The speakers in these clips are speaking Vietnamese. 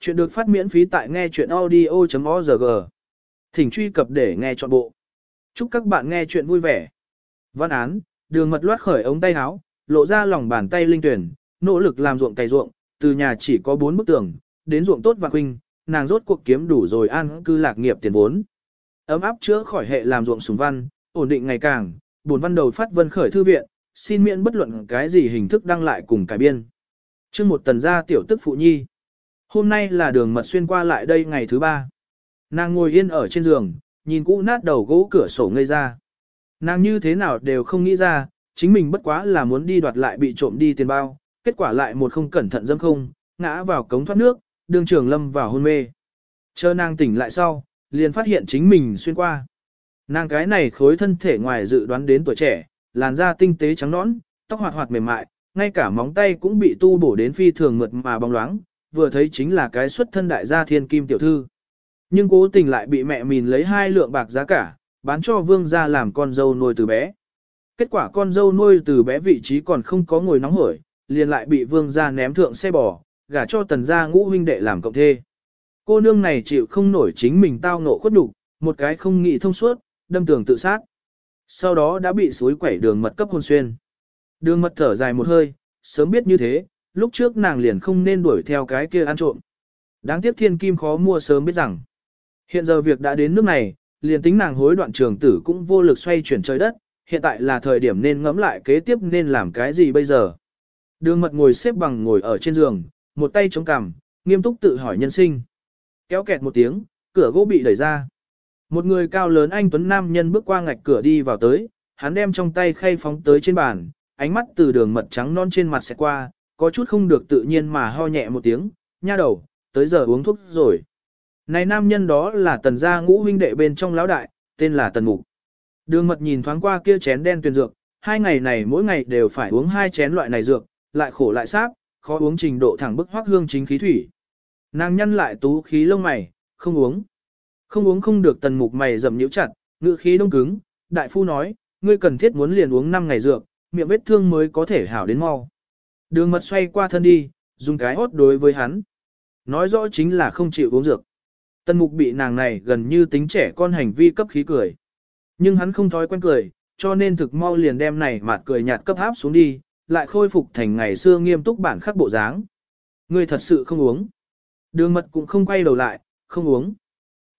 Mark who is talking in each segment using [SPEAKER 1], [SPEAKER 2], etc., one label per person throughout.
[SPEAKER 1] Chuyện được phát miễn phí tại nghe chuyện audio.org. Thỉnh truy cập để nghe trọn bộ. Chúc các bạn nghe chuyện vui vẻ. Văn án, đường mật loát khởi ống tay áo, lộ ra lòng bàn tay linh tuyển, nỗ lực làm ruộng cày ruộng, từ nhà chỉ có bốn bức tường, đến ruộng tốt và huynh, nàng rốt cuộc kiếm đủ rồi an cư lạc nghiệp tiền vốn. Ấm áp chữa khỏi hệ làm ruộng súng văn, ổn định ngày càng, buồn văn đầu phát vân khởi thư viện, xin miễn bất luận cái gì hình thức đăng lại cùng cải biên. Chương một tần gia tiểu tức phụ nhi. Hôm nay là đường mật xuyên qua lại đây ngày thứ ba. Nàng ngồi yên ở trên giường, nhìn cũ nát đầu gỗ cửa sổ ngây ra. Nàng như thế nào đều không nghĩ ra, chính mình bất quá là muốn đi đoạt lại bị trộm đi tiền bao, kết quả lại một không cẩn thận dâm không, ngã vào cống thoát nước, đường trường lâm vào hôn mê. Chờ nàng tỉnh lại sau, liền phát hiện chính mình xuyên qua. Nàng cái này khối thân thể ngoài dự đoán đến tuổi trẻ, làn da tinh tế trắng nõn, tóc hoạt hoạt mềm mại, ngay cả móng tay cũng bị tu bổ đến phi thường mượt mà bóng loáng, vừa thấy chính là cái xuất thân đại gia thiên kim tiểu thư. Nhưng cố tình lại bị mẹ mìn lấy hai lượng bạc giá cả, bán cho vương gia làm con dâu nuôi từ bé. Kết quả con dâu nuôi từ bé vị trí còn không có ngồi nóng hổi, liền lại bị vương gia ném thượng xe bò, gả cho tần gia ngũ huynh đệ làm cộng thê. Cô nương này chịu không nổi chính mình tao nộ khuất đủ, một cái không nghĩ thông suốt, đâm tường tự sát. Sau đó đã bị suối quẩy đường mật cấp hôn xuyên. Đường mật thở dài một hơi, sớm biết như thế, lúc trước nàng liền không nên đuổi theo cái kia ăn trộm. Đáng tiếc thiên kim khó mua sớm biết rằng. Hiện giờ việc đã đến nước này, liền tính nàng hối đoạn trường tử cũng vô lực xoay chuyển trời đất, hiện tại là thời điểm nên ngẫm lại kế tiếp nên làm cái gì bây giờ. Đường mật ngồi xếp bằng ngồi ở trên giường, một tay chống cằm, nghiêm túc tự hỏi nhân sinh. Kéo kẹt một tiếng, cửa gỗ bị đẩy ra. Một người cao lớn anh Tuấn Nam nhân bước qua ngạch cửa đi vào tới, hắn đem trong tay khay phóng tới trên bàn, ánh mắt từ đường mật trắng non trên mặt sẽ qua, có chút không được tự nhiên mà ho nhẹ một tiếng, nha đầu, tới giờ uống thuốc rồi. Này nam nhân đó là tần gia ngũ huynh đệ bên trong lão đại, tên là tần mục. Đường mật nhìn thoáng qua kia chén đen tuyền dược, hai ngày này mỗi ngày đều phải uống hai chén loại này dược, lại khổ lại sáp, khó uống trình độ thẳng bức hoác hương chính khí thủy. Nàng nhăn lại tú khí lông mày, không uống. Không uống không được tần mục mày rậm nhíu chặt, ngữ khí đông cứng, đại phu nói, ngươi cần thiết muốn liền uống 5 ngày dược, miệng vết thương mới có thể hảo đến mau. Đường mật xoay qua thân đi, dùng cái hốt đối với hắn. Nói rõ chính là không chịu uống dược. Tần mục bị nàng này gần như tính trẻ con hành vi cấp khí cười. Nhưng hắn không thói quen cười, cho nên thực mau liền đem này mạt cười nhạt cấp áp xuống đi, lại khôi phục thành ngày xưa nghiêm túc bản khắc bộ dáng. Ngươi thật sự không uống. Đường mật cũng không quay đầu lại, không uống.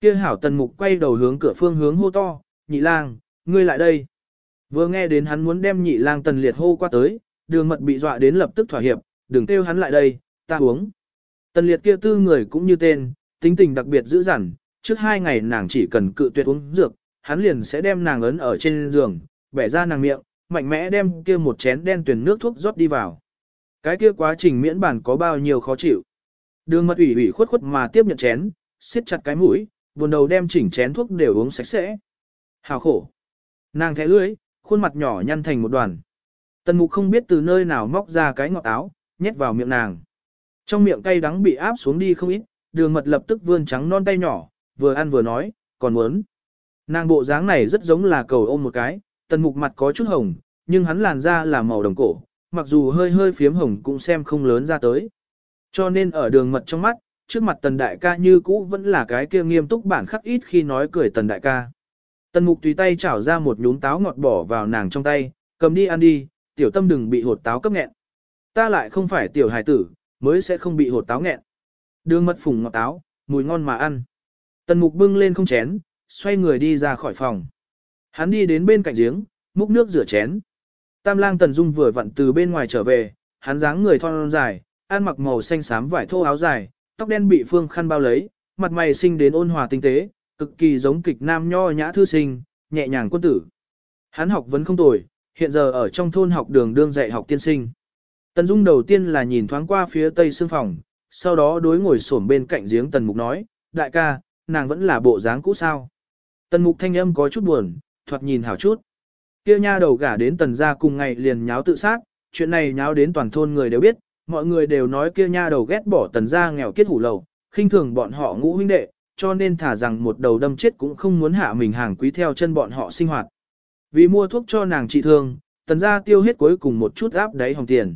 [SPEAKER 1] Kia hảo tần mục quay đầu hướng cửa phương hướng hô to, nhị lang, ngươi lại đây. Vừa nghe đến hắn muốn đem nhị lang tần liệt hô qua tới, đường mật bị dọa đến lập tức thỏa hiệp, đừng kêu hắn lại đây, ta uống. Tần liệt kia tư người cũng như tên, tính tình đặc biệt dữ dằn, trước hai ngày nàng chỉ cần cự tuyệt uống dược, hắn liền sẽ đem nàng ấn ở trên giường, bẻ ra nàng miệng, mạnh mẽ đem kia một chén đen tuyển nước thuốc rót đi vào. Cái kia quá trình miễn bản có bao nhiêu khó chịu. Đường mật ủy ủy khuất khuất mà tiếp nhận chén, siết chặt cái mũi, buồn đầu đem chỉnh chén thuốc đều uống sạch sẽ. Hào khổ. Nàng thẻ lưới, khuôn mặt nhỏ nhăn thành một đoàn. Tần mục không biết từ nơi nào móc ra cái ngọt áo, nhét vào miệng nàng. Trong miệng cay đắng bị áp xuống đi không ít, đường mật lập tức vươn trắng non tay nhỏ, vừa ăn vừa nói, còn muốn. Nàng bộ dáng này rất giống là cầu ôm một cái, tần mục mặt có chút hồng, nhưng hắn làn da là màu đồng cổ, mặc dù hơi hơi phiếm hồng cũng xem không lớn ra tới. Cho nên ở đường mật trong mắt, trước mặt tần đại ca như cũ vẫn là cái kia nghiêm túc bản khắc ít khi nói cười tần đại ca. Tần mục tùy tay chảo ra một nhúm táo ngọt bỏ vào nàng trong tay, cầm đi ăn đi, tiểu tâm đừng bị hột táo cấp nghẹn. Ta lại không phải tiểu hài tử, mới sẽ không bị hột táo nghẹn. Đường mật phùng ngọt táo, mùi ngon mà ăn. Tần mục bưng lên không chén, xoay người đi ra khỏi phòng. Hắn đi đến bên cạnh giếng, múc nước rửa chén. Tam lang tần dung vừa vặn từ bên ngoài trở về, hắn dáng người thon dài, ăn mặc màu xanh xám vải thô áo dài, tóc đen bị phương khăn bao lấy, mặt mày sinh đến ôn hòa tinh tế, cực kỳ giống kịch nam nho nhã thư sinh, nhẹ nhàng quân tử. Hắn học vẫn không tồi, hiện giờ ở trong thôn học đường đương dạy học tiên sinh. Tần Dung đầu tiên là nhìn thoáng qua phía tây xương phòng, sau đó đối ngồi xổm bên cạnh giếng Tần Mục nói, đại ca, nàng vẫn là bộ dáng cũ sao. Tần Mục thanh âm có chút buồn, thoạt nhìn hảo chút. Kia nha đầu gả đến tần gia cùng ngày liền nháo tự sát, chuyện này nháo đến toàn thôn người đều biết, mọi người đều nói kia nha đầu ghét bỏ tần gia nghèo kết hủ lầu, khinh thường bọn họ ngũ huynh đệ, cho nên thả rằng một đầu đâm chết cũng không muốn hạ mình hàng quý theo chân bọn họ sinh hoạt. Vì mua thuốc cho nàng trị thương, tần gia tiêu hết cuối cùng một chút áp đáy hồng tiền.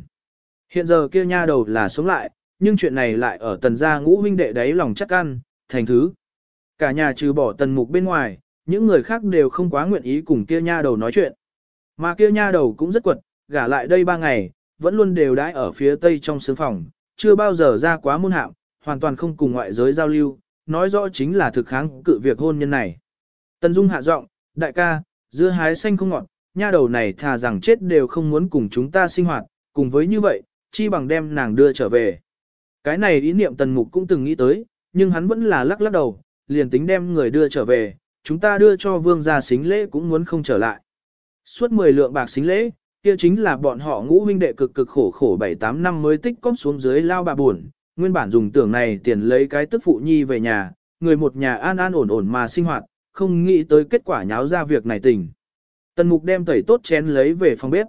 [SPEAKER 1] Hiện giờ kia nha đầu là sống lại, nhưng chuyện này lại ở tần gia ngũ huynh đệ đáy lòng chắc ăn, thành thứ. Cả nhà trừ bỏ tần mục bên ngoài, những người khác đều không quá nguyện ý cùng kia nha đầu nói chuyện. Mà kia nha đầu cũng rất quật, gả lại đây ba ngày, vẫn luôn đều đãi ở phía tây trong sướng phòng, chưa bao giờ ra quá môn hạm, hoàn toàn không cùng ngoại giới giao lưu, nói rõ chính là thực kháng cự việc hôn nhân này. Tần Dung hạ giọng, đại ca, dưa hái xanh không ngọt, nha đầu này thà rằng chết đều không muốn cùng chúng ta sinh hoạt, cùng với như vậy, chi bằng đem nàng đưa trở về. Cái này ý niệm tần mục cũng từng nghĩ tới, nhưng hắn vẫn là lắc lắc đầu, liền tính đem người đưa trở về, chúng ta đưa cho vương gia xính lễ cũng muốn không trở lại. Suốt 10 lượng bạc xính lễ, kia chính là bọn họ ngũ huynh đệ cực cực khổ khổ 7-8 năm mới tích cóp xuống dưới lao bà buồn, nguyên bản dùng tưởng này tiền lấy cái tức phụ nhi về nhà, người một nhà an an ổn ổn mà sinh hoạt, không nghĩ tới kết quả nháo ra việc này tình. Tần mục đem tẩy tốt chén lấy về phòng bếp.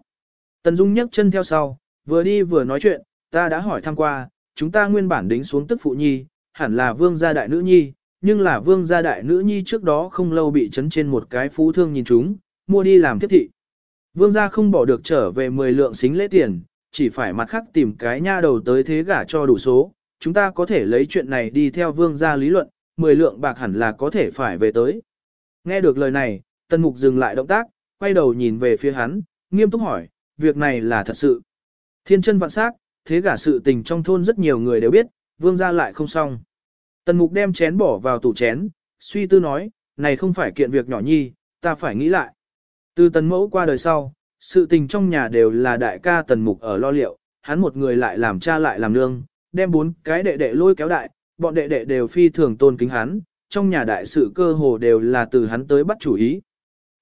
[SPEAKER 1] Tần Dung nhấc chân theo sau, vừa đi vừa nói chuyện, ta đã hỏi thăm qua, chúng ta nguyên bản đính xuống tức phụ nhi, hẳn là vương gia đại nữ nhi, nhưng là vương gia đại nữ nhi trước đó không lâu bị chấn trên một cái phú thương nhìn chúng, mua đi làm tiếp thị. Vương gia không bỏ được trở về 10 lượng xính lễ tiền, chỉ phải mặt khác tìm cái nha đầu tới thế gả cho đủ số, chúng ta có thể lấy chuyện này đi theo vương gia lý luận, 10 lượng bạc hẳn là có thể phải về tới. Nghe được lời này, Tân Mục dừng lại động tác, quay đầu nhìn về phía hắn, nghiêm túc hỏi, việc này là thật sự. Thiên chân vạn sắc, thế cả sự tình trong thôn rất nhiều người đều biết, vương gia lại không xong. Tần Mục đem chén bỏ vào tủ chén, suy tư nói, này không phải kiện việc nhỏ nhi, ta phải nghĩ lại. Từ tần mẫu qua đời sau, sự tình trong nhà đều là đại ca tần mục ở lo liệu, hắn một người lại làm cha lại làm nương, đem bốn cái đệ đệ lôi kéo đại, bọn đệ đệ đều phi thường tôn kính hắn, trong nhà đại sự cơ hồ đều là từ hắn tới bắt chủ ý.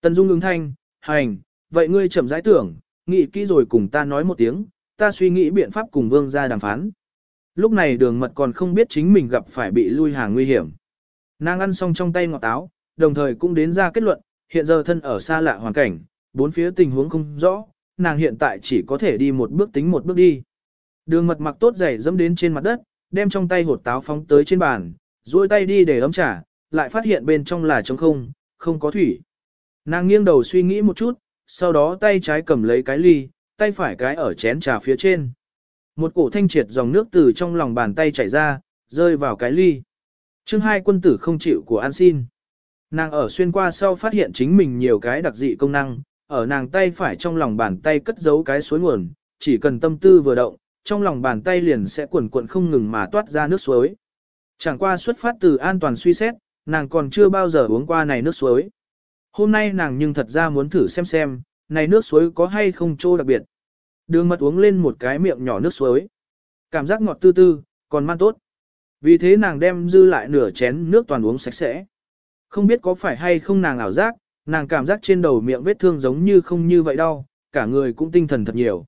[SPEAKER 1] Tần Dung ứng thanh, hành, vậy ngươi chậm rãi tưởng, nghĩ kỹ rồi cùng ta nói một tiếng, ta suy nghĩ biện pháp cùng vương gia đàm phán. Lúc này đường mật còn không biết chính mình gặp phải bị lui hàng nguy hiểm. Nàng ăn xong trong tay ngọt táo, đồng thời cũng đến ra kết luận, hiện giờ thân ở xa lạ hoàn cảnh, bốn phía tình huống không rõ, nàng hiện tại chỉ có thể đi một bước tính một bước đi. Đường mật mặc tốt giày dẫm đến trên mặt đất, đem trong tay hột táo phóng tới trên bàn, duỗi tay đi để ấm trà, lại phát hiện bên trong là trống không, không có thủy. Nàng nghiêng đầu suy nghĩ một chút, sau đó tay trái cầm lấy cái ly, tay phải cái ở chén trà phía trên. Một cổ thanh triệt dòng nước từ trong lòng bàn tay chảy ra, rơi vào cái ly. chương hai quân tử không chịu của an xin. Nàng ở xuyên qua sau phát hiện chính mình nhiều cái đặc dị công năng, ở nàng tay phải trong lòng bàn tay cất giấu cái suối nguồn, chỉ cần tâm tư vừa động, trong lòng bàn tay liền sẽ cuộn cuộn không ngừng mà toát ra nước suối. Chẳng qua xuất phát từ an toàn suy xét, nàng còn chưa bao giờ uống qua này nước suối. Hôm nay nàng nhưng thật ra muốn thử xem xem, này nước suối có hay không trô đặc biệt. Đường mật uống lên một cái miệng nhỏ nước suối. Cảm giác ngọt tư tư, còn man tốt. Vì thế nàng đem dư lại nửa chén nước toàn uống sạch sẽ. Không biết có phải hay không nàng ảo giác, nàng cảm giác trên đầu miệng vết thương giống như không như vậy đau, cả người cũng tinh thần thật nhiều.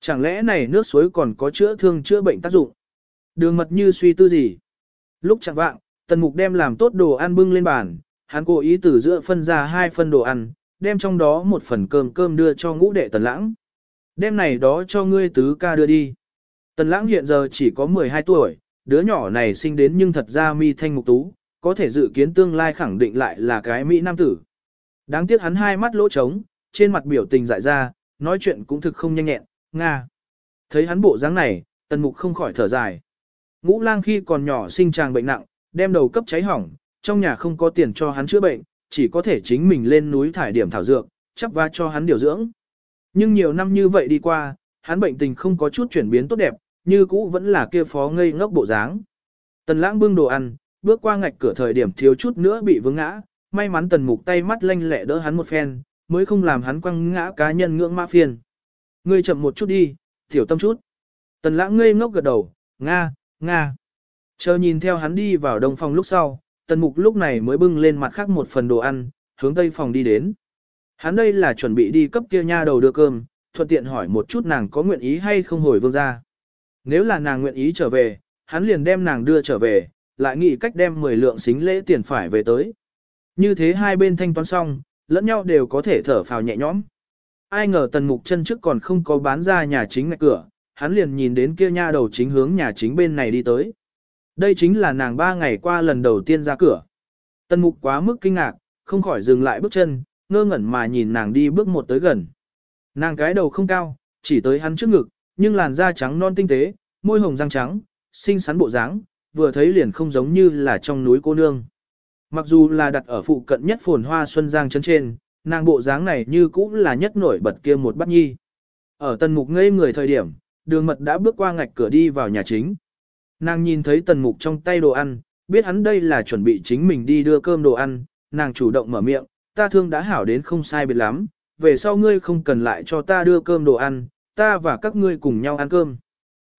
[SPEAKER 1] Chẳng lẽ này nước suối còn có chữa thương chữa bệnh tác dụng? Đường mật như suy tư gì? Lúc chẳng vạng, tần mục đem làm tốt đồ ăn bưng lên bàn, hắn cố ý từ giữa phân ra hai phân đồ ăn, đem trong đó một phần cơm cơm đưa cho ngũ đệ tần lãng. Đem này đó cho ngươi tứ ca đưa đi. Tần lãng hiện giờ chỉ có 12 tuổi, đứa nhỏ này sinh đến nhưng thật ra mi thanh mục tú, có thể dự kiến tương lai khẳng định lại là cái Mỹ nam tử. Đáng tiếc hắn hai mắt lỗ trống, trên mặt biểu tình dại ra, nói chuyện cũng thực không nhanh nhẹn, Nga. Thấy hắn bộ dáng này, tần mục không khỏi thở dài. Ngũ lang khi còn nhỏ sinh tràng bệnh nặng, đem đầu cấp cháy hỏng, trong nhà không có tiền cho hắn chữa bệnh, chỉ có thể chính mình lên núi thải điểm thảo dược, chắp va cho hắn điều dưỡng. Nhưng nhiều năm như vậy đi qua, hắn bệnh tình không có chút chuyển biến tốt đẹp, như cũ vẫn là kia phó ngây ngốc bộ dáng. Tần lãng bưng đồ ăn, bước qua ngạch cửa thời điểm thiếu chút nữa bị vướng ngã, may mắn tần mục tay mắt lanh lẹ đỡ hắn một phen, mới không làm hắn quăng ngã cá nhân ngưỡng mã phiền. Ngươi chậm một chút đi, tiểu tâm chút. Tần lãng ngây ngốc gật đầu, nga, nga. Chờ nhìn theo hắn đi vào đông phòng lúc sau, tần mục lúc này mới bưng lên mặt khác một phần đồ ăn, hướng tây phòng đi đến. Hắn đây là chuẩn bị đi cấp kia nha đầu đưa cơm, thuận tiện hỏi một chút nàng có nguyện ý hay không hồi vương ra. Nếu là nàng nguyện ý trở về, hắn liền đem nàng đưa trở về, lại nghĩ cách đem 10 lượng xính lễ tiền phải về tới. Như thế hai bên thanh toán xong, lẫn nhau đều có thể thở phào nhẹ nhõm. Ai ngờ tần mục chân trước còn không có bán ra nhà chính ngạch cửa, hắn liền nhìn đến kia nha đầu chính hướng nhà chính bên này đi tới. Đây chính là nàng ba ngày qua lần đầu tiên ra cửa. tân mục quá mức kinh ngạc, không khỏi dừng lại bước chân, ngơ ngẩn mà nhìn nàng đi bước một tới gần. Nàng cái đầu không cao, chỉ tới hắn trước ngực, nhưng làn da trắng non tinh tế, môi hồng răng trắng, xinh xắn bộ dáng, vừa thấy liền không giống như là trong núi cô nương. Mặc dù là đặt ở phụ cận nhất phồn hoa xuân giang chân trên, nàng bộ dáng này như cũng là nhất nổi bật kia một bát nhi. Ở tân mục ngây người thời điểm, đường mật đã bước qua ngạch cửa đi vào nhà chính. Nàng nhìn thấy tần mục trong tay đồ ăn, biết hắn đây là chuẩn bị chính mình đi đưa cơm đồ ăn, nàng chủ động mở miệng, ta thương đã hảo đến không sai biệt lắm, về sau ngươi không cần lại cho ta đưa cơm đồ ăn, ta và các ngươi cùng nhau ăn cơm.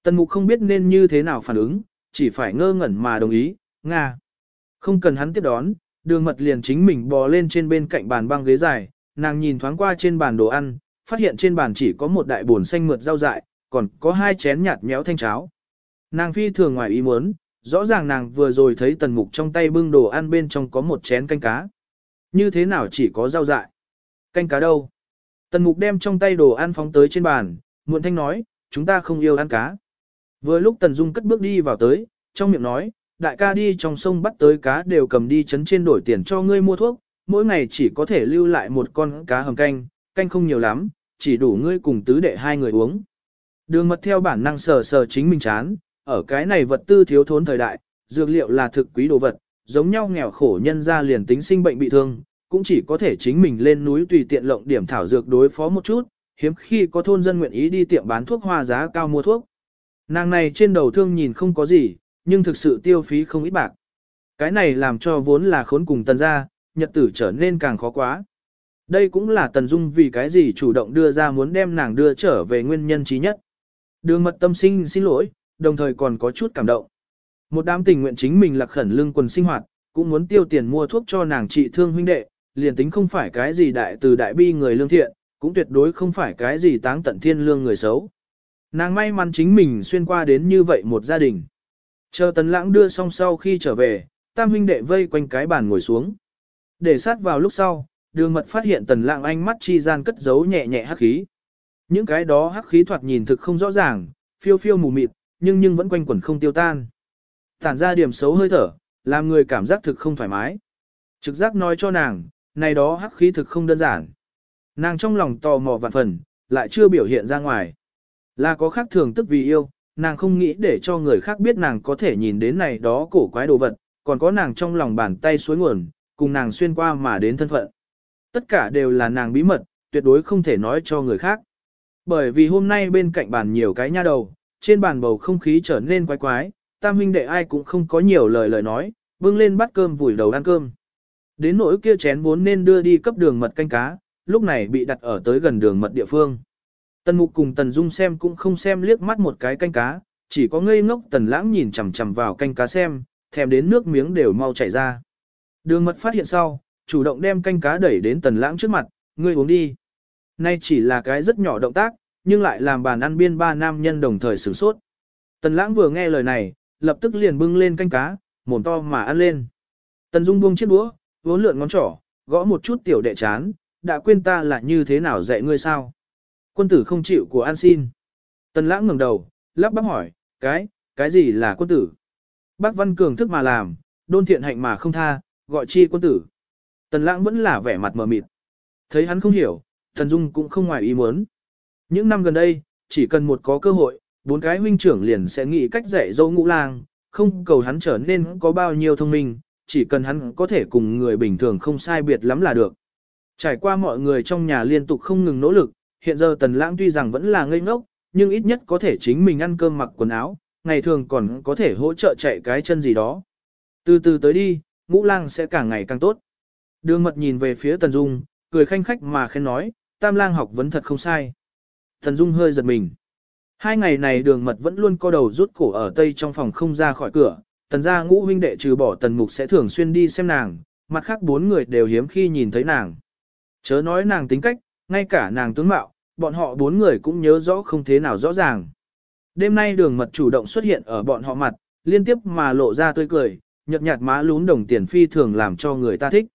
[SPEAKER 1] Tần mục không biết nên như thế nào phản ứng, chỉ phải ngơ ngẩn mà đồng ý, Nga. Không cần hắn tiếp đón, đường mật liền chính mình bò lên trên bên cạnh bàn băng ghế dài, nàng nhìn thoáng qua trên bàn đồ ăn, phát hiện trên bàn chỉ có một đại bồn xanh mượt rau dại, còn có hai chén nhạt méo thanh cháo. Nàng phi thường ngoài ý muốn, rõ ràng nàng vừa rồi thấy tần mục trong tay bưng đồ ăn bên trong có một chén canh cá. Như thế nào chỉ có rau dại? Canh cá đâu? Tần mục đem trong tay đồ ăn phóng tới trên bàn, muộn thanh nói, chúng ta không yêu ăn cá. Vừa lúc tần dung cất bước đi vào tới, trong miệng nói, đại ca đi trong sông bắt tới cá đều cầm đi chấn trên đổi tiền cho ngươi mua thuốc, mỗi ngày chỉ có thể lưu lại một con cá hầm canh, canh không nhiều lắm, chỉ đủ ngươi cùng tứ đệ hai người uống. Đường mật theo bản năng sờ sờ chính mình chán, ở cái này vật tư thiếu thốn thời đại, dược liệu là thực quý đồ vật, giống nhau nghèo khổ nhân ra liền tính sinh bệnh bị thương, cũng chỉ có thể chính mình lên núi tùy tiện lộng điểm thảo dược đối phó một chút, hiếm khi có thôn dân nguyện ý đi tiệm bán thuốc hoa giá cao mua thuốc. Nàng này trên đầu thương nhìn không có gì, nhưng thực sự tiêu phí không ít bạc. Cái này làm cho vốn là khốn cùng tần gia, nhật tử trở nên càng khó quá. Đây cũng là tần dung vì cái gì chủ động đưa ra muốn đem nàng đưa trở về nguyên nhân trí nhất. Đường mật tâm sinh xin lỗi, đồng thời còn có chút cảm động. Một đám tình nguyện chính mình lạc khẩn lương quần sinh hoạt, cũng muốn tiêu tiền mua thuốc cho nàng trị thương huynh đệ, liền tính không phải cái gì đại từ đại bi người lương thiện, cũng tuyệt đối không phải cái gì táng tận thiên lương người xấu. Nàng may mắn chính mình xuyên qua đến như vậy một gia đình. Chờ tần lãng đưa xong sau khi trở về, tam huynh đệ vây quanh cái bàn ngồi xuống. Để sát vào lúc sau, đường mật phát hiện tần lãng ánh mắt chi gian cất giấu nhẹ nhẹ hắc khí. Những cái đó hắc khí thoạt nhìn thực không rõ ràng, phiêu phiêu mù mịt, nhưng nhưng vẫn quanh quẩn không tiêu tan. Tản ra điểm xấu hơi thở, làm người cảm giác thực không thoải mái. Trực giác nói cho nàng, này đó hắc khí thực không đơn giản. Nàng trong lòng tò mò vạn phần, lại chưa biểu hiện ra ngoài. Là có khác thường tức vì yêu, nàng không nghĩ để cho người khác biết nàng có thể nhìn đến này đó cổ quái đồ vật, còn có nàng trong lòng bàn tay suối nguồn, cùng nàng xuyên qua mà đến thân phận. Tất cả đều là nàng bí mật, tuyệt đối không thể nói cho người khác. Bởi vì hôm nay bên cạnh bàn nhiều cái nha đầu, trên bàn bầu không khí trở nên quái quái, tam huynh đệ ai cũng không có nhiều lời lời nói, bưng lên bát cơm vùi đầu ăn cơm. Đến nỗi kia chén vốn nên đưa đi cấp đường mật canh cá, lúc này bị đặt ở tới gần đường mật địa phương. Tần Mục cùng Tần Dung xem cũng không xem liếc mắt một cái canh cá, chỉ có ngây ngốc Tần Lãng nhìn chằm chằm vào canh cá xem, thèm đến nước miếng đều mau chảy ra. Đường mật phát hiện sau, chủ động đem canh cá đẩy đến Tần Lãng trước mặt, ngươi uống đi. Nay chỉ là cái rất nhỏ động tác, nhưng lại làm bàn ăn biên ba nam nhân đồng thời sửng sốt. Tần Lãng vừa nghe lời này, lập tức liền bưng lên canh cá, mồm to mà ăn lên. Tần Dung buông chiếc đũa, vốn lượn ngón trỏ, gõ một chút tiểu đệ chán, đã quên ta là như thế nào dạy ngươi sao? Quân tử không chịu của an xin. Tần lãng ngẩng đầu, lắp bắp hỏi, cái, cái gì là quân tử? Bác Văn Cường thức mà làm, đôn thiện hạnh mà không tha, gọi chi quân tử. Tần lãng vẫn là vẻ mặt mờ mịt. Thấy hắn không hiểu, Thần Dung cũng không ngoài ý muốn. Những năm gần đây, chỉ cần một có cơ hội, bốn cái huynh trưởng liền sẽ nghĩ cách dạy dỗ ngũ lang, không cầu hắn trở nên có bao nhiêu thông minh, chỉ cần hắn có thể cùng người bình thường không sai biệt lắm là được. Trải qua mọi người trong nhà liên tục không ngừng nỗ lực, hiện giờ tần lãng tuy rằng vẫn là ngây ngốc, nhưng ít nhất có thể chính mình ăn cơm mặc quần áo, ngày thường còn có thể hỗ trợ chạy cái chân gì đó. Từ từ tới đi, ngũ lang sẽ càng ngày càng tốt. Đường mật nhìn về phía tần dung, cười khanh khách mà khen nói, tam lang học vấn thật không sai. Thần dung hơi giật mình. Hai ngày này đường mật vẫn luôn co đầu rút cổ ở tây trong phòng không ra khỏi cửa, tần gia ngũ huynh đệ trừ bỏ tần mục sẽ thường xuyên đi xem nàng, mặt khác bốn người đều hiếm khi nhìn thấy nàng. Chớ nói nàng tính cách, ngay cả nàng tướng mạo, bọn họ bốn người cũng nhớ rõ không thế nào rõ ràng. Đêm nay đường mật chủ động xuất hiện ở bọn họ mặt, liên tiếp mà lộ ra tươi cười, nhợt nhạt má lún đồng tiền phi thường làm cho người ta thích.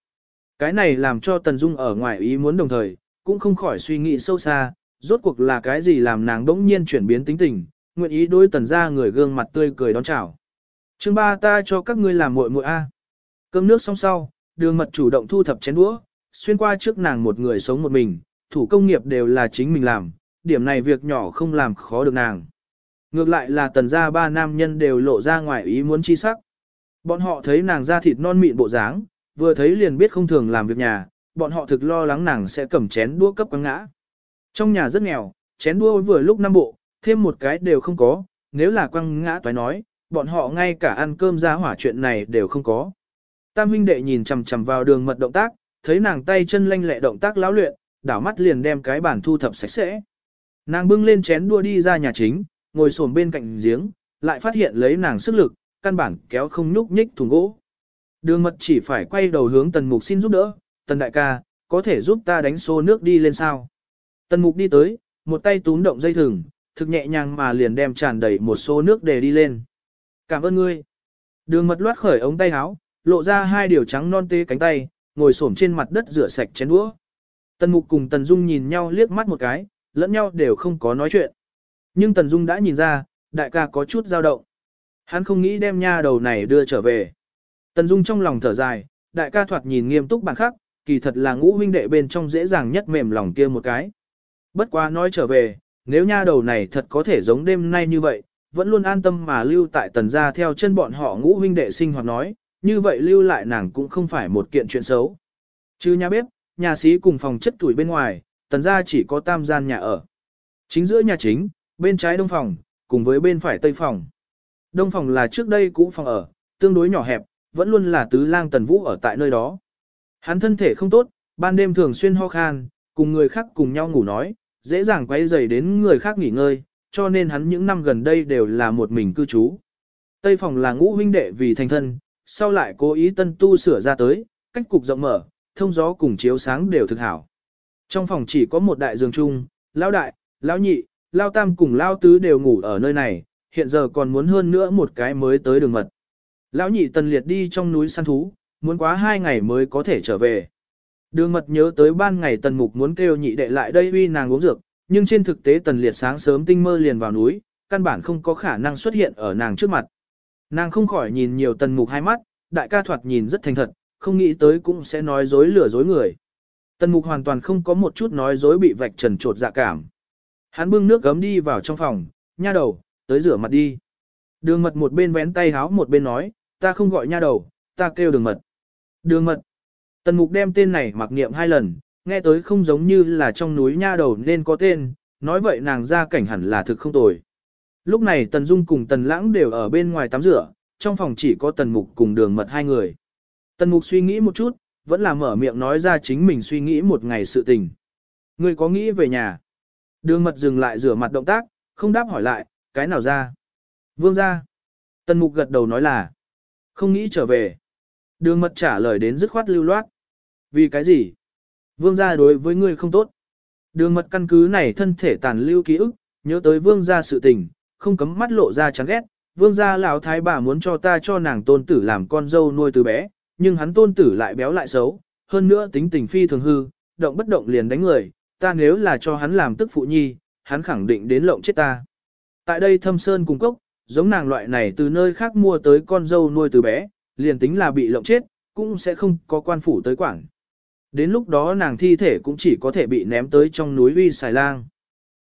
[SPEAKER 1] Cái này làm cho Tần Dung ở ngoài ý muốn đồng thời, cũng không khỏi suy nghĩ sâu xa, rốt cuộc là cái gì làm nàng đống nhiên chuyển biến tính tình, nguyện ý đối tần ra người gương mặt tươi cười đón chào. Chương ba ta cho các ngươi làm muội muội a. Cơm nước xong sau, đường mật chủ động thu thập chén đũa, xuyên qua trước nàng một người sống một mình, thủ công nghiệp đều là chính mình làm, điểm này việc nhỏ không làm khó được nàng. Ngược lại là tần gia ba nam nhân đều lộ ra ngoài ý muốn chi sắc. Bọn họ thấy nàng da thịt non mịn bộ dáng, vừa thấy liền biết không thường làm việc nhà, bọn họ thực lo lắng nàng sẽ cầm chén đũa cấp quăng ngã. Trong nhà rất nghèo, chén đũa vừa lúc năm bộ, thêm một cái đều không có, nếu là quăng ngã toái nói, bọn họ ngay cả ăn cơm ra hỏa chuyện này đều không có. Tam huynh đệ nhìn chằm chằm vào đường mật động tác, thấy nàng tay chân lanh lẹ động tác lão luyện, đảo mắt liền đem cái bàn thu thập sạch sẽ. Nàng bưng lên chén đua đi ra nhà chính, ngồi xổm bên cạnh giếng, lại phát hiện lấy nàng sức lực, căn bản kéo không nhúc nhích thùng gỗ. Đường mật chỉ phải quay đầu hướng tần mục xin giúp đỡ, tần đại ca, có thể giúp ta đánh xô nước đi lên sao. Tần mục đi tới, một tay túm động dây thừng, thực nhẹ nhàng mà liền đem tràn đầy một xô nước để đi lên. Cảm ơn ngươi. Đường mật loát khởi ống tay áo, lộ ra hai điều trắng non tê cánh tay, ngồi xổm trên mặt đất rửa sạch chén đũa. Tần Mục cùng Tần Dung nhìn nhau liếc mắt một cái, lẫn nhau đều không có nói chuyện. Nhưng Tần Dung đã nhìn ra, đại ca có chút dao động. Hắn không nghĩ đem nha đầu này đưa trở về. Tần Dung trong lòng thở dài, đại ca thoạt nhìn nghiêm túc bản khắc, kỳ thật là ngũ huynh đệ bên trong dễ dàng nhất mềm lòng kia một cái. Bất quá nói trở về, nếu nha đầu này thật có thể giống đêm nay như vậy, vẫn luôn an tâm mà lưu tại tần gia theo chân bọn họ ngũ huynh đệ sinh hoạt nói, như vậy lưu lại nàng cũng không phải một kiện chuyện xấu. Chứ nhà bếp, nhà sĩ cùng phòng chất tuổi bên ngoài, tần gia chỉ có tam gian nhà ở. Chính giữa nhà chính, bên trái đông phòng, cùng với bên phải tây phòng. Đông phòng là trước đây cũ phòng ở, tương đối nhỏ hẹp, vẫn luôn là tứ lang tần vũ ở tại nơi đó. Hắn thân thể không tốt, ban đêm thường xuyên ho khan, cùng người khác cùng nhau ngủ nói, dễ dàng quay dày đến người khác nghỉ ngơi, cho nên hắn những năm gần đây đều là một mình cư trú. Tây phòng là ngũ huynh đệ vì thành thân, sau lại cố ý tân tu sửa ra tới, cách cục rộng mở, thông gió cùng chiếu sáng đều thực hảo. Trong phòng chỉ có một đại giường chung, lão đại, lão nhị, lão tam cùng lão tứ đều ngủ ở nơi này, hiện giờ còn muốn hơn nữa một cái mới tới đường mật. Lão nhị tần liệt đi trong núi săn thú, muốn quá hai ngày mới có thể trở về. Đường mật nhớ tới ban ngày tần mục muốn kêu nhị đệ lại đây uy nàng uống dược, nhưng trên thực tế tần liệt sáng sớm tinh mơ liền vào núi, căn bản không có khả năng xuất hiện ở nàng trước mặt. Nàng không khỏi nhìn nhiều tần mục hai mắt, đại ca thoạt nhìn rất thành thật, không nghĩ tới cũng sẽ nói dối lừa dối người. Tần mục hoàn toàn không có một chút nói dối bị vạch trần trột dạ cảm. Hắn bưng nước gấm đi vào trong phòng, nha đầu, tới rửa mặt đi. Đường mật một bên vén tay háo một bên nói, ta không gọi nha đầu, ta kêu đường mật. Đường mật. Tần mục đem tên này mặc niệm hai lần, nghe tới không giống như là trong núi nha đầu nên có tên, nói vậy nàng ra cảnh hẳn là thực không tồi. Lúc này Tần Dung cùng Tần Lãng đều ở bên ngoài tắm rửa, trong phòng chỉ có Tần Mục cùng đường mật hai người. Tần Mục suy nghĩ một chút, vẫn là mở miệng nói ra chính mình suy nghĩ một ngày sự tình. Người có nghĩ về nhà? Đường mật dừng lại rửa mặt động tác, không đáp hỏi lại, cái nào ra? Vương ra. Tần Mục gật đầu nói là, không nghĩ trở về. Đường mật trả lời đến dứt khoát lưu loát. Vì cái gì? Vương gia đối với ngươi không tốt. Đường mật căn cứ này thân thể tàn lưu ký ức, nhớ tới vương gia sự tình, không cấm mắt lộ ra chán ghét. Vương gia lão thái bà muốn cho ta cho nàng tôn tử làm con dâu nuôi từ bé, nhưng hắn tôn tử lại béo lại xấu, hơn nữa tính tình phi thường hư, động bất động liền đánh người, ta nếu là cho hắn làm tức phụ nhi, hắn khẳng định đến lộng chết ta. Tại đây thâm sơn cung cốc, giống nàng loại này từ nơi khác mua tới con dâu nuôi từ bé, liền tính là bị lộng chết, cũng sẽ không có quan phủ tới quảng. Đến lúc đó nàng thi thể cũng chỉ có thể bị ném tới trong núi vi xài lang.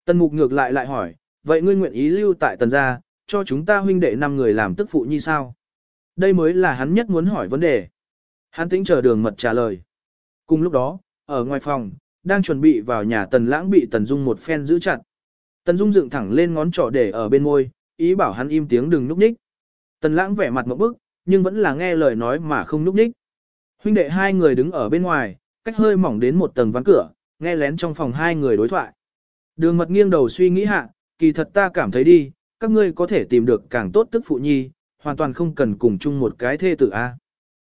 [SPEAKER 1] Tần mục ngược lại lại hỏi, vậy ngươi nguyện ý lưu tại tần gia, cho chúng ta huynh đệ năm người làm tức phụ như sao? Đây mới là hắn nhất muốn hỏi vấn đề. Hắn tính chờ đường mật trả lời. Cùng lúc đó, ở ngoài phòng, đang chuẩn bị vào nhà tần lãng bị tần dung một phen giữ chặt. Tần dung dựng thẳng lên ngón trỏ để ở bên môi, ý bảo hắn im tiếng đừng núp ních. Tần lãng vẻ mặt một bức, nhưng vẫn là nghe lời nói mà không núp đích. Huynh đệ hai người đứng ở bên ngoài, cách hơi mỏng đến một tầng ván cửa, nghe lén trong phòng hai người đối thoại. Đường mật nghiêng đầu suy nghĩ hạ, kỳ thật ta cảm thấy đi, các ngươi có thể tìm được càng tốt tức phụ nhi, hoàn toàn không cần cùng chung một cái thê tử A.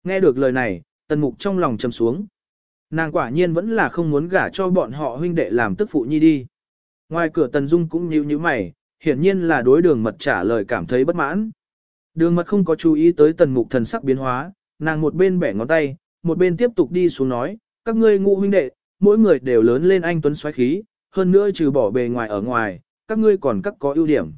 [SPEAKER 1] Nghe được lời này, tần mục trong lòng trầm xuống. Nàng quả nhiên vẫn là không muốn gả cho bọn họ huynh đệ làm tức phụ nhi đi. Ngoài cửa tần dung cũng nhíu nhíu mày, hiển nhiên là đối đường mật trả lời cảm thấy bất mãn. Đường mật không có chú ý tới tần mục thần sắc biến hóa, nàng một bên bẻ ngón tay, một bên tiếp tục đi xuống nói, các ngươi ngũ huynh đệ, mỗi người đều lớn lên anh tuấn xoáy khí, hơn nữa trừ bỏ bề ngoài ở ngoài, các ngươi còn các có ưu điểm.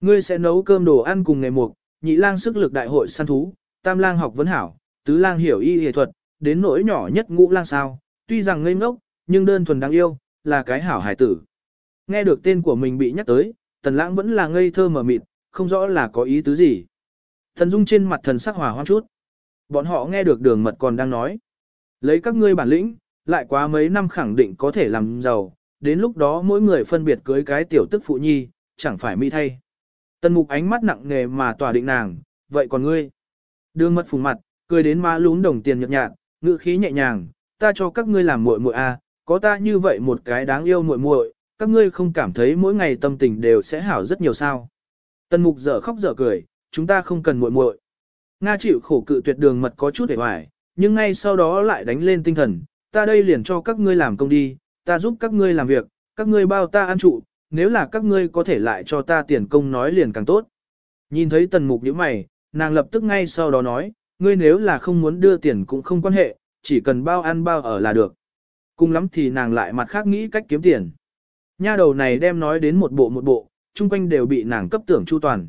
[SPEAKER 1] Ngươi sẽ nấu cơm đồ ăn cùng ngày mục, nhị lang sức lực đại hội săn thú, tam lang học vấn hảo, tứ lang hiểu y y thuật, đến nỗi nhỏ nhất ngũ lang sao, tuy rằng ngây ngốc, nhưng đơn thuần đáng yêu, là cái hảo hải tử. Nghe được tên của mình bị nhắc tới, tần lãng vẫn là ngây thơ mờ mịt, không rõ là có ý tứ gì. Thần Dung trên mặt thần sắc hòa hoang chút. Bọn họ nghe được đường mật còn đang nói. Lấy các ngươi bản lĩnh, lại quá mấy năm khẳng định có thể làm giàu, đến lúc đó mỗi người phân biệt cưới cái tiểu tức phụ nhi, chẳng phải mỹ thay. Tần mục ánh mắt nặng nề mà tỏa định nàng, vậy còn ngươi? Đường mật phùng mặt, cười đến má lún đồng tiền nhợt nhạt, ngữ khí nhẹ nhàng, ta cho các ngươi làm muội muội a, à, có ta như vậy một cái đáng yêu muội muội, các ngươi không cảm thấy mỗi ngày tâm tình đều sẽ hảo rất nhiều sao? Tần mục dở khóc dở cười, chúng ta không cần muội muội. Nga chịu khổ cự tuyệt đường mật có chút hề hoài, nhưng ngay sau đó lại đánh lên tinh thần, ta đây liền cho các ngươi làm công đi, ta giúp các ngươi làm việc, các ngươi bao ta ăn trụ, nếu là các ngươi có thể lại cho ta tiền công nói liền càng tốt. Nhìn thấy tần mục như mày, nàng lập tức ngay sau đó nói, ngươi nếu là không muốn đưa tiền cũng không quan hệ, chỉ cần bao ăn bao ở là được. Cùng lắm thì nàng lại mặt khác nghĩ cách kiếm tiền. Nha đầu này đem nói đến một bộ một bộ, chung quanh đều bị nàng cấp tưởng chu toàn.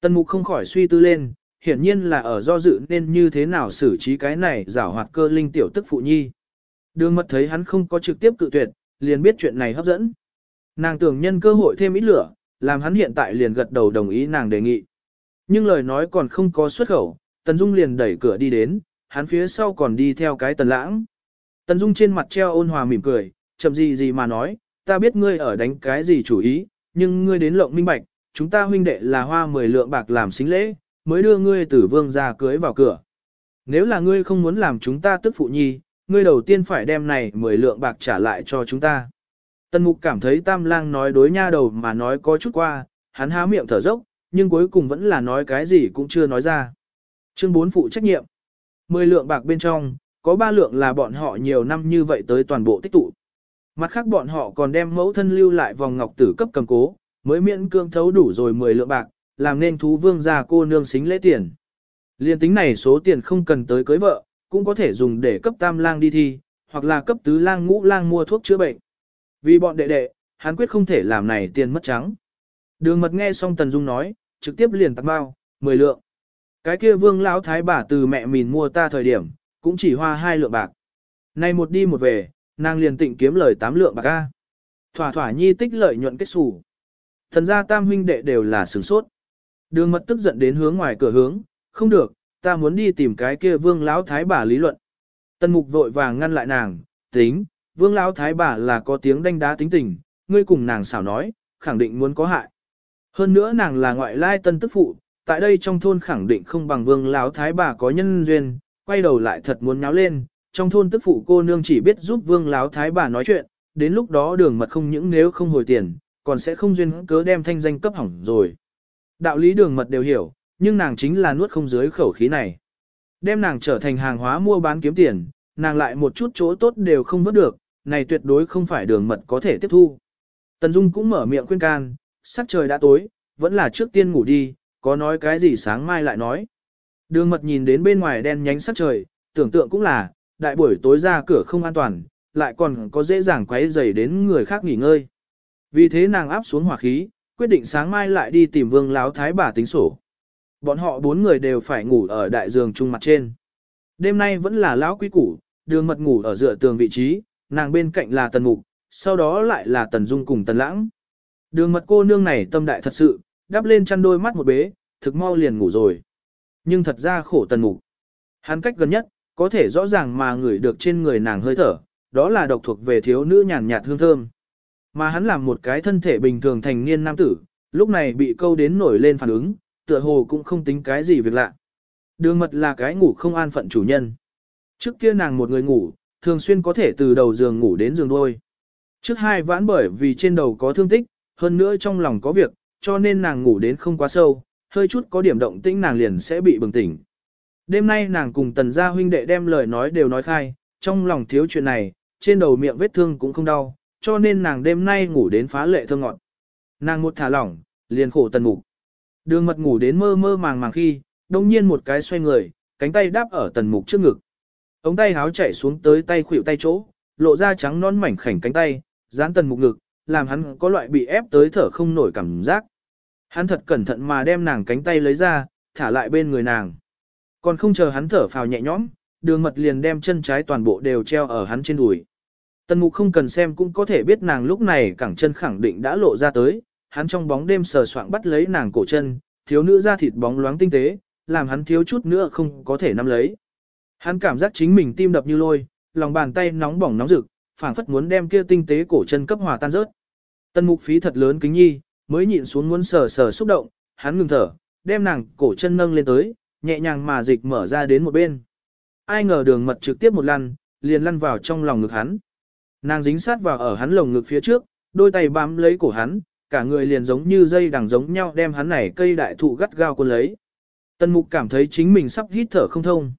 [SPEAKER 1] Tần mục không khỏi suy tư lên, hiển nhiên là ở do dự nên như thế nào xử trí cái này giảo hoạt cơ linh tiểu tức phụ nhi. Đường mật thấy hắn không có trực tiếp cự tuyệt, liền biết chuyện này hấp dẫn. Nàng tưởng nhân cơ hội thêm ít lửa, làm hắn hiện tại liền gật đầu đồng ý nàng đề nghị. Nhưng lời nói còn không có xuất khẩu, Tần Dung liền đẩy cửa đi đến, hắn phía sau còn đi theo cái Tần Lãng. Tần Dung trên mặt treo ôn hòa mỉm cười, chậm gì gì mà nói, ta biết ngươi ở đánh cái gì chủ ý, nhưng ngươi đến lộng minh bạch, chúng ta huynh đệ là hoa mười lượng bạc làm xính lễ, mới đưa ngươi tử vương ra cưới vào cửa. Nếu là ngươi không muốn làm chúng ta tức phụ nhi, ngươi đầu tiên phải đem này mười lượng bạc trả lại cho chúng ta. tân mục cảm thấy tam lang nói đối nha đầu mà nói có chút qua, hắn há miệng thở dốc, nhưng cuối cùng vẫn là nói cái gì cũng chưa nói ra. Chương 4 phụ trách nhiệm. Mười lượng bạc bên trong, có ba lượng là bọn họ nhiều năm như vậy tới toàn bộ tích tụ. Mặt khác bọn họ còn đem mẫu thân lưu lại vòng ngọc tử cấp cầm cố, mới miễn cương thấu đủ rồi 10 lượng bạc, làm nên thú vương gia cô nương xính lễ tiền. Liên tính này số tiền không cần tới cưới vợ, cũng có thể dùng để cấp tam lang đi thi, hoặc là cấp tứ lang ngũ lang mua thuốc chữa bệnh. Vì bọn đệ đệ, hắn quyết không thể làm này tiền mất trắng. Đường mật nghe xong Tần Dung nói, trực tiếp liền tặng bao, 10 lượng. Cái kia vương lão thái bà từ mẹ mình mua ta thời điểm, cũng chỉ hoa hai lượng bạc. Nay một đi một về, nàng liền tịnh kiếm lời tám lượng bạc a. Thỏa thỏa nhi tích lợi nhuận kết xù. Thần gia tam huynh đệ đều là sửng sốt. Đường mật tức giận đến hướng ngoài cửa hướng, không được, ta muốn đi tìm cái kia vương lão thái bà lý luận. Tần mục vội vàng ngăn lại nàng, tính, vương lão thái bà là có tiếng đanh đá tính tình, ngươi cùng nàng xảo nói, khẳng định muốn có hại. Hơn nữa nàng là ngoại lai tân tức phụ, tại đây trong thôn khẳng định không bằng vương lão thái bà có nhân duyên, quay đầu lại thật muốn nháo lên, trong thôn tức phụ cô nương chỉ biết giúp vương lão thái bà nói chuyện, đến lúc đó đường mật không những nếu không hồi tiền, còn sẽ không duyên cớ đem thanh danh cấp hỏng rồi. Đạo lý đường mật đều hiểu, nhưng nàng chính là nuốt không dưới khẩu khí này. Đem nàng trở thành hàng hóa mua bán kiếm tiền, nàng lại một chút chỗ tốt đều không vớt được, này tuyệt đối không phải đường mật có thể tiếp thu. Tần Dung cũng mở miệng khuyên can, sắc trời đã tối, vẫn là trước tiên ngủ đi, có nói cái gì sáng mai lại nói. Đường mật nhìn đến bên ngoài đen nhánh sắc trời, tưởng tượng cũng là, đại buổi tối ra cửa không an toàn, lại còn có dễ dàng quấy rầy đến người khác nghỉ ngơi. Vì thế nàng áp xuống hỏa khí, quyết định sáng mai lại đi tìm vương láo thái bà tính sổ. Bọn họ bốn người đều phải ngủ ở đại giường chung mặt trên. Đêm nay vẫn là lão quý củ, đường mật ngủ ở dựa tường vị trí, nàng bên cạnh là tần mục, sau đó lại là tần dung cùng tần lãng. Đường mật cô nương này tâm đại thật sự, đắp lên chăn đôi mắt một bế, thực mau liền ngủ rồi. Nhưng thật ra khổ tần mục. Hắn cách gần nhất, có thể rõ ràng mà ngửi được trên người nàng hơi thở, đó là độc thuộc về thiếu nữ nhàn nhạt hương thơm. Mà hắn làm một cái thân thể bình thường thành niên nam tử, lúc này bị câu đến nổi lên phản ứng, tựa hồ cũng không tính cái gì việc lạ. Đường mật là cái ngủ không an phận chủ nhân. Trước kia nàng một người ngủ, thường xuyên có thể từ đầu giường ngủ đến giường đôi. Trước hai vãn bởi vì trên đầu có thương tích, hơn nữa trong lòng có việc, cho nên nàng ngủ đến không quá sâu, hơi chút có điểm động tĩnh nàng liền sẽ bị bừng tỉnh. Đêm nay nàng cùng tần gia huynh đệ đem lời nói đều nói khai, trong lòng thiếu chuyện này, trên đầu miệng vết thương cũng không đau, cho nên nàng đêm nay ngủ đến phá lệ thơ ngọt. Nàng một thả lỏng, liền khổ tần mục. Đường mật ngủ đến mơ mơ màng màng khi, đông nhiên một cái xoay người, cánh tay đáp ở tần mục trước ngực. Ống tay háo chạy xuống tới tay khuỷu tay chỗ, lộ ra trắng non mảnh khảnh cánh tay, dán tần mục ngực, làm hắn có loại bị ép tới thở không nổi cảm giác. Hắn thật cẩn thận mà đem nàng cánh tay lấy ra, thả lại bên người nàng. Còn không chờ hắn thở phào nhẹ nhõm, đường mật liền đem chân trái toàn bộ đều treo ở hắn trên đùi. Tần mục không cần xem cũng có thể biết nàng lúc này cẳng chân khẳng định đã lộ ra tới, hắn trong bóng đêm sờ soạng bắt lấy nàng cổ chân, thiếu nữ da thịt bóng loáng tinh tế, làm hắn thiếu chút nữa không có thể nắm lấy. Hắn cảm giác chính mình tim đập như lôi, lòng bàn tay nóng bỏng nóng rực, phảng phất muốn đem kia tinh tế cổ chân cấp hòa tan rớt. Tân mục phí thật lớn kính nhi, mới nhịn xuống muốn sờ sờ xúc động, hắn ngừng thở, đem nàng cổ chân nâng lên tới, nhẹ nhàng mà dịch mở ra đến một bên. Ai ngờ đường mật trực tiếp một lần, liền lăn vào trong lòng ngực hắn. Nàng dính sát vào ở hắn lồng ngực phía trước, đôi tay bám lấy cổ hắn, cả người liền giống như dây đằng giống nhau đem hắn này cây đại thụ gắt gao cuốn lấy. Tân mục cảm thấy chính mình sắp hít thở không thông.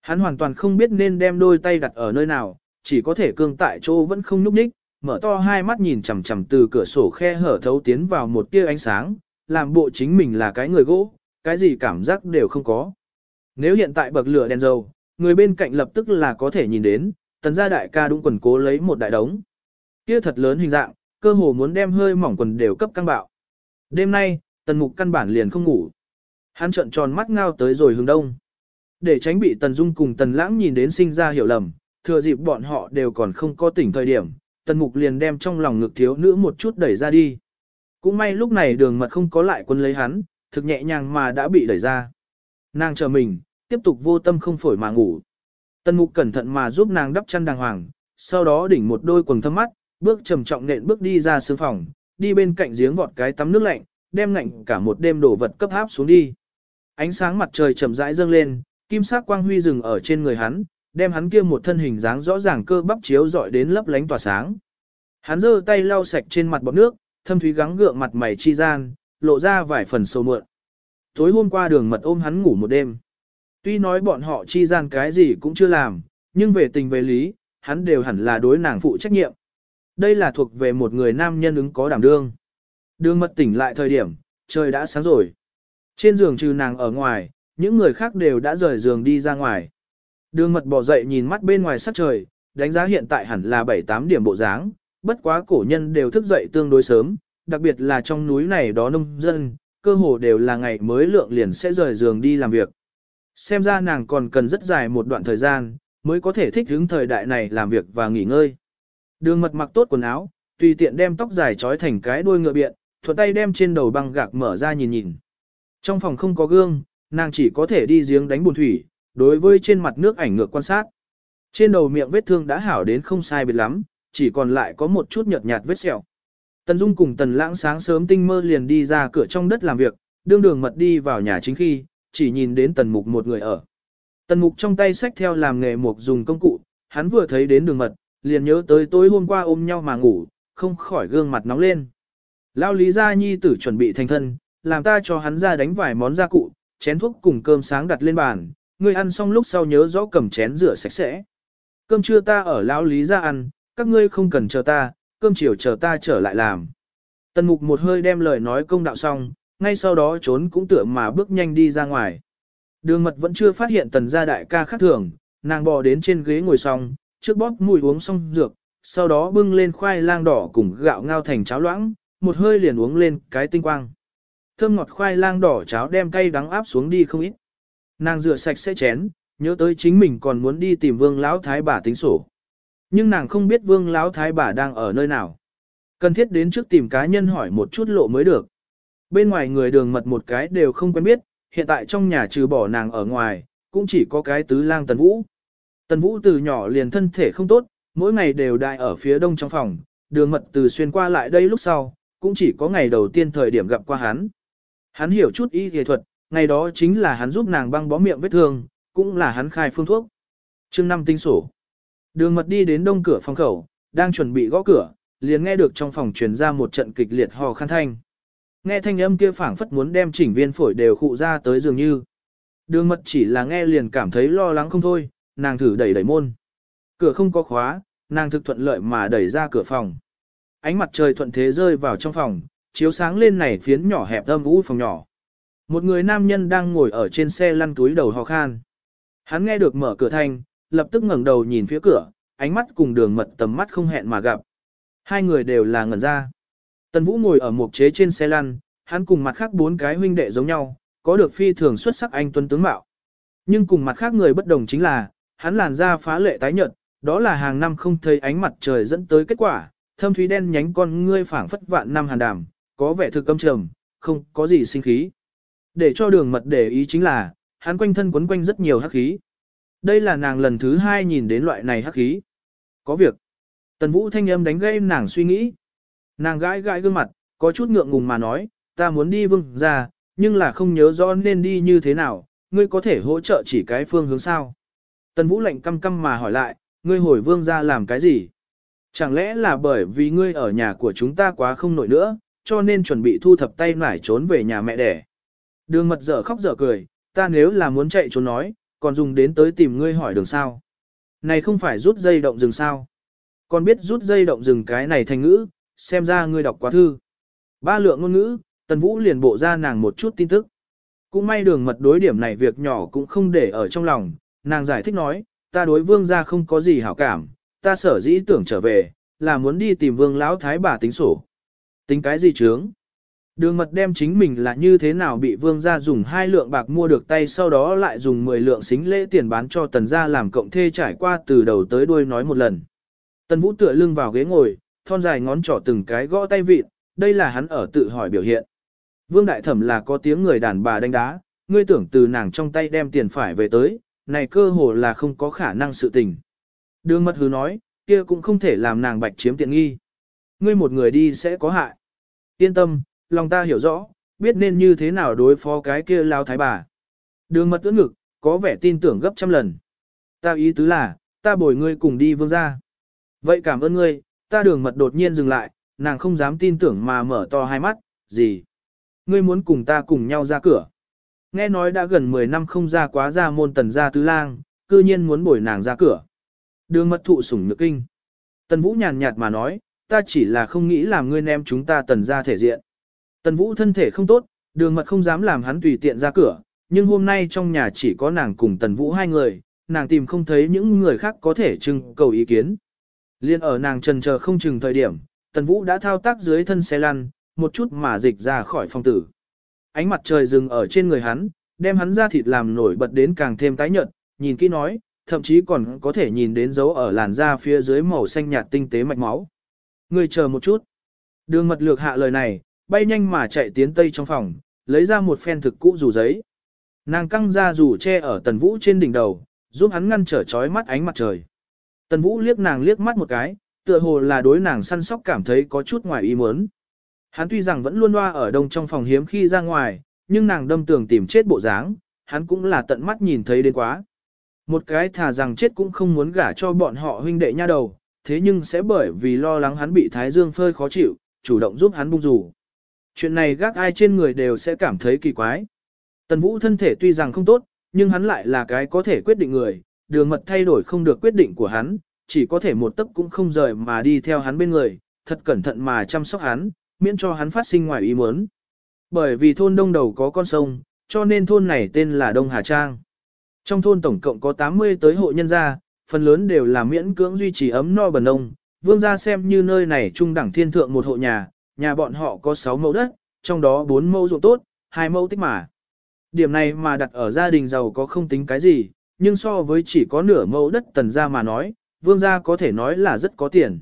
[SPEAKER 1] Hắn hoàn toàn không biết nên đem đôi tay đặt ở nơi nào, chỉ có thể cương tại chỗ vẫn không núp ních, mở to hai mắt nhìn chằm chằm từ cửa sổ khe hở thấu tiến vào một tia ánh sáng, làm bộ chính mình là cái người gỗ, cái gì cảm giác đều không có. Nếu hiện tại bậc lửa đèn dầu, người bên cạnh lập tức là có thể nhìn đến, tần gia đại ca đúng quần cố lấy một đại đống. Kia thật lớn hình dạng, cơ hồ muốn đem hơi mỏng quần đều cấp căng bạo. Đêm nay, tần mục căn bản liền không ngủ. Hắn trợn tròn mắt ngao tới rồi hướng đông. Để tránh bị tần dung cùng tần lãng nhìn đến sinh ra hiểu lầm, thừa dịp bọn họ đều còn không có tỉnh thời điểm, tần mục liền đem trong lòng ngực thiếu nữ một chút đẩy ra đi. Cũng may lúc này đường mật không có lại quân lấy hắn, thực nhẹ nhàng mà đã bị đẩy ra. Nàng chờ mình, tiếp tục vô tâm không phổi mà ngủ. Tần mục cẩn thận mà giúp nàng đắp chăn đàng hoàng, sau đó đỉnh một đôi quần thâm mắt, bước trầm trọng nện bước đi ra sương phòng, đi bên cạnh giếng vọt cái tắm nước lạnh, đem ngạnh cả một đêm đổ vật cấp háp xuống đi. Ánh sáng mặt trời chậm rãi dâng lên, kim sắc quang huy rừng ở trên người hắn, đem hắn kia một thân hình dáng rõ ràng cơ bắp chiếu dọi đến lấp lánh tỏa sáng. Hắn giơ tay lau sạch trên mặt bọt nước, thâm thúy gắng gượng mặt mày chi gian, lộ ra vài phần sâu mượn. Tối hôm qua đường mật ôm hắn ngủ một đêm. Tuy nói bọn họ chi gian cái gì cũng chưa làm, nhưng về tình về lý, hắn đều hẳn là đối nàng phụ trách nhiệm. Đây là thuộc về một người nam nhân ứng có đảm đương. Đường mật tỉnh lại thời điểm, trời đã sáng rồi. Trên giường trừ nàng ở ngoài, những người khác đều đã rời giường đi ra ngoài. Đường mật bỏ dậy nhìn mắt bên ngoài sắc trời, đánh giá hiện tại hẳn là 7-8 điểm bộ dáng, bất quá cổ nhân đều thức dậy tương đối sớm, đặc biệt là trong núi này đó nông dân, cơ hồ đều là ngày mới lượng liền sẽ rời giường đi làm việc. Xem ra nàng còn cần rất dài một đoạn thời gian, mới có thể thích ứng thời đại này làm việc và nghỉ ngơi. Đường mật mặc tốt quần áo, tùy tiện đem tóc dài trói thành cái đuôi ngựa biện, thuận tay đem trên đầu băng gạc mở ra nhìn nhìn. Trong phòng không có gương, nàng chỉ có thể đi giếng đánh buồn thủy, đối với trên mặt nước ảnh ngược quan sát. Trên đầu miệng vết thương đã hảo đến không sai biệt lắm, chỉ còn lại có một chút nhợt nhạt vết sẹo. Tần Dung cùng Tần Lãng sáng sớm tinh mơ liền đi ra cửa trong đất làm việc, đương đường mật đi vào nhà chính khi, chỉ nhìn đến Tần Mục một người ở. Tần Mục trong tay sách theo làm nghề mục dùng công cụ, hắn vừa thấy đến đường mật, liền nhớ tới tối hôm qua ôm nhau mà ngủ, không khỏi gương mặt nóng lên. Lao Lý Gia Nhi tử chuẩn bị thành thân, làm ta cho hắn ra đánh vài món gia cụ, chén thuốc cùng cơm sáng đặt lên bàn, ngươi ăn xong lúc sau nhớ rõ cầm chén rửa sạch sẽ. Cơm trưa ta ở Lão Lý Gia ăn, các ngươi không cần chờ ta, cơm chiều chờ ta trở lại làm. Tần mục một hơi đem lời nói công đạo xong, ngay sau đó trốn cũng tựa mà bước nhanh đi ra ngoài. Đường mật vẫn chưa phát hiện tần gia đại ca khác thường, nàng bò đến trên ghế ngồi xong, trước bóp mùi uống xong dược, sau đó bưng lên khoai lang đỏ cùng gạo ngao thành cháo loãng, một hơi liền uống lên cái tinh quang. Thơm ngọt khoai lang đỏ cháo đem cay đắng áp xuống đi không ít. Nàng rửa sạch sẽ chén, nhớ tới chính mình còn muốn đi tìm vương lão thái bà tính sổ. Nhưng nàng không biết vương lão thái bà đang ở nơi nào. Cần thiết đến trước tìm cá nhân hỏi một chút lộ mới được. Bên ngoài người đường mật một cái đều không quen biết, hiện tại trong nhà trừ bỏ nàng ở ngoài, cũng chỉ có cái tứ lang tần vũ. Tần vũ từ nhỏ liền thân thể không tốt, mỗi ngày đều đại ở phía đông trong phòng, đường mật từ xuyên qua lại đây lúc sau, cũng chỉ có ngày đầu tiên thời điểm gặp qua hắn. Hắn hiểu chút y y thuật, ngày đó chính là hắn giúp nàng băng bó miệng vết thương, cũng là hắn khai phương thuốc. chương năm tinh sổ. Đường mật đi đến đông cửa phòng khẩu, đang chuẩn bị gõ cửa, liền nghe được trong phòng truyền ra một trận kịch liệt hò khăn thanh. Nghe thanh âm kia phảng phất muốn đem chỉnh viên phổi đều khụ ra tới dường như. Đường mật chỉ là nghe liền cảm thấy lo lắng không thôi, nàng thử đẩy đẩy môn. Cửa không có khóa, nàng thực thuận lợi mà đẩy ra cửa phòng. Ánh mặt trời thuận thế rơi vào trong phòng, chiếu sáng lên này phiến nhỏ hẹp âm u phòng nhỏ. Một người nam nhân đang ngồi ở trên xe lăn túi đầu ho khan. Hắn nghe được mở cửa thanh, lập tức ngẩng đầu nhìn phía cửa, ánh mắt cùng đường mật tầm mắt không hẹn mà gặp. Hai người đều là ngẩn ra. Tần Vũ ngồi ở một chế trên xe lăn, hắn cùng mặt khác bốn cái huynh đệ giống nhau, có được phi thường xuất sắc anh tuấn tướng mạo. Nhưng cùng mặt khác người bất đồng chính là, hắn làn da phá lệ tái nhợt, đó là hàng năm không thấy ánh mặt trời dẫn tới kết quả, thâm thúy đen nhánh con ngươi phảng phất vạn năm hàn đàm, có vẻ thực âm trầm, không có gì sinh khí. Để cho đường mật để ý chính là, hắn quanh thân quấn quanh rất nhiều hắc khí. Đây là nàng lần thứ hai nhìn đến loại này hắc khí. Có việc. Tần Vũ thanh âm đánh gây nàng suy nghĩ. Nàng gãi gãi gương mặt, có chút ngượng ngùng mà nói, ta muốn đi vương ra, nhưng là không nhớ rõ nên đi như thế nào, ngươi có thể hỗ trợ chỉ cái phương hướng sao. Tần Vũ lạnh căm căm mà hỏi lại, ngươi hồi vương ra làm cái gì? Chẳng lẽ là bởi vì ngươi ở nhà của chúng ta quá không nổi nữa, cho nên chuẩn bị thu thập tay nải trốn về nhà mẹ đẻ. Đường mật dở khóc dở cười, ta nếu là muốn chạy trốn nói, còn dùng đến tới tìm ngươi hỏi đường sao. Này không phải rút dây động rừng sao. Còn biết rút dây động rừng cái này thành ngữ, xem ra ngươi đọc quá thư. Ba lượng ngôn ngữ, tần vũ liền bộ ra nàng một chút tin tức. Cũng may đường mật đối điểm này việc nhỏ cũng không để ở trong lòng, nàng giải thích nói, ta đối vương gia không có gì hảo cảm, ta sở dĩ tưởng trở về, là muốn đi tìm vương lão thái bà tính sổ. Tính cái gì chướng? Đường mật đem chính mình là như thế nào bị vương gia dùng hai lượng bạc mua được tay sau đó lại dùng 10 lượng xính lễ tiền bán cho tần gia làm cộng thê trải qua từ đầu tới đuôi nói một lần. Tần vũ tựa lưng vào ghế ngồi, thon dài ngón trỏ từng cái gõ tay vịt, đây là hắn ở tự hỏi biểu hiện. Vương đại thẩm là có tiếng người đàn bà đánh đá, ngươi tưởng từ nàng trong tay đem tiền phải về tới, này cơ hồ là không có khả năng sự tình. Đường mật hứ nói, kia cũng không thể làm nàng bạch chiếm tiện nghi. Ngươi một người đi sẽ có hại. Yên tâm, lòng ta hiểu rõ, biết nên như thế nào đối phó cái kia lao thái bà. Đường mật ưỡn ngực, có vẻ tin tưởng gấp trăm lần. Ta ý tứ là, ta bồi ngươi cùng đi vương ra. Vậy cảm ơn ngươi, ta đường mật đột nhiên dừng lại, nàng không dám tin tưởng mà mở to hai mắt, gì? Ngươi muốn cùng ta cùng nhau ra cửa. Nghe nói đã gần 10 năm không ra quá ra môn tần gia tứ lang, cư nhiên muốn bồi nàng ra cửa. Đường mật thụ sủng nhược kinh. Tần Vũ nhàn nhạt mà nói, ta chỉ là không nghĩ làm ngươi ném chúng ta tần gia thể diện. Tần Vũ thân thể không tốt, đường mật không dám làm hắn tùy tiện ra cửa, nhưng hôm nay trong nhà chỉ có nàng cùng Tần Vũ hai người, nàng tìm không thấy những người khác có thể trưng cầu ý kiến. Liên ở nàng trần chờ không chừng thời điểm, Tần Vũ đã thao tác dưới thân xe lăn, một chút mà dịch ra khỏi phòng tử. Ánh mặt trời dừng ở trên người hắn, đem hắn ra thịt làm nổi bật đến càng thêm tái nhợt, nhìn kỹ nói, thậm chí còn có thể nhìn đến dấu ở làn da phía dưới màu xanh nhạt tinh tế mạch máu. Người chờ một chút. Đường mật lược hạ lời này, bay nhanh mà chạy tiến tây trong phòng, lấy ra một phen thực cũ rủ giấy. Nàng căng ra rủ che ở tần vũ trên đỉnh đầu, giúp hắn ngăn trở chói mắt ánh mặt trời. Tần vũ liếc nàng liếc mắt một cái, tựa hồ là đối nàng săn sóc cảm thấy có chút ngoài ý muốn. Hắn tuy rằng vẫn luôn loa ở đông trong phòng hiếm khi ra ngoài, nhưng nàng đâm tường tìm chết bộ dáng, hắn cũng là tận mắt nhìn thấy đến quá. Một cái thà rằng chết cũng không muốn gả cho bọn họ huynh đệ nha đầu, thế nhưng sẽ bởi vì lo lắng hắn bị thái dương phơi khó chịu, chủ động giúp hắn bung rủ. Chuyện này gác ai trên người đều sẽ cảm thấy kỳ quái. Tần Vũ thân thể tuy rằng không tốt, nhưng hắn lại là cái có thể quyết định người, đường mật thay đổi không được quyết định của hắn, chỉ có thể một tấc cũng không rời mà đi theo hắn bên người, thật cẩn thận mà chăm sóc hắn, miễn cho hắn phát sinh ngoài ý muốn. Bởi vì thôn đông đầu có con sông, cho nên thôn này tên là Đông Hà Trang. Trong thôn tổng cộng có 80 tới hộ nhân gia, phần lớn đều là miễn cưỡng duy trì ấm no bần nông. Vương gia xem như nơi này trung đẳng thiên thượng một hộ nhà, nhà bọn họ có 6 mẫu đất, trong đó 4 mẫu ruộng tốt, 2 mẫu tích mà. Điểm này mà đặt ở gia đình giàu có không tính cái gì, nhưng so với chỉ có nửa mẫu đất tần gia mà nói, vương gia có thể nói là rất có tiền.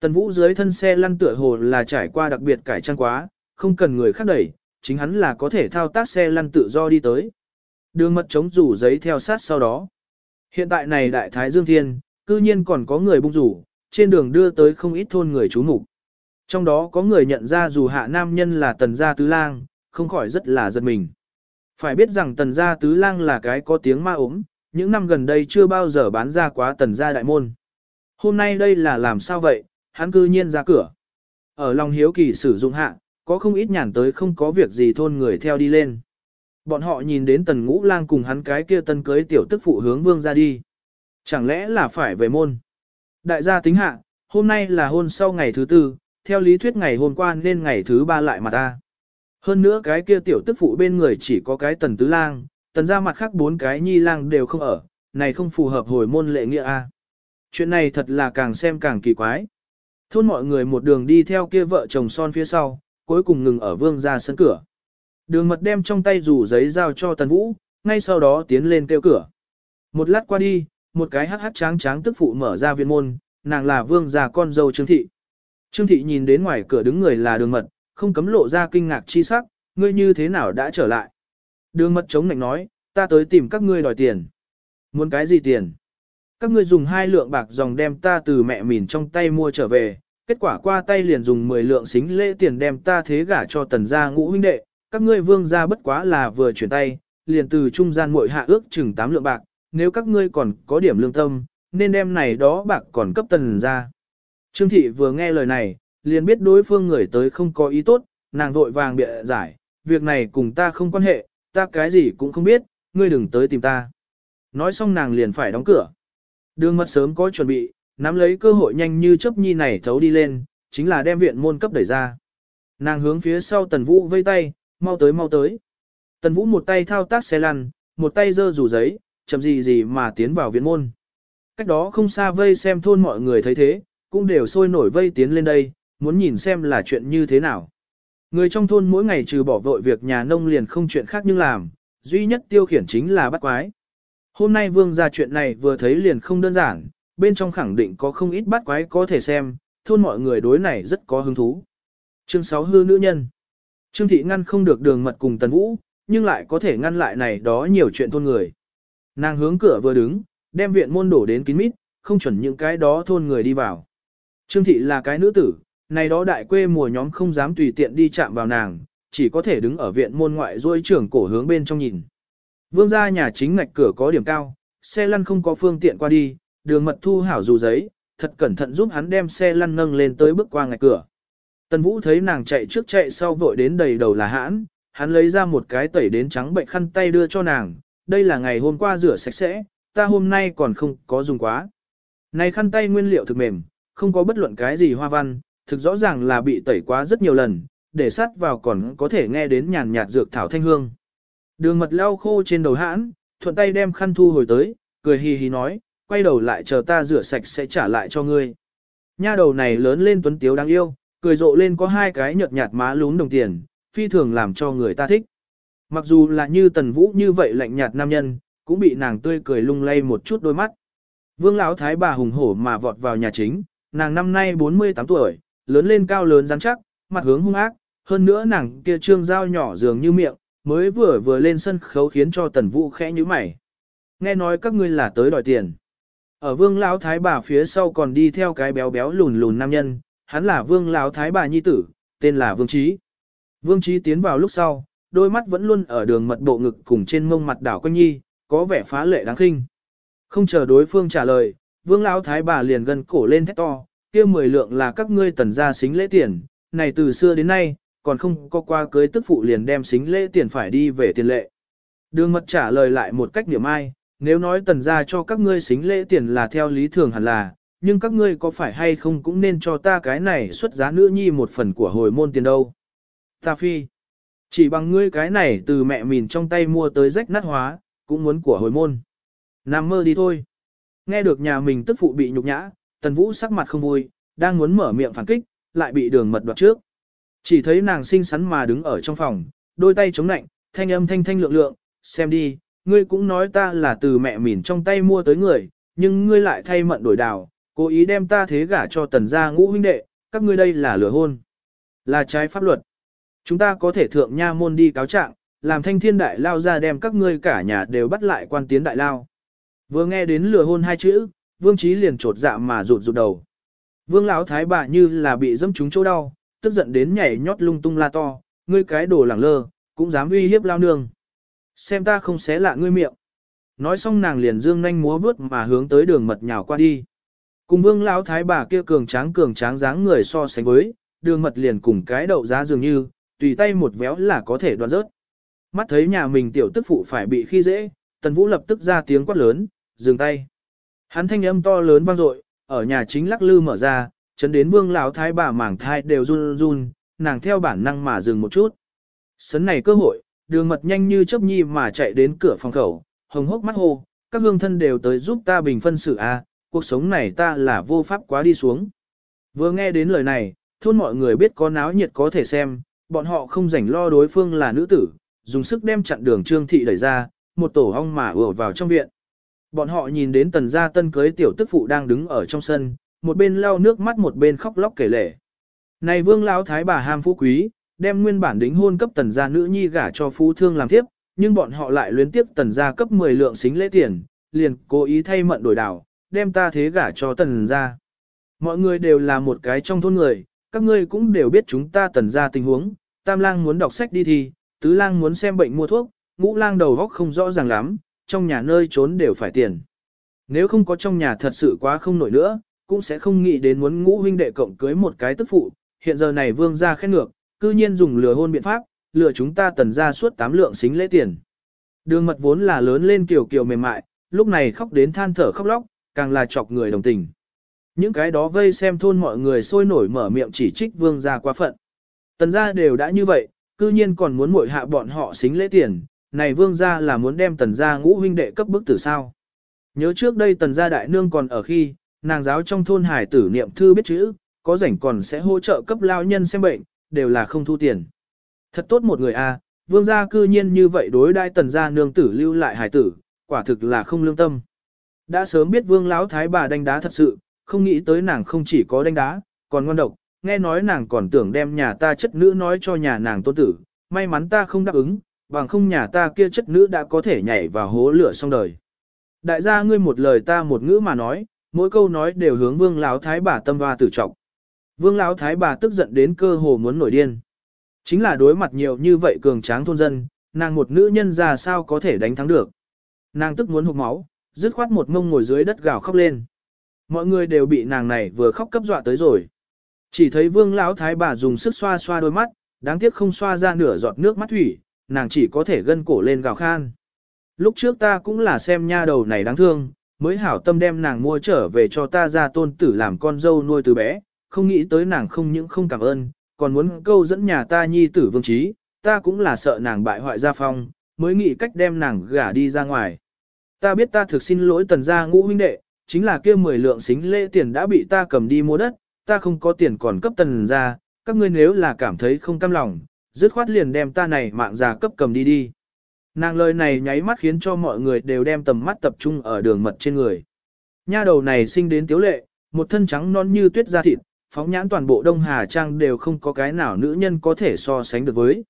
[SPEAKER 1] Tần vũ dưới thân xe lăn tựa hồ là trải qua đặc biệt cải trang quá, không cần người khác đẩy, chính hắn là có thể thao tác xe lăn tự do đi tới. Đường mật chống rủ giấy theo sát sau đó. Hiện tại này đại thái dương thiên, cư nhiên còn có người bung rủ, trên đường đưa tới không ít thôn người chú mục. Trong đó có người nhận ra dù hạ nam nhân là tần gia tứ lang, không khỏi rất là giật mình. Phải biết rằng tần gia tứ lang là cái có tiếng ma ốm, những năm gần đây chưa bao giờ bán ra quá tần gia đại môn. Hôm nay đây là làm sao vậy, hắn cư nhiên ra cửa. Ở lòng hiếu kỳ sử dụng hạ, có không ít nhàn tới không có việc gì thôn người theo đi lên. Bọn họ nhìn đến tần ngũ lang cùng hắn cái kia tân cưới tiểu tức phụ hướng vương ra đi. Chẳng lẽ là phải về môn? Đại gia tính hạ, hôm nay là hôn sau ngày thứ tư, theo lý thuyết ngày hôm qua nên ngày thứ ba lại mà ta. Hơn nữa cái kia tiểu tức phụ bên người chỉ có cái tần tứ lang, tần ra mặt khác bốn cái nhi lang đều không ở, này không phù hợp hồi môn lệ nghĩa a. Chuyện này thật là càng xem càng kỳ quái. Thôn mọi người một đường đi theo kia vợ chồng son phía sau, cuối cùng ngừng ở vương ra sân cửa. Đường mật đem trong tay rủ giấy giao cho tần vũ, ngay sau đó tiến lên kêu cửa. Một lát qua đi, một cái hắc hắc tráng tráng tức phụ mở ra viện môn, nàng là vương già con dâu Trương Thị. Trương Thị nhìn đến ngoài cửa đứng người là đường mật, không cấm lộ ra kinh ngạc chi sắc, ngươi như thế nào đã trở lại. Đường mật chống nạnh nói, ta tới tìm các ngươi đòi tiền. Muốn cái gì tiền? Các ngươi dùng hai lượng bạc dòng đem ta từ mẹ mìn trong tay mua trở về, kết quả qua tay liền dùng 10 lượng xính lễ tiền đem ta thế gả cho tần gia ngũ huynh đệ, các ngươi vương gia bất quá là vừa chuyển tay, liền từ trung gian muội hạ ước chừng 8 lượng bạc, nếu các ngươi còn có điểm lương tâm, nên đem này đó bạc còn cấp tần gia. Trương thị vừa nghe lời này, liền biết đối phương người tới không có ý tốt, nàng vội vàng bịa giải, việc này cùng ta không quan hệ, ta cái gì cũng không biết, ngươi đừng tới tìm ta. Nói xong nàng liền phải đóng cửa. Đường mật sớm có chuẩn bị, nắm lấy cơ hội nhanh như chớp nhi này thấu đi lên, chính là đem viện môn cấp đẩy ra. Nàng hướng phía sau tần vũ vây tay, mau tới mau tới. Tần vũ một tay thao tác xe lăn, một tay giơ rủ giấy, chậm gì gì mà tiến vào viện môn. Cách đó không xa vây xem thôn mọi người thấy thế, cũng đều sôi nổi vây tiến lên đây, muốn nhìn xem là chuyện như thế nào. Người trong thôn mỗi ngày trừ bỏ vội việc nhà nông liền không chuyện khác nhưng làm, duy nhất tiêu khiển chính là bắt quái. Hôm nay vương ra chuyện này vừa thấy liền không đơn giản, bên trong khẳng định có không ít bắt quái có thể xem, thôn mọi người đối này rất có hứng thú. Chương 6 hư nữ nhân. Trương thị ngăn không được đường mật cùng tần vũ, nhưng lại có thể ngăn lại này đó nhiều chuyện thôn người. Nàng hướng cửa vừa đứng, đem viện môn đổ đến kín mít, không chuẩn những cái đó thôn người đi vào. Trương thị là cái nữ tử, này đó đại quê mùa nhóm không dám tùy tiện đi chạm vào nàng, chỉ có thể đứng ở viện môn ngoại duỗi trưởng cổ hướng bên trong nhìn. Vương gia nhà chính ngạch cửa có điểm cao, xe lăn không có phương tiện qua đi, đường mật thu hảo dù giấy, thật cẩn thận giúp hắn đem xe lăn nâng lên tới bước qua ngạch cửa. Tần Vũ thấy nàng chạy trước chạy sau vội đến đầy đầu là hãn, hắn lấy ra một cái tẩy đến trắng bệnh khăn tay đưa cho nàng, đây là ngày hôm qua rửa sạch sẽ, ta hôm nay còn không có dùng quá. Này khăn tay nguyên liệu thực mềm, không có bất luận cái gì hoa văn, thực rõ ràng là bị tẩy quá rất nhiều lần, để sát vào còn có thể nghe đến nhàn nhạt dược thảo thanh hương. Đường mật lau khô trên đầu hãn, thuận tay đem khăn thu hồi tới, cười hì hì nói, quay đầu lại chờ ta rửa sạch sẽ trả lại cho ngươi. Nha đầu này lớn lên tuấn tiếu đáng yêu, cười rộ lên có hai cái nhợt nhạt má lún đồng tiền, phi thường làm cho người ta thích. Mặc dù là như tần vũ như vậy lạnh nhạt nam nhân, cũng bị nàng tươi cười lung lay một chút đôi mắt. Vương lão thái bà hùng hổ mà vọt vào nhà chính, nàng năm nay 48 tuổi, lớn lên cao lớn rắn chắc, mặt hướng hung ác, hơn nữa nàng kia trương dao nhỏ dường như miệng, mới vừa vừa lên sân khấu khiến cho tần vũ khẽ như mày. Nghe nói các ngươi là tới đòi tiền. Ở vương lão thái bà phía sau còn đi theo cái béo béo lùn lùn nam nhân, hắn là vương lão thái bà nhi tử, tên là vương trí. Vương trí tiến vào lúc sau, đôi mắt vẫn luôn ở đường mật bộ ngực cùng trên mông mặt đảo quanh nhi, có vẻ phá lệ đáng khinh. Không chờ đối phương trả lời, vương lão thái bà liền gần cổ lên thét to, kia mười lượng là các ngươi tần gia xính lễ tiền, này từ xưa đến nay, còn không có qua cưới tức phụ liền đem xính lễ tiền phải đi về tiền lệ. Đường mật trả lời lại một cách niệm ai, nếu nói tần gia cho các ngươi xính lễ tiền là theo lý thường hẳn là, nhưng các ngươi có phải hay không cũng nên cho ta cái này xuất giá nữ nhi một phần của hồi môn tiền đâu. Ta phi, chỉ bằng ngươi cái này từ mẹ mình trong tay mua tới rách nát hóa, cũng muốn của hồi môn. Nằm mơ đi thôi. Nghe được nhà mình tức phụ bị nhục nhã, tần vũ sắc mặt không vui, đang muốn mở miệng phản kích, lại bị đường mật đoạt trước. Chỉ thấy nàng xinh xắn mà đứng ở trong phòng, đôi tay chống nạnh, thanh âm thanh thanh lượng lượng, xem đi, ngươi cũng nói ta là từ mẹ mỉn trong tay mua tới người, nhưng ngươi lại thay mận đổi đào, cố ý đem ta thế gả cho tần gia ngũ huynh đệ, các ngươi đây là lừa hôn. Là trái pháp luật. Chúng ta có thể thượng nha môn đi cáo trạng, làm thanh thiên đại lao ra đem các ngươi cả nhà đều bắt lại quan tiến đại lao. Vừa nghe đến lừa hôn hai chữ, vương trí liền trột dạ mà rụt rụt đầu. Vương lão thái bà như là bị dâm trúng chỗ đau, tức giận đến nhảy nhót lung tung la to, ngươi cái đồ lẳng lơ, cũng dám uy hiếp lao nương. Xem ta không xé lạ ngươi miệng. Nói xong nàng liền dương nhanh múa vướt mà hướng tới đường mật nhào qua đi. Cùng vương lão thái bà kia cường tráng cường tráng dáng người so sánh với, đường mật liền cùng cái đậu giá dường như, tùy tay một véo là có thể đoạt rớt. Mắt thấy nhà mình tiểu tức phụ phải bị khi dễ, tần vũ lập tức ra tiếng quát lớn, dừng tay. Hắn thanh âm to lớn vang dội, ở nhà chính lắc lư mở ra, chấn đến vương lão thái bà mảng thai đều run run, nàng theo bản năng mà dừng một chút. Sấn này cơ hội, đường mật nhanh như chớp nhi mà chạy đến cửa phòng khẩu, hồng hốc mắt hô, các hương thân đều tới giúp ta bình phân xử a, à, cuộc sống này ta là vô pháp quá đi xuống. Vừa nghe đến lời này, thôn mọi người biết có náo nhiệt có thể xem, bọn họ không rảnh lo đối phương là nữ tử, dùng sức đem chặn đường trương thị đẩy ra, một tổ ong mà ùa vào trong viện. Bọn họ nhìn đến tần gia tân cưới tiểu tức phụ đang đứng ở trong sân, một bên lau nước mắt một bên khóc lóc kể lể. Này vương lão thái bà ham phú quý, đem nguyên bản đính hôn cấp tần gia nữ nhi gả cho phú thương làm tiếp, nhưng bọn họ lại luyến tiếp tần gia cấp 10 lượng xính lễ tiền, liền cố ý thay mận đổi đảo, đem ta thế gả cho tần gia. Mọi người đều là một cái trong thôn người, các ngươi cũng đều biết chúng ta tần gia tình huống, tam lang muốn đọc sách đi thi, tứ lang muốn xem bệnh mua thuốc, ngũ lang đầu góc không rõ ràng lắm, trong nhà nơi trốn đều phải tiền. Nếu không có trong nhà thật sự quá không nổi nữa, cũng sẽ không nghĩ đến muốn ngũ huynh đệ cộng cưới một cái tức phụ, hiện giờ này vương gia khét ngược, cư nhiên dùng lừa hôn biện pháp, lừa chúng ta tần ra suốt tám lượng xính lễ tiền. Đường mật vốn là lớn lên kiểu kiểu mềm mại, lúc này khóc đến than thở khóc lóc, càng là chọc người đồng tình. Những cái đó vây xem thôn mọi người sôi nổi mở miệng chỉ trích vương gia quá phận. Tần gia đều đã như vậy, cư nhiên còn muốn muội hạ bọn họ xính lễ tiền, này vương gia là muốn đem tần gia ngũ huynh đệ cấp bức tử sao. Nhớ trước đây tần gia đại nương còn ở khi, nàng giáo trong thôn hải tử niệm thư biết chữ, có rảnh còn sẽ hỗ trợ cấp lao nhân xem bệnh, đều là không thu tiền. Thật tốt một người a, vương gia cư nhiên như vậy đối đai tần gia nương tử lưu lại hải tử, quả thực là không lương tâm. Đã sớm biết vương lão thái bà đánh đá thật sự, không nghĩ tới nàng không chỉ có đánh đá, còn ngoan độc, nghe nói nàng còn tưởng đem nhà ta chất nữ nói cho nhà nàng tôn tử, may mắn ta không đáp ứng, bằng không nhà ta kia chất nữ đã có thể nhảy vào hố lửa xong đời. Đại gia ngươi một lời ta một ngữ mà nói, mỗi câu nói đều hướng vương lão thái bà tâm hoa tử trọng. Vương lão thái bà tức giận đến cơ hồ muốn nổi điên. Chính là đối mặt nhiều như vậy cường tráng thôn dân, nàng một nữ nhân già sao có thể đánh thắng được. Nàng tức muốn hụt máu, dứt khoát một ngông ngồi dưới đất gào khóc lên. Mọi người đều bị nàng này vừa khóc cấp dọa tới rồi. Chỉ thấy vương lão thái bà dùng sức xoa xoa đôi mắt, đáng tiếc không xoa ra nửa giọt nước mắt thủy, nàng chỉ có thể gân cổ lên gào khan. Lúc trước ta cũng là xem nha đầu này đáng thương, mới hảo tâm đem nàng mua trở về cho ta ra tôn tử làm con dâu nuôi từ bé, không nghĩ tới nàng không những không cảm ơn, còn muốn câu dẫn nhà ta nhi tử vương trí, ta cũng là sợ nàng bại hoại gia phong, mới nghĩ cách đem nàng gả đi ra ngoài. Ta biết ta thực xin lỗi tần gia ngũ huynh đệ, chính là kia 10 lượng xính lễ tiền đã bị ta cầm đi mua đất, ta không có tiền còn cấp tần gia, các ngươi nếu là cảm thấy không cam lòng, dứt khoát liền đem ta này mạng già cấp cầm đi đi. Nàng lời này nháy mắt khiến cho mọi người đều đem tầm mắt tập trung ở đường mật trên người. Nha đầu này sinh đến tiếu lệ, một thân trắng non như tuyết da thịt, phóng nhãn toàn bộ Đông Hà Trang đều không có cái nào nữ nhân có thể so sánh được với.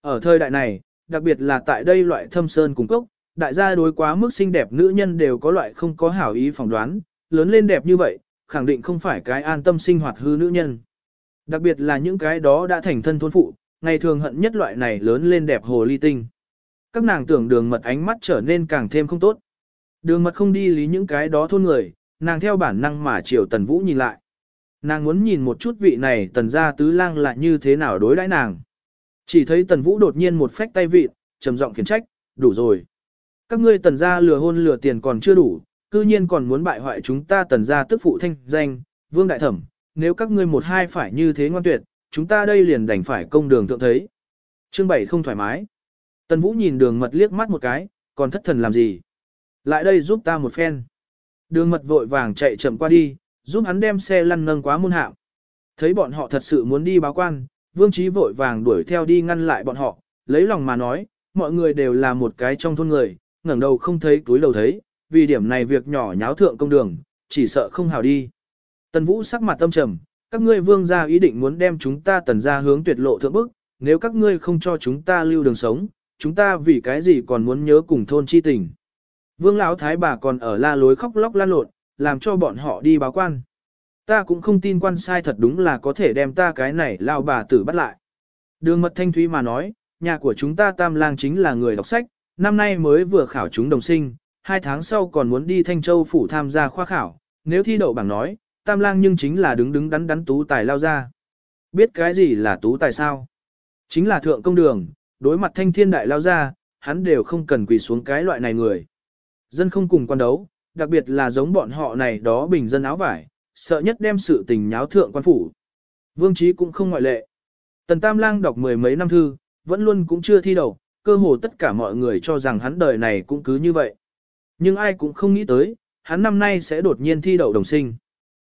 [SPEAKER 1] Ở thời đại này, đặc biệt là tại đây loại thâm sơn cung cốc, đại gia đối quá mức xinh đẹp nữ nhân đều có loại không có hảo ý phỏng đoán, lớn lên đẹp như vậy, khẳng định không phải cái an tâm sinh hoạt hư nữ nhân. Đặc biệt là những cái đó đã thành thân thôn phụ, ngày thường hận nhất loại này lớn lên đẹp hồ ly tinh. Các nàng tưởng đường mật ánh mắt trở nên càng thêm không tốt. Đường mật không đi lý những cái đó thôn người, nàng theo bản năng mà chiều tần vũ nhìn lại. Nàng muốn nhìn một chút vị này tần gia tứ lang là như thế nào đối đãi nàng. Chỉ thấy tần vũ đột nhiên một phách tay vị, trầm giọng khiển trách, đủ rồi. Các ngươi tần gia lừa hôn lừa tiền còn chưa đủ, cư nhiên còn muốn bại hoại chúng ta tần gia tức phụ thanh danh, vương đại thẩm, nếu các ngươi một hai phải như thế ngoan tuyệt, chúng ta đây liền đành phải công đường thượng thấy. Chương 7 không thoải mái. Tần Vũ nhìn đường mật liếc mắt một cái, còn thất thần làm gì? Lại đây giúp ta một phen. Đường mật vội vàng chạy chậm qua đi, giúp hắn đem xe lăn nâng quá môn hạm. Thấy bọn họ thật sự muốn đi báo quan, Vương Trí vội vàng đuổi theo đi ngăn lại bọn họ, lấy lòng mà nói, mọi người đều là một cái trong thôn người, ngẩng đầu không thấy túi đầu thấy, vì điểm này việc nhỏ nháo thượng công đường, chỉ sợ không hào đi. Tần Vũ sắc mặt tâm trầm, các ngươi vương gia ý định muốn đem chúng ta tần ra hướng tuyệt lộ thượng bức, nếu các ngươi không cho chúng ta lưu đường sống, chúng ta vì cái gì còn muốn nhớ cùng thôn chi tình. Vương lão thái bà còn ở la lối khóc lóc lan lộn, làm cho bọn họ đi báo quan. Ta cũng không tin quan sai thật đúng là có thể đem ta cái này lao bà tử bắt lại. Đường mật thanh thúy mà nói, nhà của chúng ta tam lang chính là người đọc sách, năm nay mới vừa khảo chúng đồng sinh, hai tháng sau còn muốn đi Thanh Châu phủ tham gia khoa khảo, nếu thi đậu bảng nói, tam lang nhưng chính là đứng đứng đắn đắn tú tài lao ra. Biết cái gì là tú tài sao? Chính là thượng công đường, đối mặt thanh thiên đại lao ra, hắn đều không cần quỳ xuống cái loại này người. Dân không cùng quan đấu, đặc biệt là giống bọn họ này đó bình dân áo vải, sợ nhất đem sự tình nháo thượng quan phủ. Vương Trí cũng không ngoại lệ. Tần Tam Lang đọc mười mấy năm thư, vẫn luôn cũng chưa thi đầu, cơ hồ tất cả mọi người cho rằng hắn đời này cũng cứ như vậy. Nhưng ai cũng không nghĩ tới, hắn năm nay sẽ đột nhiên thi đậu đồng sinh.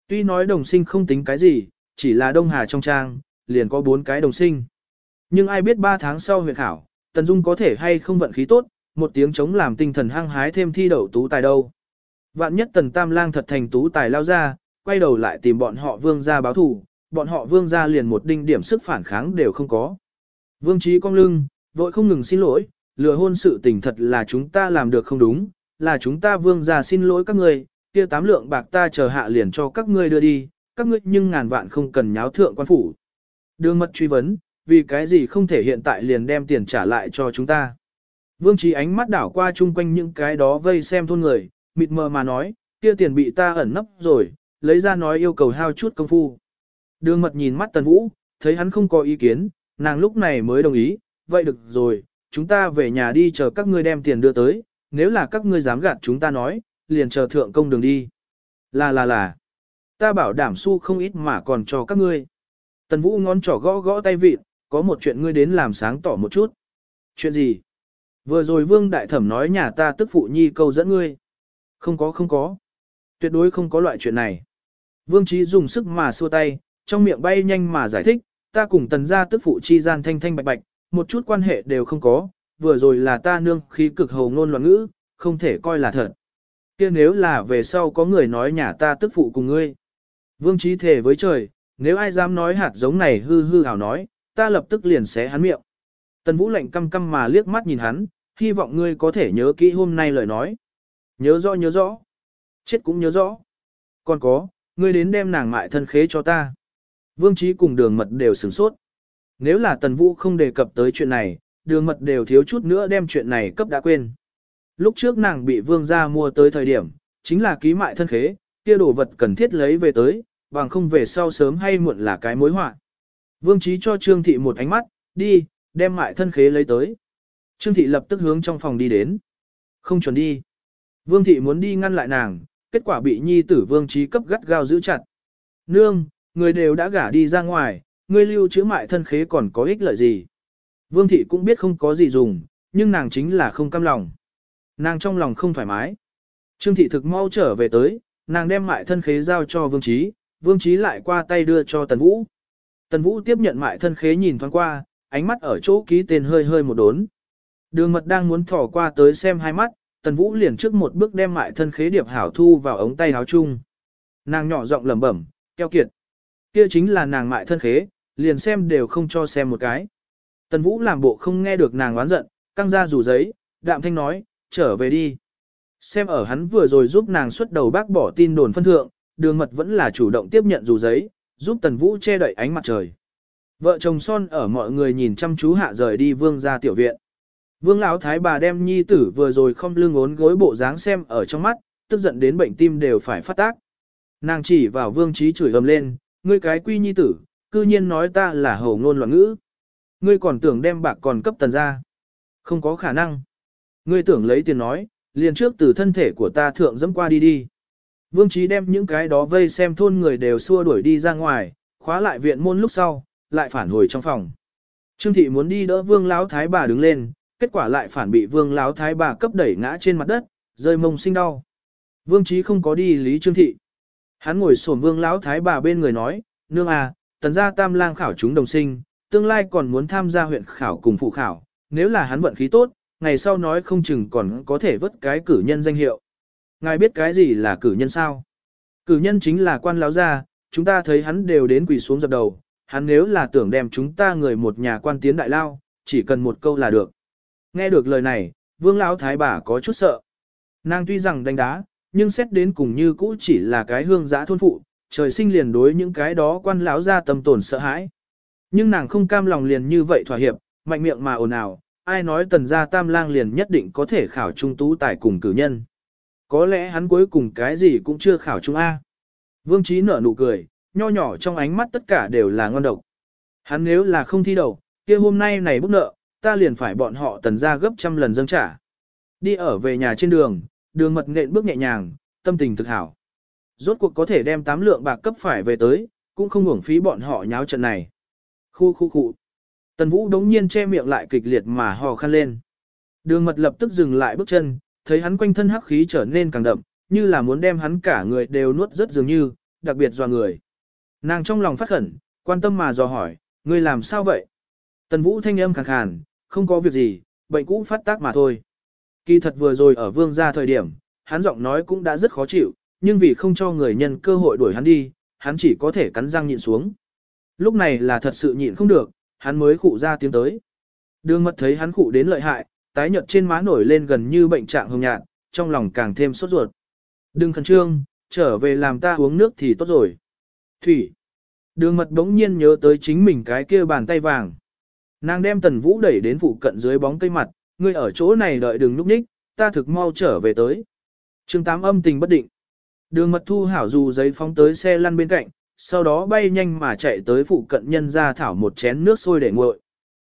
[SPEAKER 1] Tuy nói đồng sinh không tính cái gì, chỉ là Đông Hà trong trang, liền có bốn cái đồng sinh. Nhưng ai biết ba tháng sau huyện khảo, Tần Dung có thể hay không vận khí tốt, một tiếng chống làm tinh thần hăng hái thêm thi đậu tú tài đâu. Vạn nhất Tần Tam Lang thật thành tú tài lao ra, quay đầu lại tìm bọn họ vương gia báo thù, bọn họ vương gia liền một đinh điểm sức phản kháng đều không có. Vương trí cong lưng, vội không ngừng xin lỗi, lừa hôn sự tình thật là chúng ta làm được không đúng, là chúng ta vương gia xin lỗi các người kia tám lượng bạc ta chờ hạ liền cho các ngươi đưa đi, các ngươi nhưng ngàn vạn không cần nháo thượng quan phủ. Đường mật truy vấn, vì cái gì không thể hiện tại liền đem tiền trả lại cho chúng ta. Vương trí ánh mắt đảo qua chung quanh những cái đó vây xem thôn người, mịt mờ mà nói, kia tiền bị ta ẩn nấp rồi, lấy ra nói yêu cầu hao chút công phu. Đường mật nhìn mắt tần vũ, thấy hắn không có ý kiến, nàng lúc này mới đồng ý, vậy được rồi, chúng ta về nhà đi chờ các ngươi đem tiền đưa tới, nếu là các ngươi dám gạt chúng ta nói, liền chờ thượng công đường đi. Là là là, ta bảo đảm su không ít mà còn cho các ngươi. Tần Vũ ngón trỏ gõ gõ tay vịt, có một chuyện ngươi đến làm sáng tỏ một chút. Chuyện gì? Vừa rồi Vương Đại Thẩm nói nhà ta tức phụ nhi câu dẫn ngươi. Không có không có. Tuyệt đối không có loại chuyện này. Vương Trí dùng sức mà xua tay, trong miệng bay nhanh mà giải thích, ta cùng tần gia tức phụ chi gian thanh thanh bạch bạch, một chút quan hệ đều không có, vừa rồi là ta nương khí cực hầu ngôn loạn ngữ, không thể coi là thật kia nếu là về sau có người nói nhà ta tức phụ cùng ngươi. Vương Trí thề với trời, nếu ai dám nói hạt giống này hư hư hảo nói, ta lập tức liền xé hắn miệng. Tần Vũ lạnh căm căm mà liếc mắt nhìn hắn, hy vọng ngươi có thể nhớ kỹ hôm nay lời nói. Nhớ rõ nhớ rõ. Chết cũng nhớ rõ. Còn có, ngươi đến đem nàng mại thân khế cho ta. Vương Trí cùng đường mật đều sửng sốt. Nếu là Tần Vũ không đề cập tới chuyện này, đường mật đều thiếu chút nữa đem chuyện này cấp đã quên. Lúc trước nàng bị vương gia mua tới thời điểm, chính là ký mại thân khế, kia đồ vật cần thiết lấy về tới, bằng không về sau sớm hay muộn là cái mối họa. Vương Trí cho Trương Thị một ánh mắt, đi, đem mại thân khế lấy tới. Trương Thị lập tức hướng trong phòng đi đến. Không chuẩn đi. Vương Thị muốn đi ngăn lại nàng, kết quả bị nhi tử Vương Trí cấp gắt gao giữ chặt. Nương, người đều đã gả đi ra ngoài, người lưu chữ mại thân khế còn có ích lợi gì. Vương Thị cũng biết không có gì dùng, nhưng nàng chính là không cam lòng. Nàng trong lòng không thoải mái. Trương Thị thực mau trở về tới, nàng đem mại thân khế giao cho Vương Trí, Vương Trí lại qua tay đưa cho Tần Vũ. Tần Vũ tiếp nhận mại thân khế nhìn thoáng qua, ánh mắt ở chỗ ký tên hơi hơi một đốn. Đường mật đang muốn thỏ qua tới xem hai mắt, Tần Vũ liền trước một bước đem mại thân khế điệp hảo thu vào ống tay áo chung. Nàng nhỏ giọng lẩm bẩm, keo kiệt. Kia chính là nàng mại thân khế, liền xem đều không cho xem một cái. Tần Vũ làm bộ không nghe được nàng oán giận, căng ra rủ giấy, đạm thanh nói, trở về đi. Xem ở hắn vừa rồi giúp nàng xuất đầu bác bỏ tin đồn phân thượng, đường mật vẫn là chủ động tiếp nhận dù giấy, giúp Tần Vũ che đậy ánh mặt trời. Vợ chồng son ở mọi người nhìn chăm chú hạ rời đi vương ra tiểu viện. Vương lão thái bà đem nhi tử vừa rồi không lưng ốn gối bộ dáng xem ở trong mắt, tức giận đến bệnh tim đều phải phát tác. Nàng chỉ vào vương trí chửi ầm lên, ngươi cái quy nhi tử, cư nhiên nói ta là hầu ngôn loạn ngữ. Ngươi còn tưởng đem bạc còn cấp tần ra. Không có khả năng. Ngươi tưởng lấy tiền nói, liền trước từ thân thể của ta thượng dẫm qua đi đi. Vương trí đem những cái đó vây xem thôn người đều xua đuổi đi ra ngoài, khóa lại viện môn lúc sau, lại phản hồi trong phòng. Trương thị muốn đi đỡ vương lão thái bà đứng lên, kết quả lại phản bị vương lão thái bà cấp đẩy ngã trên mặt đất, rơi mông sinh đau. Vương trí không có đi lý trương thị. Hắn ngồi xổm vương lão thái bà bên người nói, nương à, tần gia tam lang khảo chúng đồng sinh, tương lai còn muốn tham gia huyện khảo cùng phụ khảo, nếu là hắn vận khí tốt, ngày sau nói không chừng còn có thể vớt cái cử nhân danh hiệu. Ngài biết cái gì là cử nhân sao? Cử nhân chính là quan lão gia, chúng ta thấy hắn đều đến quỳ xuống dập đầu, hắn nếu là tưởng đem chúng ta người một nhà quan tiến đại lao, chỉ cần một câu là được. Nghe được lời này, vương lão thái bà có chút sợ. Nàng tuy rằng đánh đá, nhưng xét đến cùng như cũ chỉ là cái hương giã thôn phụ, trời sinh liền đối những cái đó quan lão ra tâm tổn sợ hãi. Nhưng nàng không cam lòng liền như vậy thỏa hiệp, mạnh miệng mà ồn ào, ai nói tần gia tam lang liền nhất định có thể khảo trung tú tài cùng cử nhân. Có lẽ hắn cuối cùng cái gì cũng chưa khảo trung A. Vương Trí nở nụ cười, nho nhỏ trong ánh mắt tất cả đều là ngon độc. Hắn nếu là không thi đầu, kia hôm nay này bức nợ, ta liền phải bọn họ tần ra gấp trăm lần dâng trả. Đi ở về nhà trên đường, đường mật nện bước nhẹ nhàng, tâm tình thực hảo. Rốt cuộc có thể đem tám lượng bạc cấp phải về tới, cũng không hưởng phí bọn họ nháo trận này. Khu khu khu. Tần Vũ đống nhiên che miệng lại kịch liệt mà hò khăn lên. Đường mật lập tức dừng lại bước chân, thấy hắn quanh thân hắc khí trở nên càng đậm, như là muốn đem hắn cả người đều nuốt rất dường như, đặc biệt dò người. Nàng trong lòng phát khẩn, quan tâm mà dò hỏi, ngươi làm sao vậy? Tần Vũ thanh âm khàn khàn, không có việc gì, bệnh cũ phát tác mà thôi. Kỳ thật vừa rồi ở vương gia thời điểm, hắn giọng nói cũng đã rất khó chịu, nhưng vì không cho người nhân cơ hội đuổi hắn đi, hắn chỉ có thể cắn răng nhịn xuống. Lúc này là thật sự nhịn không được, hắn mới khụ ra tiếng tới. Đường mật thấy hắn khụ đến lợi hại, tái nhợt trên má nổi lên gần như bệnh trạng hồng nhạt, trong lòng càng thêm sốt ruột. Đừng khẩn trương, trở về làm ta uống nước thì tốt rồi. Thủy. Đường mật đống nhiên nhớ tới chính mình cái kia bàn tay vàng. Nàng đem tần vũ đẩy đến phụ cận dưới bóng cây mặt, ngươi ở chỗ này đợi đừng núp ních, ta thực mau trở về tới. chương tám âm tình bất định. Đường mật thu hảo dù giấy phóng tới xe lăn bên cạnh, sau đó bay nhanh mà chạy tới phụ cận nhân ra thảo một chén nước sôi để nguội.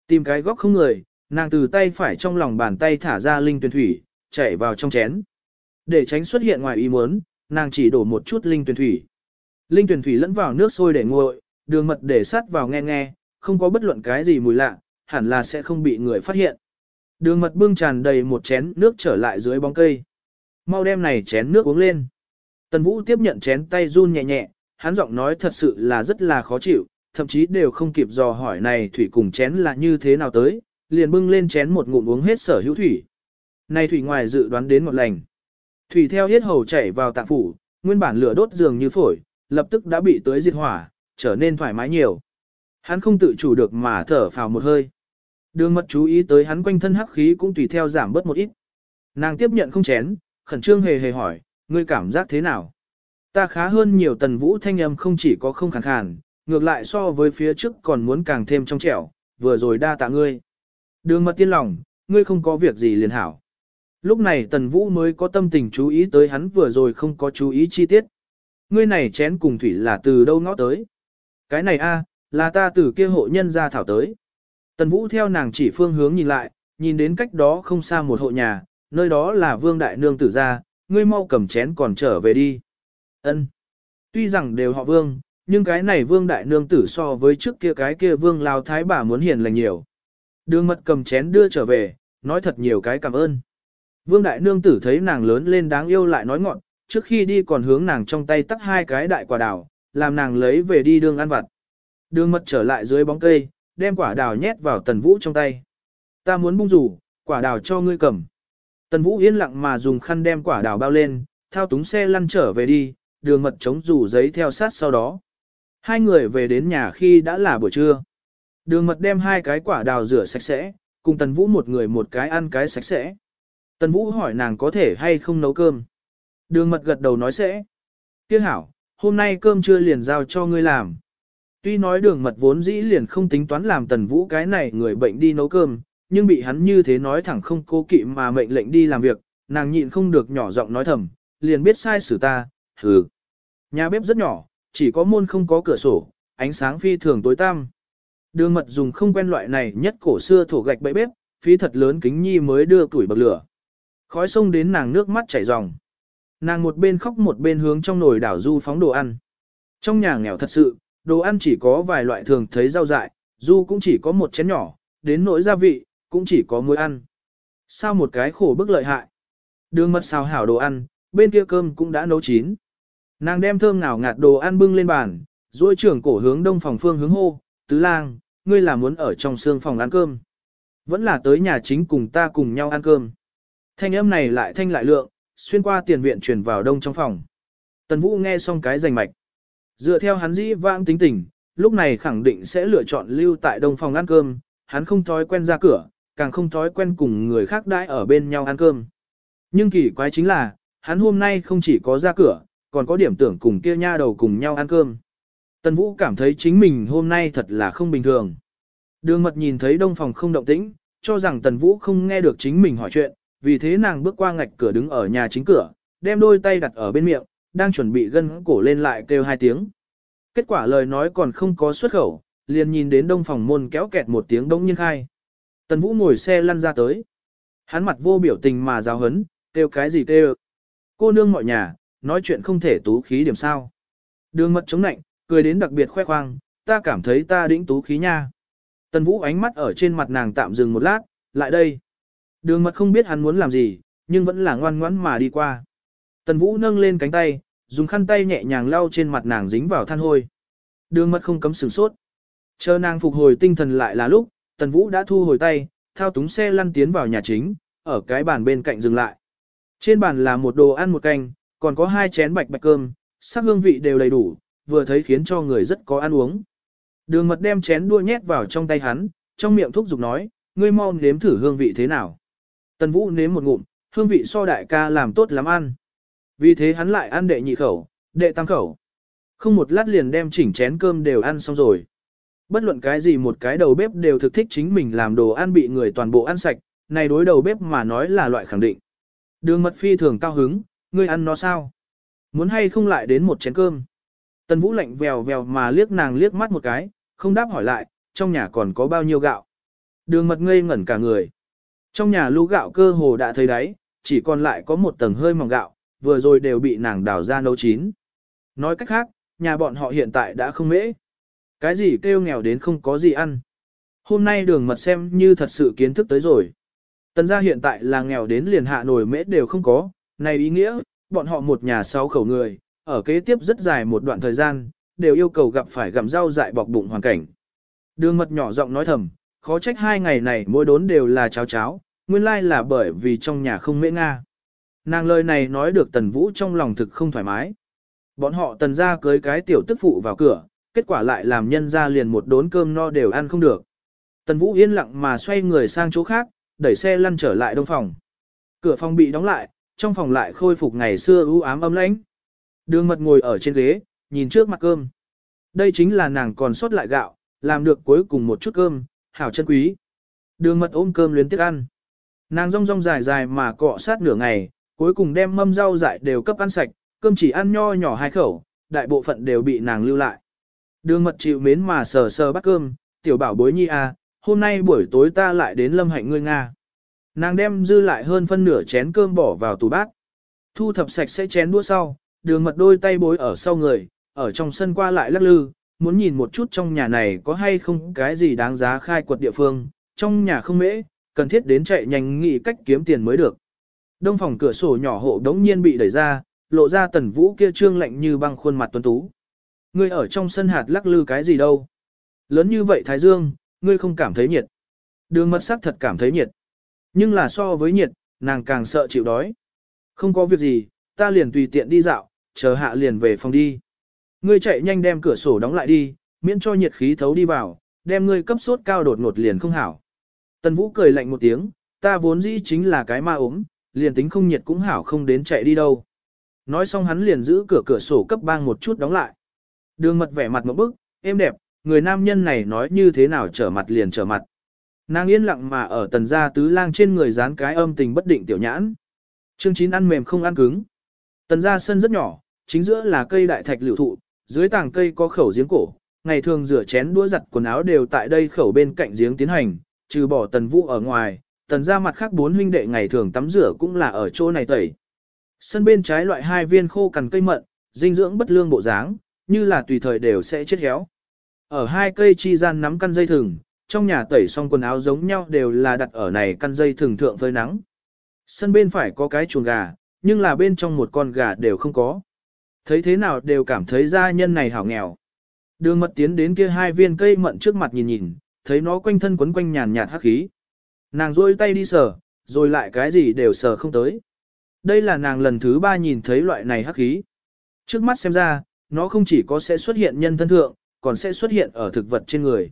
[SPEAKER 1] Tìm cái góc không người, nàng từ tay phải trong lòng bàn tay thả ra linh tuyển thủy, chạy vào trong chén. Để tránh xuất hiện ngoài ý muốn, nàng chỉ đổ một chút linh tuyển thủy. Linh tuyển thủy lẫn vào nước sôi để nguội, đường mật để sát vào nghe nghe, không có bất luận cái gì mùi lạ, hẳn là sẽ không bị người phát hiện. Đường mật bưng tràn đầy một chén nước trở lại dưới bóng cây. Mau đem này chén nước uống lên. Tần Vũ tiếp nhận chén tay run nhẹ nhẹ, hắn giọng nói thật sự là rất là khó chịu, thậm chí đều không kịp dò hỏi này thủy cùng chén là như thế nào tới, liền bưng lên chén một ngụm uống hết sở hữu thủy. Này thủy ngoài dự đoán đến một lành. Thủy theo hết hầu chảy vào tạng phủ, nguyên bản lửa đốt giường như phổi, lập tức đã bị tới diệt hỏa, trở nên thoải mái nhiều. Hắn không tự chủ được mà thở phào một hơi. Đường mật chú ý tới hắn quanh thân hắc khí cũng tùy theo giảm bớt một ít. Nàng tiếp nhận không chén, khẩn trương hề hề hỏi, ngươi cảm giác thế nào? Ta khá hơn nhiều tần vũ thanh âm không chỉ có không khàn khàn, ngược lại so với phía trước còn muốn càng thêm trong trẻo, vừa rồi đa tạ ngươi. Đường mật tiên lòng, ngươi không có việc gì liền hảo. Lúc này tần vũ mới có tâm tình chú ý tới hắn vừa rồi không có chú ý chi tiết. Ngươi này chén cùng thủy là từ đâu ngõ tới? Cái này a, là ta từ kia hộ nhân ra thảo tới. Tần vũ theo nàng chỉ phương hướng nhìn lại, nhìn đến cách đó không xa một hộ nhà, nơi đó là vương đại nương tử gia, ngươi mau cầm chén còn trở về đi. Ân. Tuy rằng đều họ vương, nhưng cái này vương đại nương tử so với trước kia cái kia vương lao thái bà muốn hiền lành nhiều. Đường mật cầm chén đưa trở về, nói thật nhiều cái cảm ơn. Vương đại nương tử thấy nàng lớn lên đáng yêu lại nói ngọn, trước khi đi còn hướng nàng trong tay tắt hai cái đại quả đào, làm nàng lấy về đi đường ăn vặt. Đường mật trở lại dưới bóng cây, đem quả đào nhét vào tần vũ trong tay. Ta muốn bung rủ, quả đào cho ngươi cầm. Tần vũ yên lặng mà dùng khăn đem quả đào bao lên, thao túng xe lăn trở về đi, đường mật chống rủ giấy theo sát sau đó. Hai người về đến nhà khi đã là buổi trưa. Đường mật đem hai cái quả đào rửa sạch sẽ, cùng tần vũ một người một cái ăn cái sạch sẽ. Tần vũ hỏi nàng có thể hay không nấu cơm. Đường mật gật đầu nói sẽ. Tiếc hảo, hôm nay cơm trưa liền giao cho ngươi làm. Tuy nói đường mật vốn dĩ liền không tính toán làm tần vũ cái này người bệnh đi nấu cơm, nhưng bị hắn như thế nói thẳng không cố kỵ mà mệnh lệnh đi làm việc, nàng nhịn không được nhỏ giọng nói thầm, liền biết sai xử ta, hừ. Nhà bếp rất nhỏ, chỉ có môn không có cửa sổ, ánh sáng phi thường tối tăm. Đường mật dùng không quen loại này nhất cổ xưa thổ gạch bẫy bếp, phí thật lớn kính nhi mới đưa tuổi bậc lửa. Khói sông đến nàng nước mắt chảy ròng. Nàng một bên khóc một bên hướng trong nồi đảo du phóng đồ ăn. Trong nhà nghèo thật sự, đồ ăn chỉ có vài loại thường thấy rau dại, du cũng chỉ có một chén nhỏ, đến nỗi gia vị, cũng chỉ có muối ăn. Sao một cái khổ bức lợi hại. Đường mật xào hảo đồ ăn, bên kia cơm cũng đã nấu chín. Nàng đem thơm nào ngạt đồ ăn bưng lên bàn, duỗi trưởng cổ hướng đông phòng phương hướng hô, tứ lang, ngươi là muốn ở trong xương phòng ăn cơm. Vẫn là tới nhà chính cùng ta cùng nhau ăn cơm. Thanh âm này lại thanh lại lượng, xuyên qua tiền viện truyền vào đông trong phòng. Tần Vũ nghe xong cái rành mạch. Dựa theo hắn dĩ vãng tính tình, lúc này khẳng định sẽ lựa chọn lưu tại đông phòng ăn cơm, hắn không thói quen ra cửa, càng không thói quen cùng người khác đãi ở bên nhau ăn cơm. Nhưng kỳ quái chính là, hắn hôm nay không chỉ có ra cửa, còn có điểm tưởng cùng kia nha đầu cùng nhau ăn cơm. Tần Vũ cảm thấy chính mình hôm nay thật là không bình thường. Đường mật nhìn thấy đông phòng không động tĩnh, cho rằng Tần Vũ không nghe được chính mình hỏi chuyện, vì thế nàng bước qua ngạch cửa đứng ở nhà chính cửa, đem đôi tay đặt ở bên miệng, đang chuẩn bị gân cổ lên lại kêu hai tiếng. Kết quả lời nói còn không có xuất khẩu, liền nhìn đến đông phòng môn kéo kẹt một tiếng đông nhiên khai. Tần Vũ ngồi xe lăn ra tới. Hắn mặt vô biểu tình mà giáo hấn, kêu cái gì kêu. Cô nương mọi nhà, nói chuyện không thể tú khí điểm sao. Đường mật chống nạnh, cười đến đặc biệt khoe khoang, ta cảm thấy ta đĩnh tú khí nha. Tần Vũ ánh mắt ở trên mặt nàng tạm dừng một lát, lại đây. Đường mật không biết hắn muốn làm gì, nhưng vẫn là ngoan ngoãn mà đi qua. Tần Vũ nâng lên cánh tay, dùng khăn tay nhẹ nhàng lau trên mặt nàng dính vào than hôi. Đường mật không cấm sửng sốt. Chờ nàng phục hồi tinh thần lại là lúc, Tần Vũ đã thu hồi tay, thao túng xe lăn tiến vào nhà chính, ở cái bàn bên cạnh dừng lại. Trên bàn là một đồ ăn một canh, còn có hai chén bạch bạch cơm, sắc hương vị đều đầy đủ, vừa thấy khiến cho người rất có ăn uống. Đường mật đem chén đua nhét vào trong tay hắn, trong miệng thúc giục nói, ngươi mau nếm thử hương vị thế nào. Tần Vũ nếm một ngụm, hương vị so đại ca làm tốt lắm ăn. Vì thế hắn lại ăn đệ nhị khẩu, đệ tam khẩu. Không một lát liền đem chỉnh chén cơm đều ăn xong rồi. Bất luận cái gì một cái đầu bếp đều thực thích chính mình làm đồ ăn bị người toàn bộ ăn sạch, này đối đầu bếp mà nói là loại khẳng định. Đường mật phi thường cao hứng, ngươi ăn nó sao? Muốn hay không lại đến một chén cơm? Tần Vũ lạnh vèo vèo mà liếc nàng liếc mắt một cái, không đáp hỏi lại, trong nhà còn có bao nhiêu gạo. Đường mật ngây ngẩn cả người. Trong nhà lũ gạo cơ hồ đã thấy đáy, chỉ còn lại có một tầng hơi mỏng gạo, vừa rồi đều bị nàng đào ra nấu chín. Nói cách khác, nhà bọn họ hiện tại đã không mễ. Cái gì kêu nghèo đến không có gì ăn. Hôm nay đường mật xem như thật sự kiến thức tới rồi. Tần gia hiện tại là nghèo đến liền hạ nổi mễ đều không có, này ý nghĩa, bọn họ một nhà sáu khẩu người, ở kế tiếp rất dài một đoạn thời gian, đều yêu cầu gặp phải gặm rau dại bọc bụng hoàn cảnh. Đường mật nhỏ giọng nói thầm, khó trách hai ngày này mỗi đốn đều là cháo cháo, nguyên lai là bởi vì trong nhà không mễ Nga. Nàng lời này nói được tần vũ trong lòng thực không thoải mái. Bọn họ tần ra cưới cái tiểu tức phụ vào cửa, kết quả lại làm nhân ra liền một đốn cơm no đều ăn không được. Tần vũ yên lặng mà xoay người sang chỗ khác, đẩy xe lăn trở lại đông phòng. Cửa phòng bị đóng lại, trong phòng lại khôi phục ngày xưa u ám ấm lãnh. Đường mật ngồi ở trên ghế, nhìn trước mặt cơm. Đây chính là nàng còn sót lại gạo, làm được cuối cùng một chút cơm, hảo chân quý. Đường mật ôm cơm luyến tiếc ăn. Nàng rong rong dài dài mà cọ sát nửa ngày, cuối cùng đem mâm rau dại đều cấp ăn sạch, cơm chỉ ăn nho nhỏ hai khẩu, đại bộ phận đều bị nàng lưu lại. Đường mật chịu mến mà sờ sờ bắt cơm, tiểu bảo bối nhi à, hôm nay buổi tối ta lại đến lâm hạnh ngươi Nga. Nàng đem dư lại hơn phân nửa chén cơm bỏ vào tủ bát. Thu thập sạch sẽ chén đua sau, đường mật đôi tay bối ở sau người, ở trong sân qua lại lắc lư, muốn nhìn một chút trong nhà này có hay không cái gì đáng giá khai quật địa phương, trong nhà không mễ, cần thiết đến chạy nhanh nghĩ cách kiếm tiền mới được. Đông phòng cửa sổ nhỏ hộ đống nhiên bị đẩy ra, lộ ra tần vũ kia trương lạnh như băng khuôn mặt tuấn tú. Ngươi ở trong sân hạt lắc lư cái gì đâu? Lớn như vậy Thái Dương, ngươi không cảm thấy nhiệt. Đường mật sắc thật cảm thấy nhiệt. Nhưng là so với nhiệt, nàng càng sợ chịu đói. Không có việc gì, ta liền tùy tiện đi dạo, chờ hạ liền về phòng đi. Ngươi chạy nhanh đem cửa sổ đóng lại đi, miễn cho nhiệt khí thấu đi vào, đem ngươi cấp sốt cao đột ngột liền không hảo. Tần Vũ cười lạnh một tiếng, ta vốn dĩ chính là cái ma ốm, liền tính không nhiệt cũng hảo không đến chạy đi đâu. Nói xong hắn liền giữ cửa cửa sổ cấp bang một chút đóng lại. Đường mật vẻ mặt một bức, êm đẹp, người nam nhân này nói như thế nào trở mặt liền trở mặt. Nàng yên lặng mà ở tần gia tứ lang trên người dán cái âm tình bất định tiểu nhãn. Chương chín ăn mềm không ăn cứng. Tần gia sân rất nhỏ, chính giữa là cây đại thạch liễu thụ, dưới tảng cây có khẩu giếng cổ, ngày thường rửa chén đũa giặt quần áo đều tại đây khẩu bên cạnh giếng tiến hành, trừ bỏ tần vũ ở ngoài, tần gia mặt khác bốn huynh đệ ngày thường tắm rửa cũng là ở chỗ này tẩy. Sân bên trái loại hai viên khô cằn cây mận, dinh dưỡng bất lương bộ dáng, như là tùy thời đều sẽ chết héo. Ở hai cây chi gian nắm căn dây thừng, trong nhà tẩy xong quần áo giống nhau đều là đặt ở này căn dây thường thượng với nắng. Sân bên phải có cái chuồng gà, nhưng là bên trong một con gà đều không có. Thấy thế nào đều cảm thấy gia nhân này hảo nghèo. Đường mật tiến đến kia hai viên cây mận trước mặt nhìn nhìn, thấy nó quanh thân quấn quanh nhàn nhạt hắc khí. Nàng rôi tay đi sờ, rồi lại cái gì đều sờ không tới. Đây là nàng lần thứ ba nhìn thấy loại này hắc khí. Trước mắt xem ra, nó không chỉ có sẽ xuất hiện nhân thân thượng, còn sẽ xuất hiện ở thực vật trên người.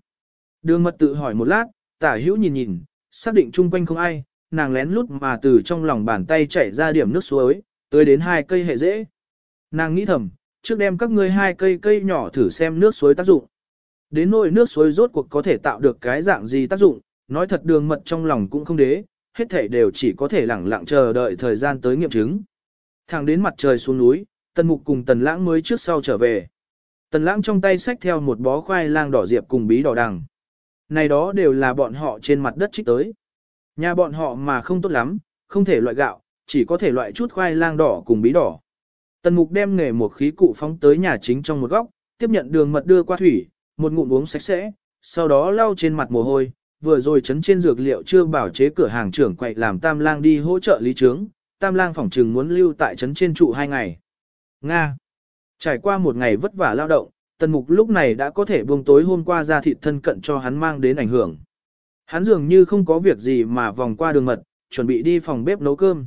[SPEAKER 1] Đường mật tự hỏi một lát, tả hữu nhìn nhìn, xác định chung quanh không ai, nàng lén lút mà từ trong lòng bàn tay chảy ra điểm nước suối, tới đến hai cây hệ dễ. Nàng nghĩ thầm, trước đem các ngươi hai cây cây nhỏ thử xem nước suối tác dụng. Đến nỗi nước suối rốt cuộc có thể tạo được cái dạng gì tác dụng, nói thật đường mật trong lòng cũng không đế, hết thể đều chỉ có thể lẳng lặng chờ đợi thời gian tới nghiệm chứng. Thẳng đến mặt trời xuống núi, tần mục cùng tần lãng mới trước sau trở về. Tần lãng trong tay xách theo một bó khoai lang đỏ diệp cùng bí đỏ đằng. Này đó đều là bọn họ trên mặt đất trích tới. Nhà bọn họ mà không tốt lắm, không thể loại gạo, chỉ có thể loại chút khoai lang đỏ cùng bí đỏ. Tần mục đem nghề một khí cụ phóng tới nhà chính trong một góc, tiếp nhận đường mật đưa qua thủy, một ngụm uống sạch sẽ, sau đó lau trên mặt mồ hôi, vừa rồi chấn trên dược liệu chưa bảo chế cửa hàng trưởng quậy làm tam lang đi hỗ trợ lý trướng, tam lang phỏng trừng muốn lưu tại chấn trên trụ hai ngày. Nga Trải qua một ngày vất vả lao động, tần mục lúc này đã có thể buông tối hôm qua ra thịt thân cận cho hắn mang đến ảnh hưởng. Hắn dường như không có việc gì mà vòng qua đường mật, chuẩn bị đi phòng bếp nấu cơm.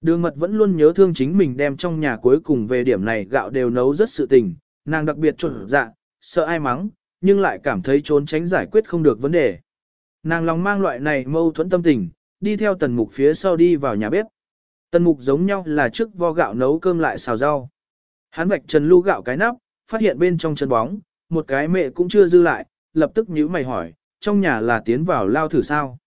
[SPEAKER 1] Đường mật vẫn luôn nhớ thương chính mình đem trong nhà cuối cùng về điểm này gạo đều nấu rất sự tình, nàng đặc biệt trộn dạ, sợ ai mắng, nhưng lại cảm thấy trốn tránh giải quyết không được vấn đề. Nàng lòng mang loại này mâu thuẫn tâm tình, đi theo tần mục phía sau đi vào nhà bếp. Tần mục giống nhau là trước vo gạo nấu cơm lại xào rau. Hắn vạch trần lu gạo cái nắp, phát hiện bên trong chân bóng, một cái mẹ cũng chưa dư lại, lập tức nhíu mày hỏi, trong nhà là tiến vào lao thử sao.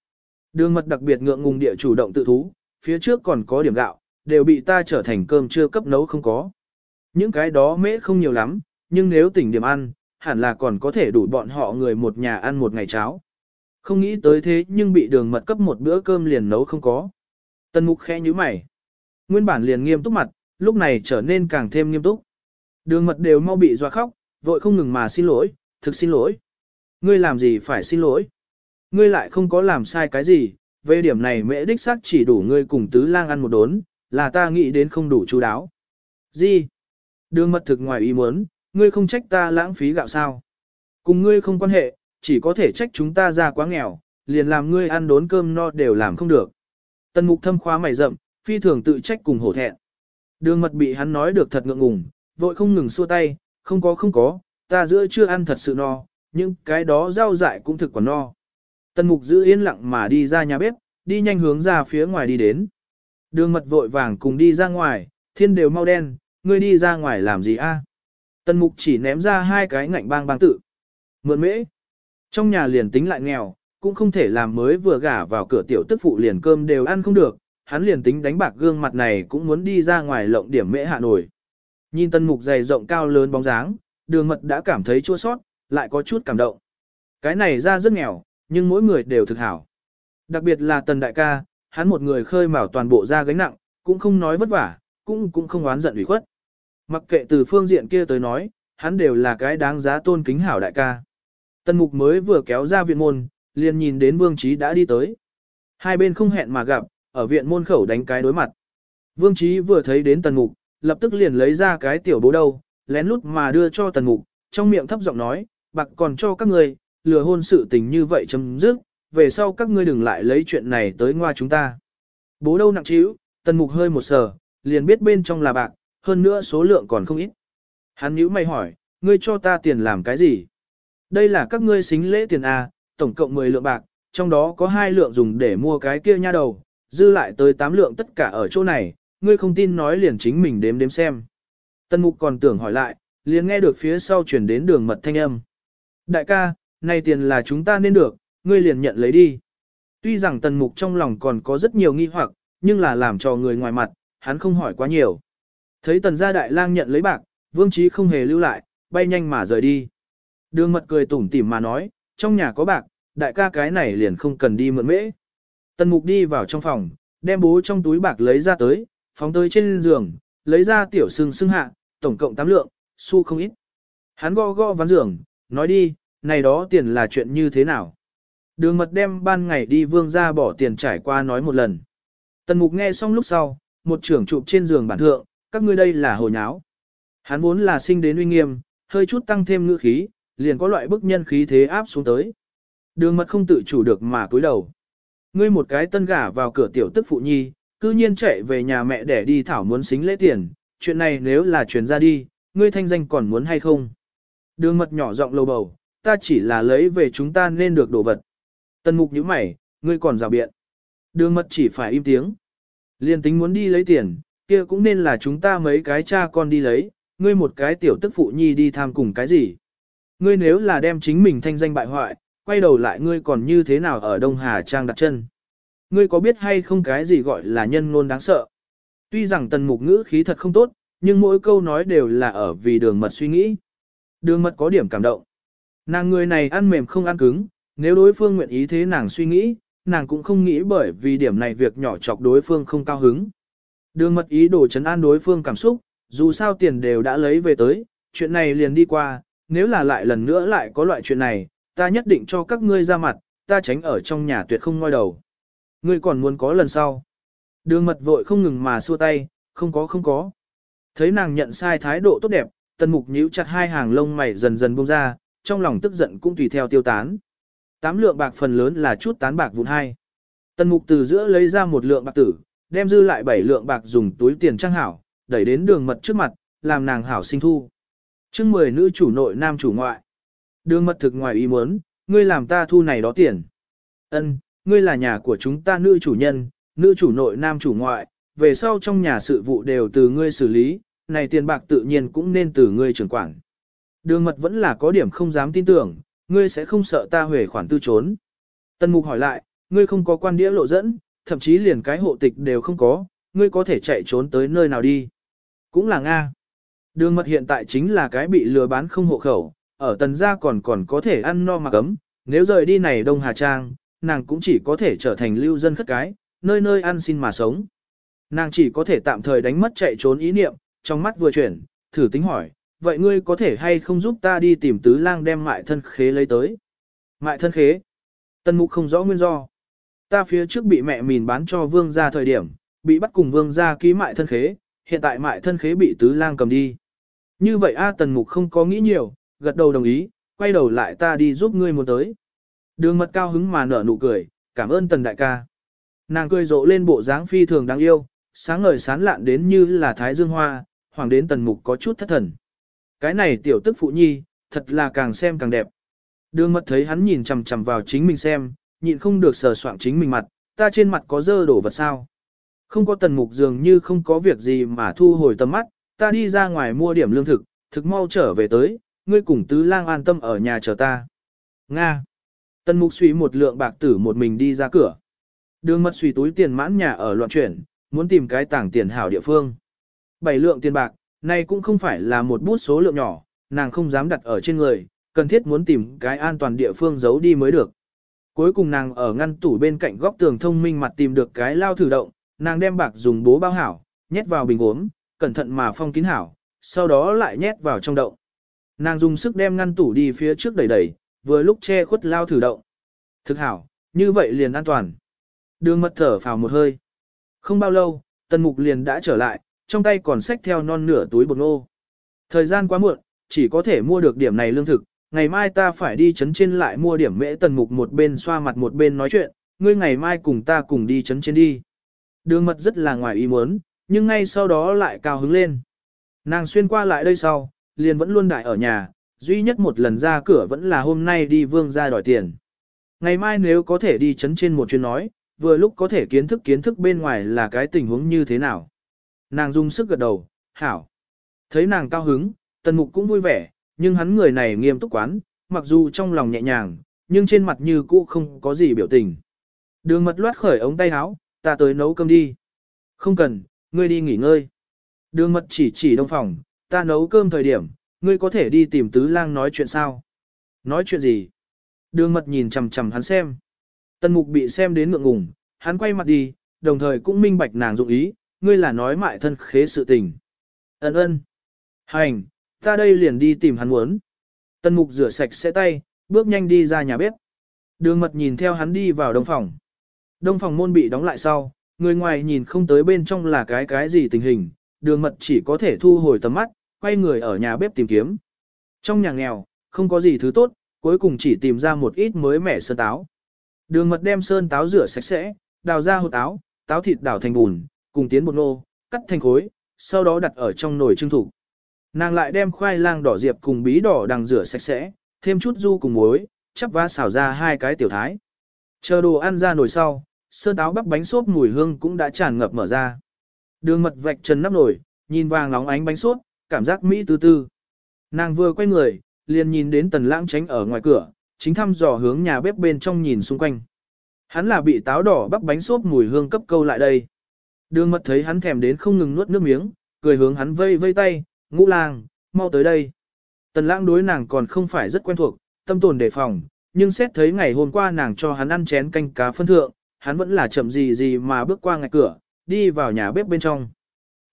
[SPEAKER 1] Đường mật đặc biệt ngượng ngùng địa chủ động tự thú, phía trước còn có điểm gạo, đều bị ta trở thành cơm chưa cấp nấu không có. Những cái đó mễ không nhiều lắm, nhưng nếu tỉnh điểm ăn, hẳn là còn có thể đủ bọn họ người một nhà ăn một ngày cháo. Không nghĩ tới thế nhưng bị đường mật cấp một bữa cơm liền nấu không có. Tân mục khẽ như mày. Nguyên bản liền nghiêm túc mặt, lúc này trở nên càng thêm nghiêm túc. Đường mật đều mau bị doa khóc, vội không ngừng mà xin lỗi, thực xin lỗi. Ngươi làm gì phải xin lỗi? Ngươi lại không có làm sai cái gì, về điểm này mẹ đích xác chỉ đủ ngươi cùng tứ lang ăn một đốn, là ta nghĩ đến không đủ chú đáo. Gì? Đường mật thực ngoài ý muốn, ngươi không trách ta lãng phí gạo sao? Cùng ngươi không quan hệ, chỉ có thể trách chúng ta ra quá nghèo, liền làm ngươi ăn đốn cơm no đều làm không được. Tần mục thâm khóa mày rậm, phi thường tự trách cùng hổ thẹn. Đường mật bị hắn nói được thật ngượng ngùng, vội không ngừng xua tay, không có không có, ta giữa chưa ăn thật sự no, nhưng cái đó rau dại cũng thực còn no. Tần mục giữ yên lặng mà đi ra nhà bếp, đi nhanh hướng ra phía ngoài đi đến. Đường mật vội vàng cùng đi ra ngoài, thiên đều mau đen, ngươi đi ra ngoài làm gì a? Tần mục chỉ ném ra hai cái ngạnh bang bang tự. Mượn mễ. Trong nhà liền tính lại nghèo, cũng không thể làm mới vừa gả vào cửa tiểu tức phụ liền cơm đều ăn không được, hắn liền tính đánh bạc gương mặt này cũng muốn đi ra ngoài lộng điểm mễ hạ nổi. Nhìn tân mục dày rộng cao lớn bóng dáng, đường mật đã cảm thấy chua sót, lại có chút cảm động. Cái này ra rất nghèo, nhưng mỗi người đều thực hảo. Đặc biệt là tần đại ca, hắn một người khơi mào toàn bộ ra gánh nặng, cũng không nói vất vả, cũng cũng không oán giận ủy khuất. Mặc kệ từ phương diện kia tới nói, hắn đều là cái đáng giá tôn kính hảo đại ca. Tần mục mới vừa kéo ra viện môn, liền nhìn đến vương trí đã đi tới. Hai bên không hẹn mà gặp, ở viện môn khẩu đánh cái đối mặt. Vương trí vừa thấy đến tần mục, lập tức liền lấy ra cái tiểu bố đâu, lén lút mà đưa cho tần mục, trong miệng thấp giọng nói, bạc còn cho các người, lừa hôn sự tình như vậy chấm dứt, về sau các ngươi đừng lại lấy chuyện này tới ngoa chúng ta. Bố đâu nặng trĩu, tần mục hơi một sờ, liền biết bên trong là bạc, hơn nữa số lượng còn không ít. Hắn nhíu mày hỏi, ngươi cho ta tiền làm cái gì? Đây là các ngươi xính lễ tiền A, tổng cộng 10 lượng bạc, trong đó có hai lượng dùng để mua cái kia nha đầu, dư lại tới 8 lượng tất cả ở chỗ này, ngươi không tin nói liền chính mình đếm đếm xem. Tân mục còn tưởng hỏi lại, liền nghe được phía sau chuyển đến đường mật thanh âm. Đại ca, này tiền là chúng ta nên được, ngươi liền nhận lấy đi. Tuy rằng tần mục trong lòng còn có rất nhiều nghi hoặc, nhưng là làm cho người ngoài mặt, hắn không hỏi quá nhiều. Thấy tần gia đại lang nhận lấy bạc, vương trí không hề lưu lại, bay nhanh mà rời đi. Đường mật cười tủm tỉm mà nói, trong nhà có bạc, đại ca cái này liền không cần đi mượn mễ. Tần mục đi vào trong phòng, đem bố trong túi bạc lấy ra tới, phóng tới trên giường, lấy ra tiểu sưng sưng hạ, tổng cộng 8 lượng, xu không ít. Hắn gõ gõ ván giường, nói đi, này đó tiền là chuyện như thế nào? Đường mật đem ban ngày đi vương ra bỏ tiền trải qua nói một lần. Tần mục nghe xong lúc sau, một trưởng chụp trên giường bản thượng, các ngươi đây là hồ nháo. Hắn vốn là sinh đến uy nghiêm, hơi chút tăng thêm ngữ khí, liền có loại bức nhân khí thế áp xuống tới. Đường mật không tự chủ được mà cúi đầu. Ngươi một cái tân gả vào cửa tiểu tức phụ nhi, cư nhiên chạy về nhà mẹ để đi thảo muốn xính lễ tiền, chuyện này nếu là chuyển ra đi, ngươi thanh danh còn muốn hay không? Đường mật nhỏ giọng lầu bầu, ta chỉ là lấy về chúng ta nên được đồ vật. Tân mục nhíu mày, ngươi còn rào biện. Đường mật chỉ phải im tiếng. Liên tính muốn đi lấy tiền, kia cũng nên là chúng ta mấy cái cha con đi lấy, ngươi một cái tiểu tức phụ nhi đi tham cùng cái gì. Ngươi nếu là đem chính mình thanh danh bại hoại, quay đầu lại ngươi còn như thế nào ở Đông Hà Trang đặt chân. Ngươi có biết hay không cái gì gọi là nhân ngôn đáng sợ. Tuy rằng tần mục ngữ khí thật không tốt, nhưng mỗi câu nói đều là ở vì đường mật suy nghĩ. Đường mật có điểm cảm động. Nàng người này ăn mềm không ăn cứng, nếu đối phương nguyện ý thế nàng suy nghĩ, nàng cũng không nghĩ bởi vì điểm này việc nhỏ chọc đối phương không cao hứng. Đường mật ý đồ chấn an đối phương cảm xúc, dù sao tiền đều đã lấy về tới, chuyện này liền đi qua, nếu là lại lần nữa lại có loại chuyện này, ta nhất định cho các ngươi ra mặt, ta tránh ở trong nhà tuyệt không ngoi đầu. Ngươi còn muốn có lần sau. Đường mật vội không ngừng mà xua tay, không có không có. Thấy nàng nhận sai thái độ tốt đẹp, tần mục nhíu chặt hai hàng lông mày dần dần buông ra, trong lòng tức giận cũng tùy theo tiêu tán. Tám lượng bạc phần lớn là chút tán bạc vụn hai. Tần mục từ giữa lấy ra một lượng bạc tử, đem dư lại bảy lượng bạc dùng túi tiền trang hảo, đẩy đến đường mật trước mặt, làm nàng hảo sinh thu. chương mười nữ chủ nội nam chủ ngoại. Đường mật thực ngoài ý muốn, ngươi làm ta thu này đó tiền. Ân, ngươi là nhà của chúng ta nữ chủ nhân, nữ chủ nội nam chủ ngoại, về sau trong nhà sự vụ đều từ ngươi xử lý, này tiền bạc tự nhiên cũng nên từ ngươi trưởng quản. Đường mật vẫn là có điểm không dám tin tưởng, ngươi sẽ không sợ ta huề khoản tư trốn. Tân mục hỏi lại, ngươi không có quan đĩa lộ dẫn, thậm chí liền cái hộ tịch đều không có, ngươi có thể chạy trốn tới nơi nào đi. Cũng là Nga. Đường mật hiện tại chính là cái bị lừa bán không hộ khẩu, ở tần gia còn còn có thể ăn no mà cấm, nếu rời đi này Đông Hà Trang, nàng cũng chỉ có thể trở thành lưu dân khất cái, nơi nơi ăn xin mà sống. Nàng chỉ có thể tạm thời đánh mất chạy trốn ý niệm, trong mắt vừa chuyển, thử tính hỏi, vậy ngươi có thể hay không giúp ta đi tìm tứ lang đem mại thân khế lấy tới? Mại thân khế? Tân mục không rõ nguyên do. Ta phía trước bị mẹ mìn bán cho vương gia thời điểm, bị bắt cùng vương gia ký mại thân khế, hiện tại mại thân khế bị tứ lang cầm đi. Như vậy A tần mục không có nghĩ nhiều, gật đầu đồng ý, quay đầu lại ta đi giúp ngươi một tới. Đường mật cao hứng mà nở nụ cười, cảm ơn tần đại ca. Nàng cười rộ lên bộ dáng phi thường đáng yêu, sáng ngời sán lạn đến như là thái dương hoa, hoàng đến tần mục có chút thất thần. Cái này tiểu tức phụ nhi, thật là càng xem càng đẹp. Đường mật thấy hắn nhìn chằm chằm vào chính mình xem, nhịn không được sờ soạng chính mình mặt, ta trên mặt có dơ đổ vật sao. Không có tần mục dường như không có việc gì mà thu hồi tầm mắt, ta đi ra ngoài mua điểm lương thực, thực mau trở về tới, ngươi cùng tứ lang an tâm ở nhà chờ ta. Nga. Tần mục suy một lượng bạc tử một mình đi ra cửa. Đường mật suy túi tiền mãn nhà ở loạn chuyển, muốn tìm cái tảng tiền hảo địa phương. Bảy lượng tiền bạc, này cũng không phải là một bút số lượng nhỏ, nàng không dám đặt ở trên người, cần thiết muốn tìm cái an toàn địa phương giấu đi mới được. Cuối cùng nàng ở ngăn tủ bên cạnh góc tường thông minh mặt tìm được cái lao thử động, nàng đem bạc dùng bố bao hảo, nhét vào bình uống, cẩn thận mà phong kín hảo, sau đó lại nhét vào trong động. Nàng dùng sức đem ngăn tủ đi phía trước đẩy đẩy, vừa lúc che khuất lao thử động. Thực hảo, như vậy liền an toàn. Đường mật thở phào một hơi. Không bao lâu, tần mục liền đã trở lại, trong tay còn xách theo non nửa túi bột ngô. Thời gian quá muộn, chỉ có thể mua được điểm này lương thực, ngày mai ta phải đi chấn trên lại mua điểm mễ tần mục một bên xoa mặt một bên nói chuyện, ngươi ngày mai cùng ta cùng đi chấn trên đi. Đường mật rất là ngoài ý muốn, nhưng ngay sau đó lại cao hứng lên. Nàng xuyên qua lại đây sau, liền vẫn luôn đại ở nhà, duy nhất một lần ra cửa vẫn là hôm nay đi vương ra đòi tiền. Ngày mai nếu có thể đi chấn trên một chuyến nói, vừa lúc có thể kiến thức kiến thức bên ngoài là cái tình huống như thế nào. Nàng dùng sức gật đầu, hảo. Thấy nàng cao hứng, tần mục cũng vui vẻ, nhưng hắn người này nghiêm túc quán, mặc dù trong lòng nhẹ nhàng, nhưng trên mặt như cũ không có gì biểu tình. Đường mật loát khởi ống tay áo, ta tới nấu cơm đi. Không cần, ngươi đi nghỉ ngơi. Đường mật chỉ chỉ đông phòng, ta nấu cơm thời điểm, ngươi có thể đi tìm tứ lang nói chuyện sao? Nói chuyện gì? Đường mật nhìn chằm chằm hắn xem. Tần mục bị xem đến ngượng ngùng, hắn quay mặt đi, đồng thời cũng minh bạch nàng dụng ý, ngươi là nói mại thân khế sự tình. Ấn ơn. Hành, ta đây liền đi tìm hắn muốn. Tần mục rửa sạch sẽ tay, bước nhanh đi ra nhà bếp. Đường mật nhìn theo hắn đi vào đông phòng. Đông phòng môn bị đóng lại sau, người ngoài nhìn không tới bên trong là cái cái gì tình hình, đường mật chỉ có thể thu hồi tầm mắt, quay người ở nhà bếp tìm kiếm. Trong nhà nghèo, không có gì thứ tốt, cuối cùng chỉ tìm ra một ít mới mẻ sơn táo. Đường mật đem sơn táo rửa sạch sẽ, đào ra hột táo, táo thịt đảo thành bùn, cùng tiến bột nô, cắt thành khối, sau đó đặt ở trong nồi trưng thủ. Nàng lại đem khoai lang đỏ diệp cùng bí đỏ đằng rửa sạch sẽ, thêm chút du cùng muối, chắp vá xào ra hai cái tiểu thái. Chờ đồ ăn ra nồi sau, sơn táo bắp bánh xốp mùi hương cũng đã tràn ngập mở ra. Đường mật vạch chân nắp nồi, nhìn vàng nóng ánh bánh xốp, cảm giác mỹ tư tư. Nàng vừa quay người, liền nhìn đến tần lãng tránh ở ngoài cửa, chính thăm dò hướng nhà bếp bên trong nhìn xung quanh. Hắn là bị táo đỏ bắp bánh xốp mùi hương cấp câu lại đây. Đường mật thấy hắn thèm đến không ngừng nuốt nước miếng, cười hướng hắn vây vây tay, ngũ lang, mau tới đây. Tần lãng đối nàng còn không phải rất quen thuộc, tâm tồn đề phòng, nhưng xét thấy ngày hôm qua nàng cho hắn ăn chén canh cá phân thượng, hắn vẫn là chậm gì gì mà bước qua ngạch cửa, đi vào nhà bếp bên trong.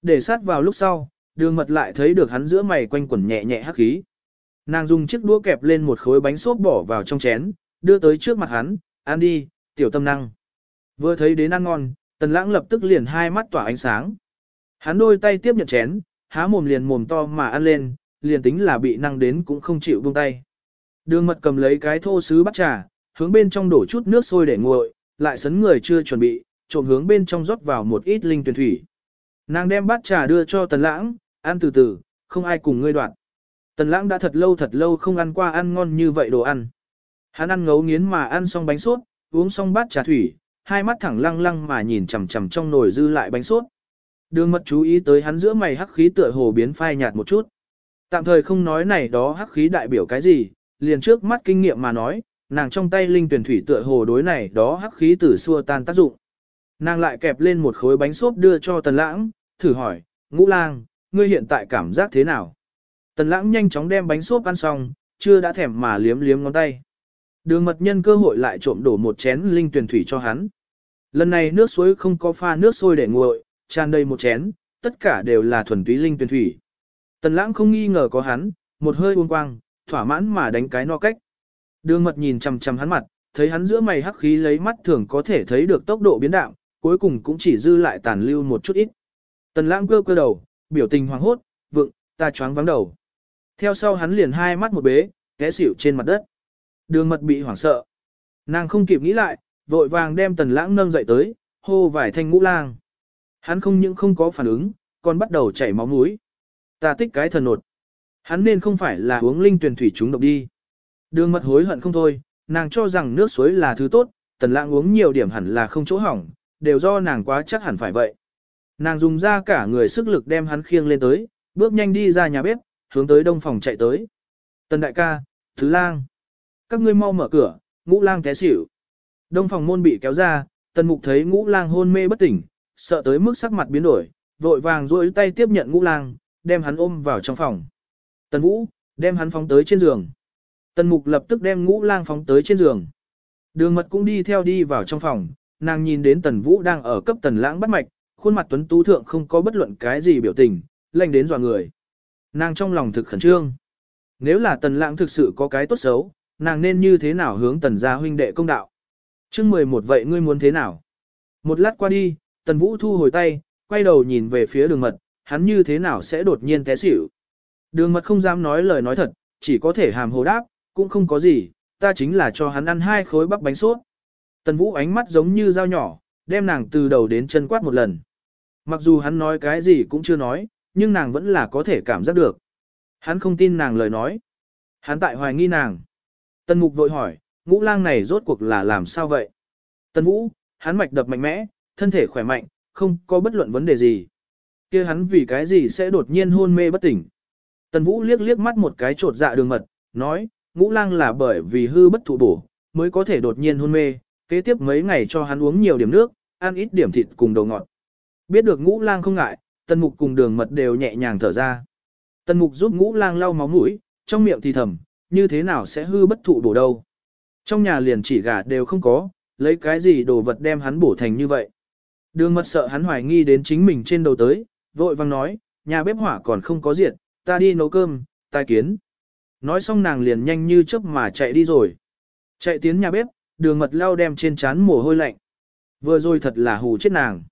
[SPEAKER 1] Để sát vào lúc sau, đường mật lại thấy được hắn giữa mày quanh quẩn nhẹ nhẹ hắc khí. Nàng dùng chiếc đũa kẹp lên một khối bánh xốp bỏ vào trong chén, đưa tới trước mặt hắn, ăn đi, tiểu tâm năng. Vừa thấy đến ăn ngon, tần lãng lập tức liền hai mắt tỏa ánh sáng. Hắn đôi tay tiếp nhận chén, há mồm liền mồm to mà ăn lên, liền tính là bị năng đến cũng không chịu buông tay. Đường mật cầm lấy cái thô sứ bắt trà, hướng bên trong đổ chút nước sôi để nguội, lại sấn người chưa chuẩn bị, trộm hướng bên trong rót vào một ít linh tuyển thủy. Nàng đem bát trà đưa cho tần lãng, ăn từ từ, không ai cùng ngươi đoạn. Tần lãng đã thật lâu thật lâu không ăn qua ăn ngon như vậy đồ ăn. Hắn ăn ngấu nghiến mà ăn xong bánh sốt, uống xong bát trà thủy, hai mắt thẳng lăng lăng mà nhìn chằm chằm trong nồi dư lại bánh sốt. Đường mật chú ý tới hắn giữa mày hắc khí tựa hồ biến phai nhạt một chút. Tạm thời không nói này đó hắc khí đại biểu cái gì, liền trước mắt kinh nghiệm mà nói, nàng trong tay linh tuyển thủy tựa hồ đối này đó hắc khí tử xua tan tác dụng. Nàng lại kẹp lên một khối bánh xốp đưa cho tần lãng, thử hỏi, ngũ lang, ngươi hiện tại cảm giác thế nào? Tần lãng nhanh chóng đem bánh xốp ăn xong, chưa đã thèm mà liếm liếm ngón tay. Đường mật nhân cơ hội lại trộm đổ một chén linh tuyển thủy cho hắn. Lần này nước suối không có pha nước sôi để nguội, tràn đầy một chén, tất cả đều là thuần túy linh tuyển thủy. Tần lãng không nghi ngờ có hắn, một hơi uống quang, thỏa mãn mà đánh cái no cách. Đường mật nhìn chằm chằm hắn mặt, thấy hắn giữa mày hắc khí lấy mắt thường có thể thấy được tốc độ biến đạo, cuối cùng cũng chỉ dư lại tàn lưu một chút ít. Tần lãng cơ cơ đầu, biểu tình hoảng hốt, vựng, ta choáng vắng đầu. Theo sau hắn liền hai mắt một bế, té xỉu trên mặt đất. Đường mật bị hoảng sợ. Nàng không kịp nghĩ lại, vội vàng đem tần lãng nâng dậy tới, hô vải thanh ngũ lang. Hắn không những không có phản ứng, còn bắt đầu chảy máu mũi. Ta tích cái thần nột. Hắn nên không phải là uống linh tuyển thủy chúng độc đi. Đường mật hối hận không thôi, nàng cho rằng nước suối là thứ tốt, tần lãng uống nhiều điểm hẳn là không chỗ hỏng, đều do nàng quá chắc hẳn phải vậy. Nàng dùng ra cả người sức lực đem hắn khiêng lên tới, bước nhanh đi ra nhà bếp, hướng tới đông phòng chạy tới. Tần đại ca, thứ lang. Các ngươi mau mở cửa, ngũ lang té xỉu. Đông phòng môn bị kéo ra, tần mục thấy ngũ lang hôn mê bất tỉnh, sợ tới mức sắc mặt biến đổi, vội vàng duỗi tay tiếp nhận ngũ lang, đem hắn ôm vào trong phòng. Tần vũ, đem hắn phóng tới trên giường. Tần mục lập tức đem ngũ lang phóng tới trên giường. Đường mật cũng đi theo đi vào trong phòng, nàng nhìn đến tần vũ đang ở cấp tần lãng bắt mạch, khuôn mặt tuấn tú thượng không có bất luận cái gì biểu tình, lạnh đến dọa người. Nàng trong lòng thực khẩn trương. Nếu là tần lãng thực sự có cái tốt xấu, nàng nên như thế nào hướng tần gia huynh đệ công đạo. chương 11 vậy ngươi muốn thế nào? Một lát qua đi, tần vũ thu hồi tay, quay đầu nhìn về phía đường mật, hắn như thế nào sẽ đột nhiên té xỉu. Đường mật không dám nói lời nói thật, chỉ có thể hàm hồ đáp, cũng không có gì, ta chính là cho hắn ăn hai khối bắp bánh sốt. Tần vũ ánh mắt giống như dao nhỏ, đem nàng từ đầu đến chân quát một lần. Mặc dù hắn nói cái gì cũng chưa nói, nhưng nàng vẫn là có thể cảm giác được. Hắn không tin nàng lời nói. Hắn tại hoài nghi nàng. Tân mục vội hỏi, ngũ lang này rốt cuộc là làm sao vậy? Tân vũ, hắn mạch đập mạnh mẽ, thân thể khỏe mạnh, không có bất luận vấn đề gì. kia hắn vì cái gì sẽ đột nhiên hôn mê bất tỉnh? Tân vũ liếc liếc mắt một cái trột dạ đường mật, nói, ngũ lang là bởi vì hư bất thụ bổ, mới có thể đột nhiên hôn mê, kế tiếp mấy ngày cho hắn uống nhiều điểm nước, ăn ít điểm thịt cùng đầu ngọt. Biết được ngũ lang không ngại, tần mục cùng đường mật đều nhẹ nhàng thở ra. Tần mục giúp ngũ lang lau máu mũi, trong miệng thì thầm, như thế nào sẽ hư bất thụ bổ đâu. Trong nhà liền chỉ gà đều không có, lấy cái gì đồ vật đem hắn bổ thành như vậy. Đường mật sợ hắn hoài nghi đến chính mình trên đầu tới, vội vang nói, nhà bếp hỏa còn không có diệt, ta đi nấu cơm, tai kiến. Nói xong nàng liền nhanh như chớp mà chạy đi rồi. Chạy tiến nhà bếp, đường mật lao đem trên chán mồ hôi lạnh. Vừa rồi thật là hù chết nàng.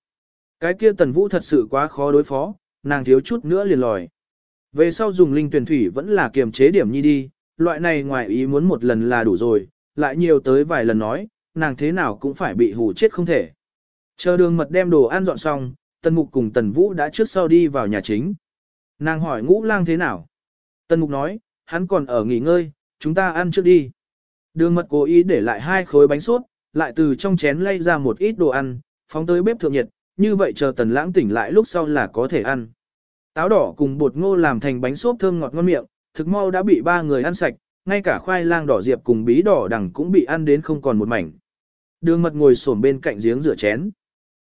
[SPEAKER 1] Cái kia tần vũ thật sự quá khó đối phó, nàng thiếu chút nữa liền lòi. Về sau dùng linh tuyển thủy vẫn là kiềm chế điểm nhi đi, loại này ngoài ý muốn một lần là đủ rồi, lại nhiều tới vài lần nói, nàng thế nào cũng phải bị hù chết không thể. Chờ đường mật đem đồ ăn dọn xong, tần mục cùng tần vũ đã trước sau đi vào nhà chính. Nàng hỏi ngũ lang thế nào? Tần mục nói, hắn còn ở nghỉ ngơi, chúng ta ăn trước đi. Đường mật cố ý để lại hai khối bánh suốt, lại từ trong chén lay ra một ít đồ ăn, phóng tới bếp thượng nhiệt, như vậy chờ tần lãng tỉnh lại lúc sau là có thể ăn. Táo đỏ cùng bột ngô làm thành bánh xốp thơm ngọt ngon miệng, thực mau đã bị ba người ăn sạch, ngay cả khoai lang đỏ diệp cùng bí đỏ đằng cũng bị ăn đến không còn một mảnh. Đường mật ngồi xổm bên cạnh giếng rửa chén.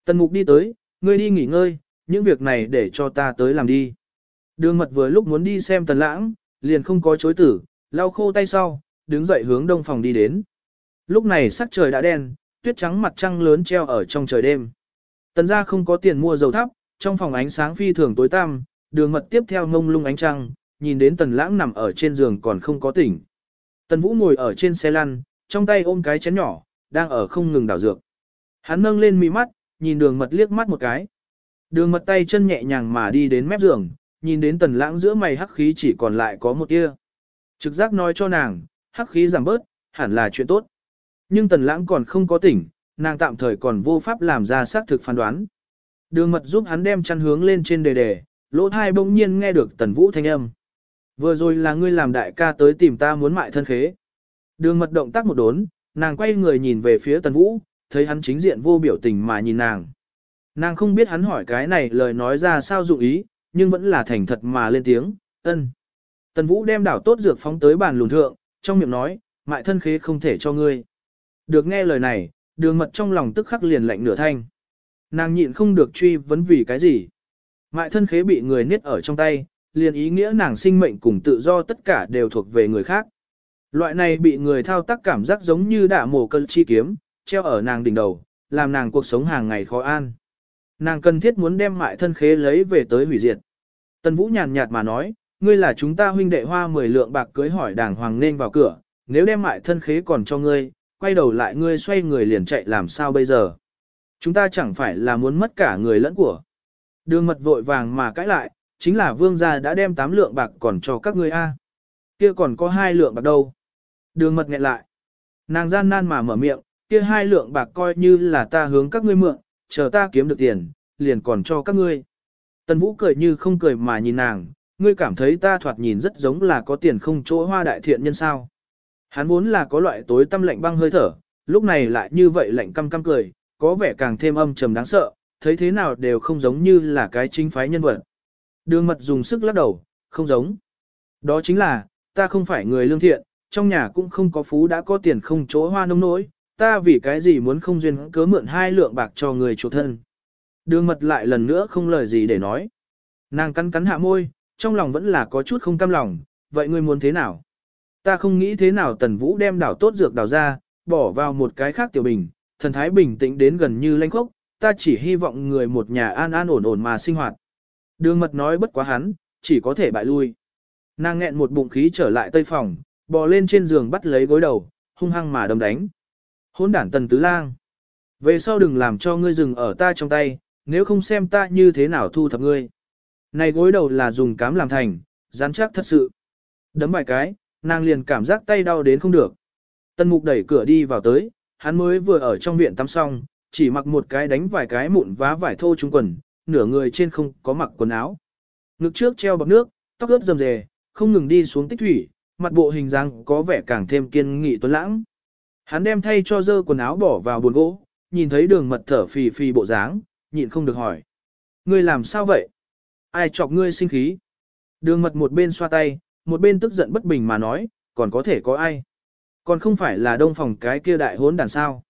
[SPEAKER 1] Tần mục đi tới, ngươi đi nghỉ ngơi, những việc này để cho ta tới làm đi. Đường mật vừa lúc muốn đi xem tần lãng, liền không có chối tử, lau khô tay sau, đứng dậy hướng đông phòng đi đến. Lúc này sắc trời đã đen, tuyết trắng mặt trăng lớn treo ở trong trời đêm. Tần gia không có tiền mua dầu thắp, trong phòng ánh sáng phi thường tối tăm, đường mật tiếp theo ngông lung ánh trăng, nhìn đến tần lãng nằm ở trên giường còn không có tỉnh. Tần vũ ngồi ở trên xe lăn, trong tay ôm cái chén nhỏ, đang ở không ngừng đảo dược. Hắn nâng lên mi mắt, nhìn đường mật liếc mắt một cái. Đường mật tay chân nhẹ nhàng mà đi đến mép giường, nhìn đến tần lãng giữa mày hắc khí chỉ còn lại có một tia. Trực giác nói cho nàng, hắc khí giảm bớt, hẳn là chuyện tốt. Nhưng tần lãng còn không có tỉnh, nàng tạm thời còn vô pháp làm ra xác thực phán đoán. Đường mật giúp hắn đem chăn hướng lên trên đề đề, lỗ thai bỗng nhiên nghe được tần vũ thanh âm. Vừa rồi là ngươi làm đại ca tới tìm ta muốn mại thân khế. Đường mật động tác một đốn, nàng quay người nhìn về phía Tần Vũ, thấy hắn chính diện vô biểu tình mà nhìn nàng. Nàng không biết hắn hỏi cái này lời nói ra sao dụng ý, nhưng vẫn là thành thật mà lên tiếng, ân. Tần Vũ đem đảo tốt dược phóng tới bàn lùn thượng, trong miệng nói, mại thân khế không thể cho ngươi. Được nghe lời này, đường mật trong lòng tức khắc liền lạnh nửa thanh. Nàng nhịn không được truy vấn vì cái gì. Mại thân khế bị người niết ở trong tay, liền ý nghĩa nàng sinh mệnh cùng tự do tất cả đều thuộc về người khác. Loại này bị người thao tác cảm giác giống như đả mổ cân chi kiếm, treo ở nàng đỉnh đầu, làm nàng cuộc sống hàng ngày khó an. Nàng cần thiết muốn đem mại thân khế lấy về tới hủy diệt. Tần Vũ nhàn nhạt mà nói, ngươi là chúng ta huynh đệ hoa 10 lượng bạc cưới hỏi đàng hoàng nên vào cửa, nếu đem mại thân khế còn cho ngươi, quay đầu lại ngươi xoay người liền chạy làm sao bây giờ. Chúng ta chẳng phải là muốn mất cả người lẫn của. Đường mật vội vàng mà cãi lại, chính là vương gia đã đem 8 lượng bạc còn cho các ngươi a. Kia còn có hai lượng bạc đâu. Đường mật nghẹn lại. Nàng gian nan mà mở miệng, kia hai lượng bạc coi như là ta hướng các ngươi mượn, chờ ta kiếm được tiền, liền còn cho các ngươi. Tần Vũ cười như không cười mà nhìn nàng, ngươi cảm thấy ta thoạt nhìn rất giống là có tiền không chỗ hoa đại thiện nhân sao. Hắn vốn là có loại tối tâm lạnh băng hơi thở, lúc này lại như vậy lạnh căm căm cười, có vẻ càng thêm âm trầm đáng sợ, thấy thế nào đều không giống như là cái chính phái nhân vật. Đường mật dùng sức lắc đầu, không giống. Đó chính là, ta không phải người lương thiện, trong nhà cũng không có phú đã có tiền không chỗ hoa nông nỗi, ta vì cái gì muốn không duyên cớ mượn hai lượng bạc cho người chủ thân. Đường mật lại lần nữa không lời gì để nói. Nàng cắn cắn hạ môi, trong lòng vẫn là có chút không cam lòng, vậy ngươi muốn thế nào? Ta không nghĩ thế nào tần vũ đem đảo tốt dược đảo ra, bỏ vào một cái khác tiểu bình, thần thái bình tĩnh đến gần như lanh khốc, ta chỉ hy vọng người một nhà an an ổn ổn mà sinh hoạt. Đường mật nói bất quá hắn, chỉ có thể bại lui. Nàng nghẹn một bụng khí trở lại tây phòng, bò lên trên giường bắt lấy gối đầu, hung hăng mà đâm đánh. Hôn đản tần tứ lang. Về sau đừng làm cho ngươi dừng ở ta trong tay, nếu không xem ta như thế nào thu thập ngươi. Này gối đầu là dùng cám làm thành, rắn chắc thật sự. Đấm vài cái, nàng liền cảm giác tay đau đến không được. Tân mục đẩy cửa đi vào tới, hắn mới vừa ở trong viện tắm xong, chỉ mặc một cái đánh vài cái mụn vá vải thô trung quần, nửa người trên không có mặc quần áo. Ngực trước treo bọc nước, tóc ướt rầm rề, không ngừng đi xuống tích thủy, mặt bộ hình dáng có vẻ càng thêm kiên nghị tuấn lãng. Hắn đem thay cho dơ quần áo bỏ vào buồn gỗ, nhìn thấy đường mật thở phì phì bộ dáng, nhịn không được hỏi. Ngươi làm sao vậy? Ai chọc ngươi sinh khí? Đường mật một bên xoa tay, một bên tức giận bất bình mà nói, còn có thể có ai? Còn không phải là đông phòng cái kia đại hốn đàn sao?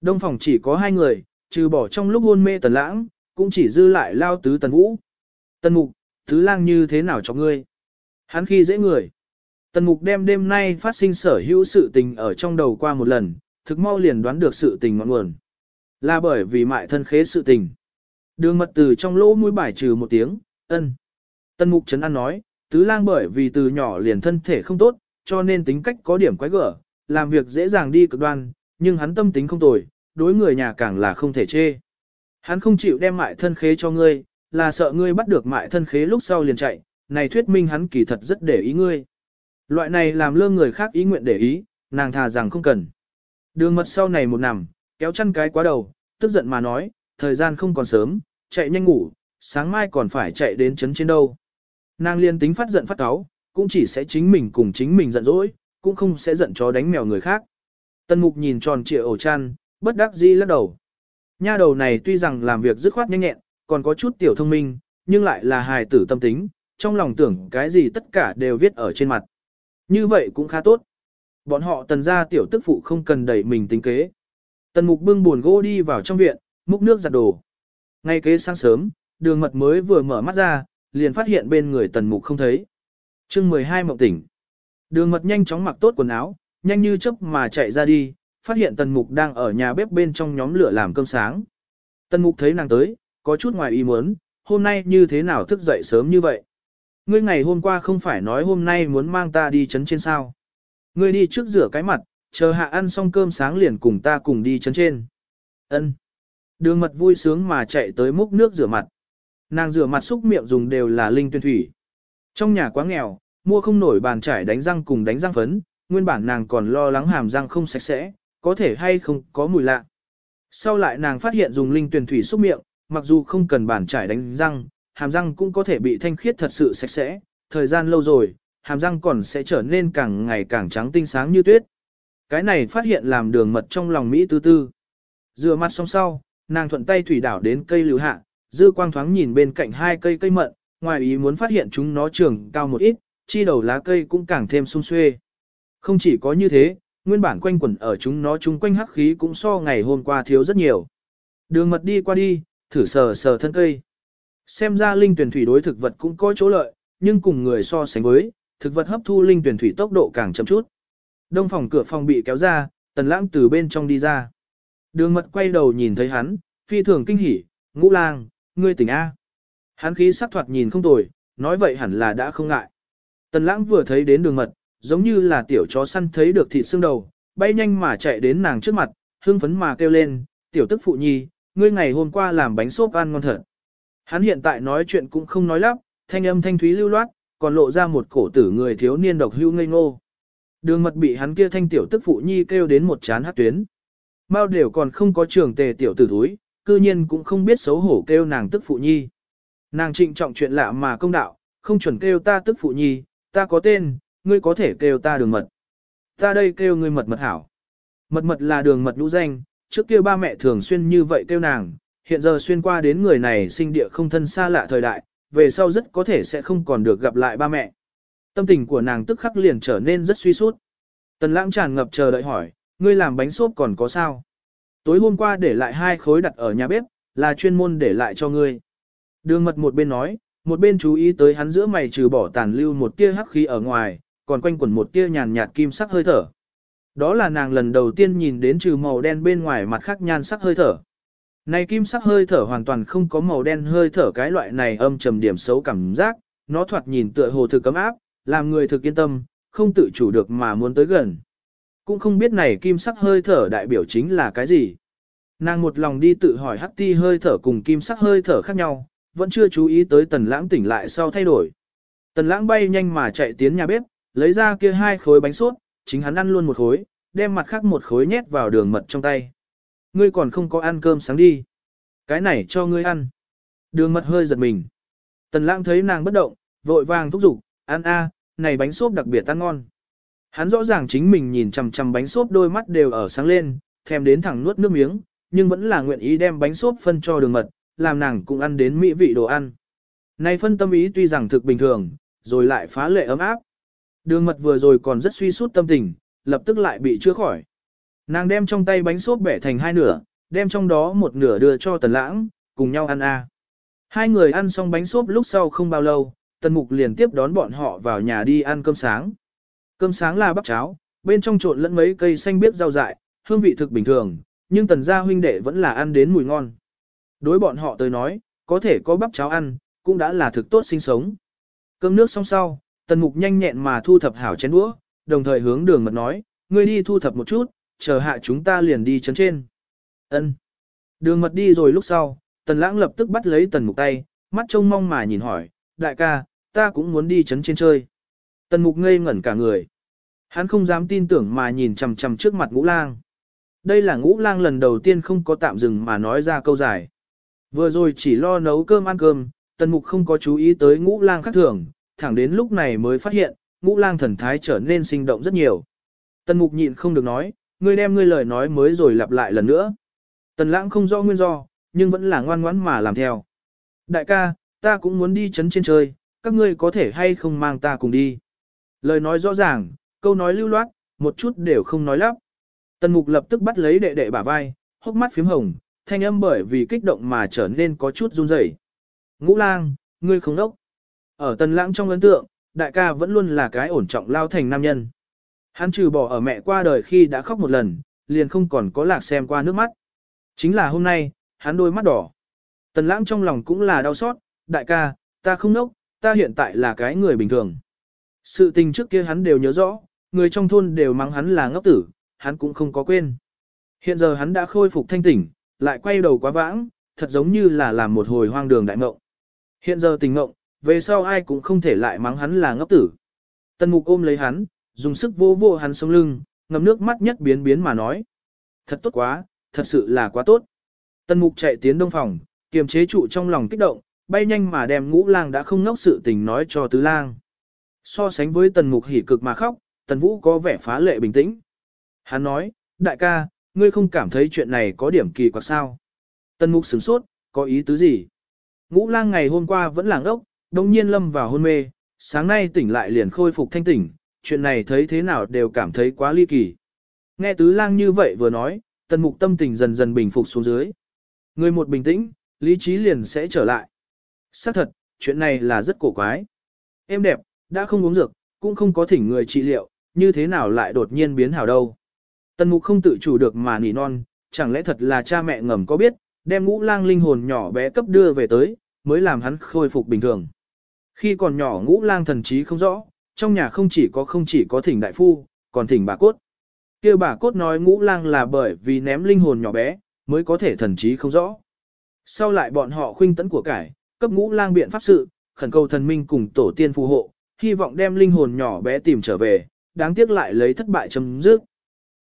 [SPEAKER 1] Đông phòng chỉ có hai người, trừ bỏ trong lúc hôn mê tần lãng, cũng chỉ dư lại lao tứ tần vũ. Tần mục, tứ lang như thế nào cho ngươi? Hắn khi dễ người. Tần mục đem đêm nay phát sinh sở hữu sự tình ở trong đầu qua một lần, thực mau liền đoán được sự tình ngọn nguồn. Là bởi vì mại thân khế sự tình. Đường mật từ trong lỗ mũi bài trừ một tiếng, ân. Tần mục chấn an nói, tứ lang bởi vì từ nhỏ liền thân thể không tốt, cho nên tính cách có điểm quái gở, làm việc dễ dàng đi cực đoan, nhưng hắn tâm tính không tồi, đối người nhà càng là không thể chê. Hắn không chịu đem mại thân khế cho ngươi, là sợ ngươi bắt được mại thân khế lúc sau liền chạy, này thuyết minh hắn kỳ thật rất để ý ngươi. Loại này làm lơ người khác ý nguyện để ý, nàng thà rằng không cần. Đường mật sau này một nằm, kéo chăn cái quá đầu, tức giận mà nói, thời gian không còn sớm, chạy nhanh ngủ, sáng mai còn phải chạy đến chấn trên đâu. Nàng liên tính phát giận phát cáo, cũng chỉ sẽ chính mình cùng chính mình giận dỗi, cũng không sẽ giận chó đánh mèo người khác. Tân mục nhìn tròn trịa ổ chăn, bất đắc dĩ lắc đầu. Nha đầu này tuy rằng làm việc dứt khoát nhanh nhẹn, còn có chút tiểu thông minh, nhưng lại là hài tử tâm tính, trong lòng tưởng cái gì tất cả đều viết ở trên mặt. Như vậy cũng khá tốt. Bọn họ tần ra tiểu tức phụ không cần đẩy mình tính kế. Tần mục bưng buồn gỗ đi vào trong viện, múc nước giặt đồ. Ngay kế sáng sớm, đường mật mới vừa mở mắt ra, liền phát hiện bên người tần mục không thấy. chương 12 mộng tỉnh. Đường mật nhanh chóng mặc tốt quần áo, nhanh như chớp mà chạy ra đi, phát hiện tần mục đang ở nhà bếp bên trong nhóm lửa làm cơm sáng. Tần mục thấy nàng tới, có chút ngoài ý muốn, hôm nay như thế nào thức dậy sớm như vậy. Ngươi ngày hôm qua không phải nói hôm nay muốn mang ta đi chấn trên sao. Ngươi đi trước rửa cái mặt, chờ hạ ăn xong cơm sáng liền cùng ta cùng đi chấn trên. Ân. Đường mật vui sướng mà chạy tới múc nước rửa mặt. Nàng rửa mặt xúc miệng dùng đều là linh tuyên thủy. Trong nhà quá nghèo, mua không nổi bàn trải đánh răng cùng đánh răng phấn, nguyên bản nàng còn lo lắng hàm răng không sạch sẽ, có thể hay không có mùi lạ. Sau lại nàng phát hiện dùng linh tuyển thủy xúc miệng, mặc dù không cần bàn trải đánh răng, hàm răng cũng có thể bị thanh khiết thật sự sạch sẽ, thời gian lâu rồi, hàm răng còn sẽ trở nên càng ngày càng trắng tinh sáng như tuyết. cái này phát hiện làm đường mật trong lòng Mỹ tư tư. Rửa mặt xong sau, nàng thuận tay thủy đảo đến cây lưu hạ, dư quang thoáng nhìn bên cạnh hai cây cây mận, ngoài ý muốn phát hiện chúng nó trưởng cao một ít, chi đầu lá cây cũng càng thêm sung xuê. Không chỉ có như thế, nguyên bản quanh quẩn ở chúng nó chung quanh hắc khí cũng so ngày hôm qua thiếu rất nhiều. Đường mật đi qua đi, thử sờ sờ thân cây. Xem ra linh tuyển thủy đối thực vật cũng có chỗ lợi, nhưng cùng người so sánh với, thực vật hấp thu linh tuyển thủy tốc độ càng chậm chút. Đông phòng cửa phòng bị kéo ra, tần lãng từ bên trong đi ra. Đường mật quay đầu nhìn thấy hắn, phi thường kinh hỉ, ngũ lang, ngươi tỉnh A. Hắn khí sắc thoạt nhìn không tồi, nói vậy hẳn là đã không ngại. Tần lãng vừa thấy đến đường mật, giống như là tiểu chó săn thấy được thịt xương đầu, bay nhanh mà chạy đến nàng trước mặt, hưng phấn mà kêu lên, tiểu tức phụ nhi, ngươi ngày hôm qua làm bánh xốp ăn ngon thật. Hắn hiện tại nói chuyện cũng không nói lắp, thanh âm thanh thúy lưu loát, còn lộ ra một cổ tử người thiếu niên độc hưu ngây ngô. Đường mật bị hắn kia thanh tiểu tức phụ nhi kêu đến một chán hát tuyến. Mao đều còn không có trường tề tiểu tử túi, cư nhiên cũng không biết xấu hổ kêu nàng tức phụ nhi. Nàng trịnh trọng chuyện lạ mà công đạo, không chuẩn kêu ta tức phụ nhi, ta có tên, ngươi có thể kêu ta đường mật. Ta đây kêu ngươi mật mật hảo. Mật mật là đường mật lũ danh, trước kia ba mẹ thường xuyên như vậy kêu nàng, hiện giờ xuyên qua đến người này sinh địa không thân xa lạ thời đại, về sau rất có thể sẽ không còn được gặp lại ba mẹ. Tâm tình của nàng tức khắc liền trở nên rất suy sút. Tần lãng tràn ngập chờ đợi hỏi, ngươi làm bánh xốp còn có sao? Tối hôm qua để lại hai khối đặt ở nhà bếp, là chuyên môn để lại cho ngươi. Đường mật một bên nói, một bên chú ý tới hắn giữa mày trừ bỏ tàn lưu một tia hắc khí ở ngoài, còn quanh quẩn một tia nhàn nhạt kim sắc hơi thở. Đó là nàng lần đầu tiên nhìn đến trừ màu đen bên ngoài mặt khác nhan sắc hơi thở. Này kim sắc hơi thở hoàn toàn không có màu đen hơi thở cái loại này âm trầm điểm xấu cảm giác, nó thoạt nhìn tựa hồ thực cấm áp, làm người thực yên tâm, không tự chủ được mà muốn tới gần. Cũng không biết này kim sắc hơi thở đại biểu chính là cái gì. Nàng một lòng đi tự hỏi hắc ti hơi thở cùng kim sắc hơi thở khác nhau, vẫn chưa chú ý tới tần lãng tỉnh lại sau thay đổi. Tần lãng bay nhanh mà chạy tiến nhà bếp, lấy ra kia hai khối bánh suốt, chính hắn ăn luôn một khối, đem mặt khác một khối nhét vào đường mật trong tay. Ngươi còn không có ăn cơm sáng đi. Cái này cho ngươi ăn. Đường mật hơi giật mình. Tần lãng thấy nàng bất động, vội vàng thúc giục, ăn a, này bánh xốp đặc biệt ăn ngon. Hắn rõ ràng chính mình nhìn chằm chằm bánh xốp đôi mắt đều ở sáng lên, thèm đến thẳng nuốt nước miếng, nhưng vẫn là nguyện ý đem bánh xốp phân cho đường mật, làm nàng cũng ăn đến mỹ vị đồ ăn. Này phân tâm ý tuy rằng thực bình thường, rồi lại phá lệ ấm áp. Đường mật vừa rồi còn rất suy sút tâm tình, lập tức lại bị chữa khỏi. Nàng đem trong tay bánh xốp bẻ thành hai nửa, đem trong đó một nửa đưa cho tần lãng, cùng nhau ăn a. Hai người ăn xong bánh xốp lúc sau không bao lâu, tần mục liền tiếp đón bọn họ vào nhà đi ăn cơm sáng. Cơm sáng là bắp cháo, bên trong trộn lẫn mấy cây xanh biếc rau dại, hương vị thực bình thường, nhưng tần gia huynh đệ vẫn là ăn đến mùi ngon. Đối bọn họ tới nói, có thể có bắp cháo ăn, cũng đã là thực tốt sinh sống. Cơm nước xong sau, tần mục nhanh nhẹn mà thu thập hảo chén đũa, đồng thời hướng đường mật nói, ngươi đi thu thập một chút, chờ hạ chúng ta liền đi chấn trên. Ân. Đường mật đi rồi lúc sau, tần lãng lập tức bắt lấy tần mục tay, mắt trông mong mà nhìn hỏi, đại ca, ta cũng muốn đi chấn trên chơi. Tần mục ngây ngẩn cả người. Hắn không dám tin tưởng mà nhìn chằm chằm trước mặt ngũ lang. Đây là ngũ lang lần đầu tiên không có tạm dừng mà nói ra câu dài. Vừa rồi chỉ lo nấu cơm ăn cơm, tần mục không có chú ý tới ngũ lang khác thường, thẳng đến lúc này mới phát hiện, ngũ lang thần thái trở nên sinh động rất nhiều. Tần mục nhịn không được nói, ngươi đem ngươi lời nói mới rồi lặp lại lần nữa. Tần lãng không rõ nguyên do, nhưng vẫn là ngoan ngoãn mà làm theo. Đại ca, ta cũng muốn đi chấn trên chơi, các ngươi có thể hay không mang ta cùng đi. Lời nói rõ ràng, câu nói lưu loát, một chút đều không nói lắp. Tần mục lập tức bắt lấy đệ đệ bả vai, hốc mắt phím hồng, thanh âm bởi vì kích động mà trở nên có chút run rẩy. Ngũ lang, ngươi không đốc. Ở tần lãng trong ấn tượng, đại ca vẫn luôn là cái ổn trọng lao thành nam nhân. Hắn trừ bỏ ở mẹ qua đời khi đã khóc một lần, liền không còn có lạc xem qua nước mắt. Chính là hôm nay, hắn đôi mắt đỏ. Tần lãng trong lòng cũng là đau xót, đại ca, ta không nốc, ta hiện tại là cái người bình thường. Sự tình trước kia hắn đều nhớ rõ, người trong thôn đều mắng hắn là ngốc tử, hắn cũng không có quên. Hiện giờ hắn đã khôi phục thanh tỉnh, lại quay đầu quá vãng, thật giống như là làm một hồi hoang đường đại ngộng. Hiện giờ tình ngộng, về sau ai cũng không thể lại mắng hắn là ngốc tử. Tần mục ôm lấy hắn, dùng sức vô vô hắn sống lưng, ngầm nước mắt nhất biến biến mà nói. Thật tốt quá, thật sự là quá tốt. Tần mục chạy tiến đông phòng, kiềm chế trụ trong lòng kích động, bay nhanh mà đem ngũ lang đã không ngốc sự tình nói cho tứ lang. So sánh với tần mục hỉ cực mà khóc, tần vũ có vẻ phá lệ bình tĩnh. Hắn nói, đại ca, ngươi không cảm thấy chuyện này có điểm kỳ quặc sao? Tần mục sửng sốt, có ý tứ gì? Ngũ lang ngày hôm qua vẫn làng ốc, đồng nhiên lâm vào hôn mê, sáng nay tỉnh lại liền khôi phục thanh tỉnh, chuyện này thấy thế nào đều cảm thấy quá ly kỳ. Nghe tứ lang như vậy vừa nói, tần mục tâm tình dần dần bình phục xuống dưới. Người một bình tĩnh, lý trí liền sẽ trở lại. Xác thật, chuyện này là rất cổ quái. Em đẹp, đã không uống dược, cũng không có thỉnh người trị liệu, như thế nào lại đột nhiên biến hảo đâu. Tần mục không tự chủ được mà nỉ non, chẳng lẽ thật là cha mẹ ngầm có biết, đem ngũ lang linh hồn nhỏ bé cấp đưa về tới, mới làm hắn khôi phục bình thường. Khi còn nhỏ ngũ lang thần trí không rõ, trong nhà không chỉ có không chỉ có thỉnh đại phu, còn thỉnh bà cốt. kia bà cốt nói ngũ lang là bởi vì ném linh hồn nhỏ bé, mới có thể thần trí không rõ. Sau lại bọn họ khuynh tấn của cải, cấp ngũ lang biện pháp sự, khẩn cầu thần minh cùng tổ tiên phù hộ, hy vọng đem linh hồn nhỏ bé tìm trở về, đáng tiếc lại lấy thất bại chấm dứt.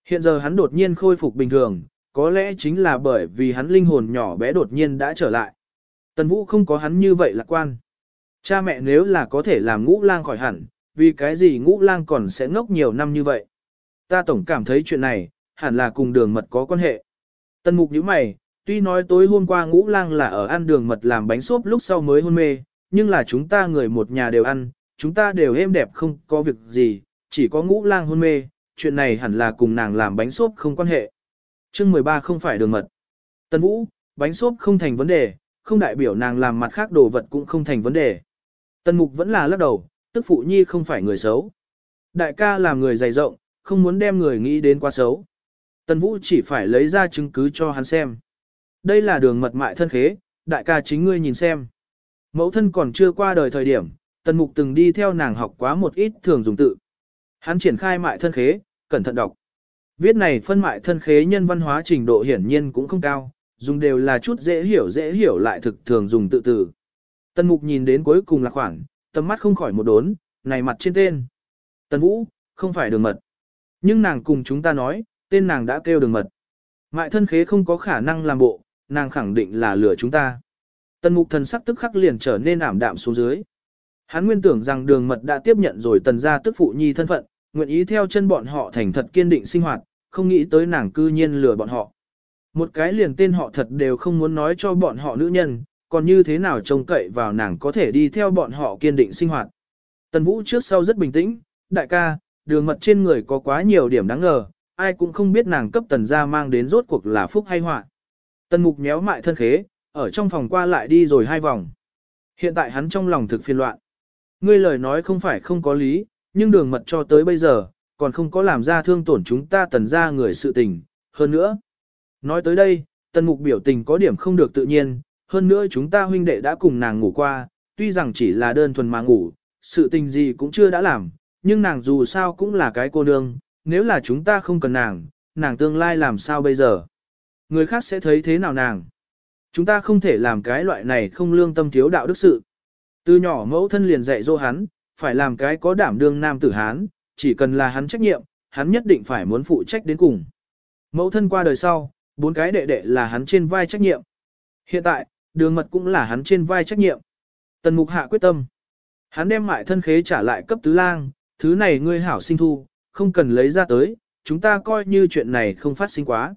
[SPEAKER 1] Hiện giờ hắn đột nhiên khôi phục bình thường, có lẽ chính là bởi vì hắn linh hồn nhỏ bé đột nhiên đã trở lại. Tần Vũ không có hắn như vậy lạc quan. Cha mẹ nếu là có thể làm ngũ lang khỏi hẳn, vì cái gì ngũ lang còn sẽ ngốc nhiều năm như vậy. Ta tổng cảm thấy chuyện này, hẳn là cùng đường mật có quan hệ. Tần mục nhíu mày, tuy nói tối hôm qua ngũ lang là ở ăn đường mật làm bánh xốp lúc sau mới hôn mê, nhưng là chúng ta người một nhà đều ăn, chúng ta đều êm đẹp không có việc gì, chỉ có ngũ lang hôn mê, chuyện này hẳn là cùng nàng làm bánh xốp không quan hệ. Chương 13 không phải đường mật. tân Vũ, bánh xốp không thành vấn đề, không đại biểu nàng làm mặt khác đồ vật cũng không thành vấn đề. tân Mục vẫn là lắc đầu, tức phụ nhi không phải người xấu. Đại ca làm người dày rộng, không muốn đem người nghĩ đến quá xấu. tân Vũ chỉ phải lấy ra chứng cứ cho hắn xem. Đây là đường mật mại thân khế, đại ca chính ngươi nhìn xem. Mẫu thân còn chưa qua đời thời điểm, Tần Mục từng đi theo nàng học quá một ít thường dùng tự. Hắn triển khai mại thân khế, cẩn thận đọc. Viết này phân mại thân khế nhân văn hóa trình độ hiển nhiên cũng không cao, dùng đều là chút dễ hiểu dễ hiểu lại thực thường dùng tự tử. Tần Mục nhìn đến cuối cùng là khoảng, tầm mắt không khỏi một đốn, này mặt trên tên. Tần Vũ, không phải đường mật. Nhưng nàng cùng chúng ta nói, tên nàng đã kêu đường mật. Mại thân khế không có khả năng làm bộ, nàng khẳng định là lừa chúng ta. Tần Mục thần sắc tức khắc liền trở nên ảm đạm xuống dưới. Hắn nguyên tưởng rằng đường mật đã tiếp nhận rồi tần gia tức phụ nhi thân phận, nguyện ý theo chân bọn họ thành thật kiên định sinh hoạt, không nghĩ tới nàng cư nhiên lừa bọn họ. Một cái liền tên họ thật đều không muốn nói cho bọn họ nữ nhân, còn như thế nào trông cậy vào nàng có thể đi theo bọn họ kiên định sinh hoạt. Tần Vũ trước sau rất bình tĩnh, đại ca, đường mật trên người có quá nhiều điểm đáng ngờ, ai cũng không biết nàng cấp tần gia mang đến rốt cuộc là phúc hay họa. Tần Mục nhéo mại thân khế, ở trong phòng qua lại đi rồi hai vòng. Hiện tại hắn trong lòng thực phiền loạn. Ngươi lời nói không phải không có lý, nhưng đường mật cho tới bây giờ, còn không có làm ra thương tổn chúng ta tần ra người sự tình, hơn nữa. Nói tới đây, tần mục biểu tình có điểm không được tự nhiên, hơn nữa chúng ta huynh đệ đã cùng nàng ngủ qua, tuy rằng chỉ là đơn thuần mà ngủ, sự tình gì cũng chưa đã làm, nhưng nàng dù sao cũng là cái cô nương, nếu là chúng ta không cần nàng, nàng tương lai làm sao bây giờ? Người khác sẽ thấy thế nào nàng? Chúng ta không thể làm cái loại này không lương tâm thiếu đạo đức sự. Từ nhỏ mẫu thân liền dạy dỗ hắn, phải làm cái có đảm đương nam tử hán, chỉ cần là hắn trách nhiệm, hắn nhất định phải muốn phụ trách đến cùng. Mẫu thân qua đời sau, bốn cái đệ đệ là hắn trên vai trách nhiệm. Hiện tại, đường mật cũng là hắn trên vai trách nhiệm. Tần mục hạ quyết tâm. Hắn đem mại thân khế trả lại cấp tứ lang, thứ này ngươi hảo sinh thu, không cần lấy ra tới, chúng ta coi như chuyện này không phát sinh quá.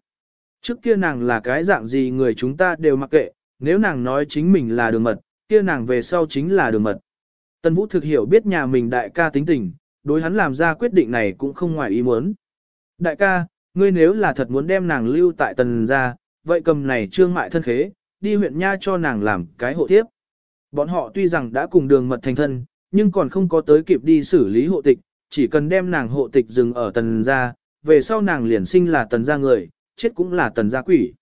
[SPEAKER 1] Trước kia nàng là cái dạng gì người chúng ta đều mặc kệ, nếu nàng nói chính mình là đường mật, kia nàng về sau chính là đường mật. Tần Vũ thực hiểu biết nhà mình đại ca tính tình, đối hắn làm ra quyết định này cũng không ngoài ý muốn. Đại ca, ngươi nếu là thật muốn đem nàng lưu tại tần gia, vậy cầm này trương mại thân khế, đi huyện nha cho nàng làm cái hộ tiếp. Bọn họ tuy rằng đã cùng đường mật thành thân, nhưng còn không có tới kịp đi xử lý hộ tịch, chỉ cần đem nàng hộ tịch dừng ở tần gia, về sau nàng liền sinh là tần gia người, chết cũng là tần gia quỷ.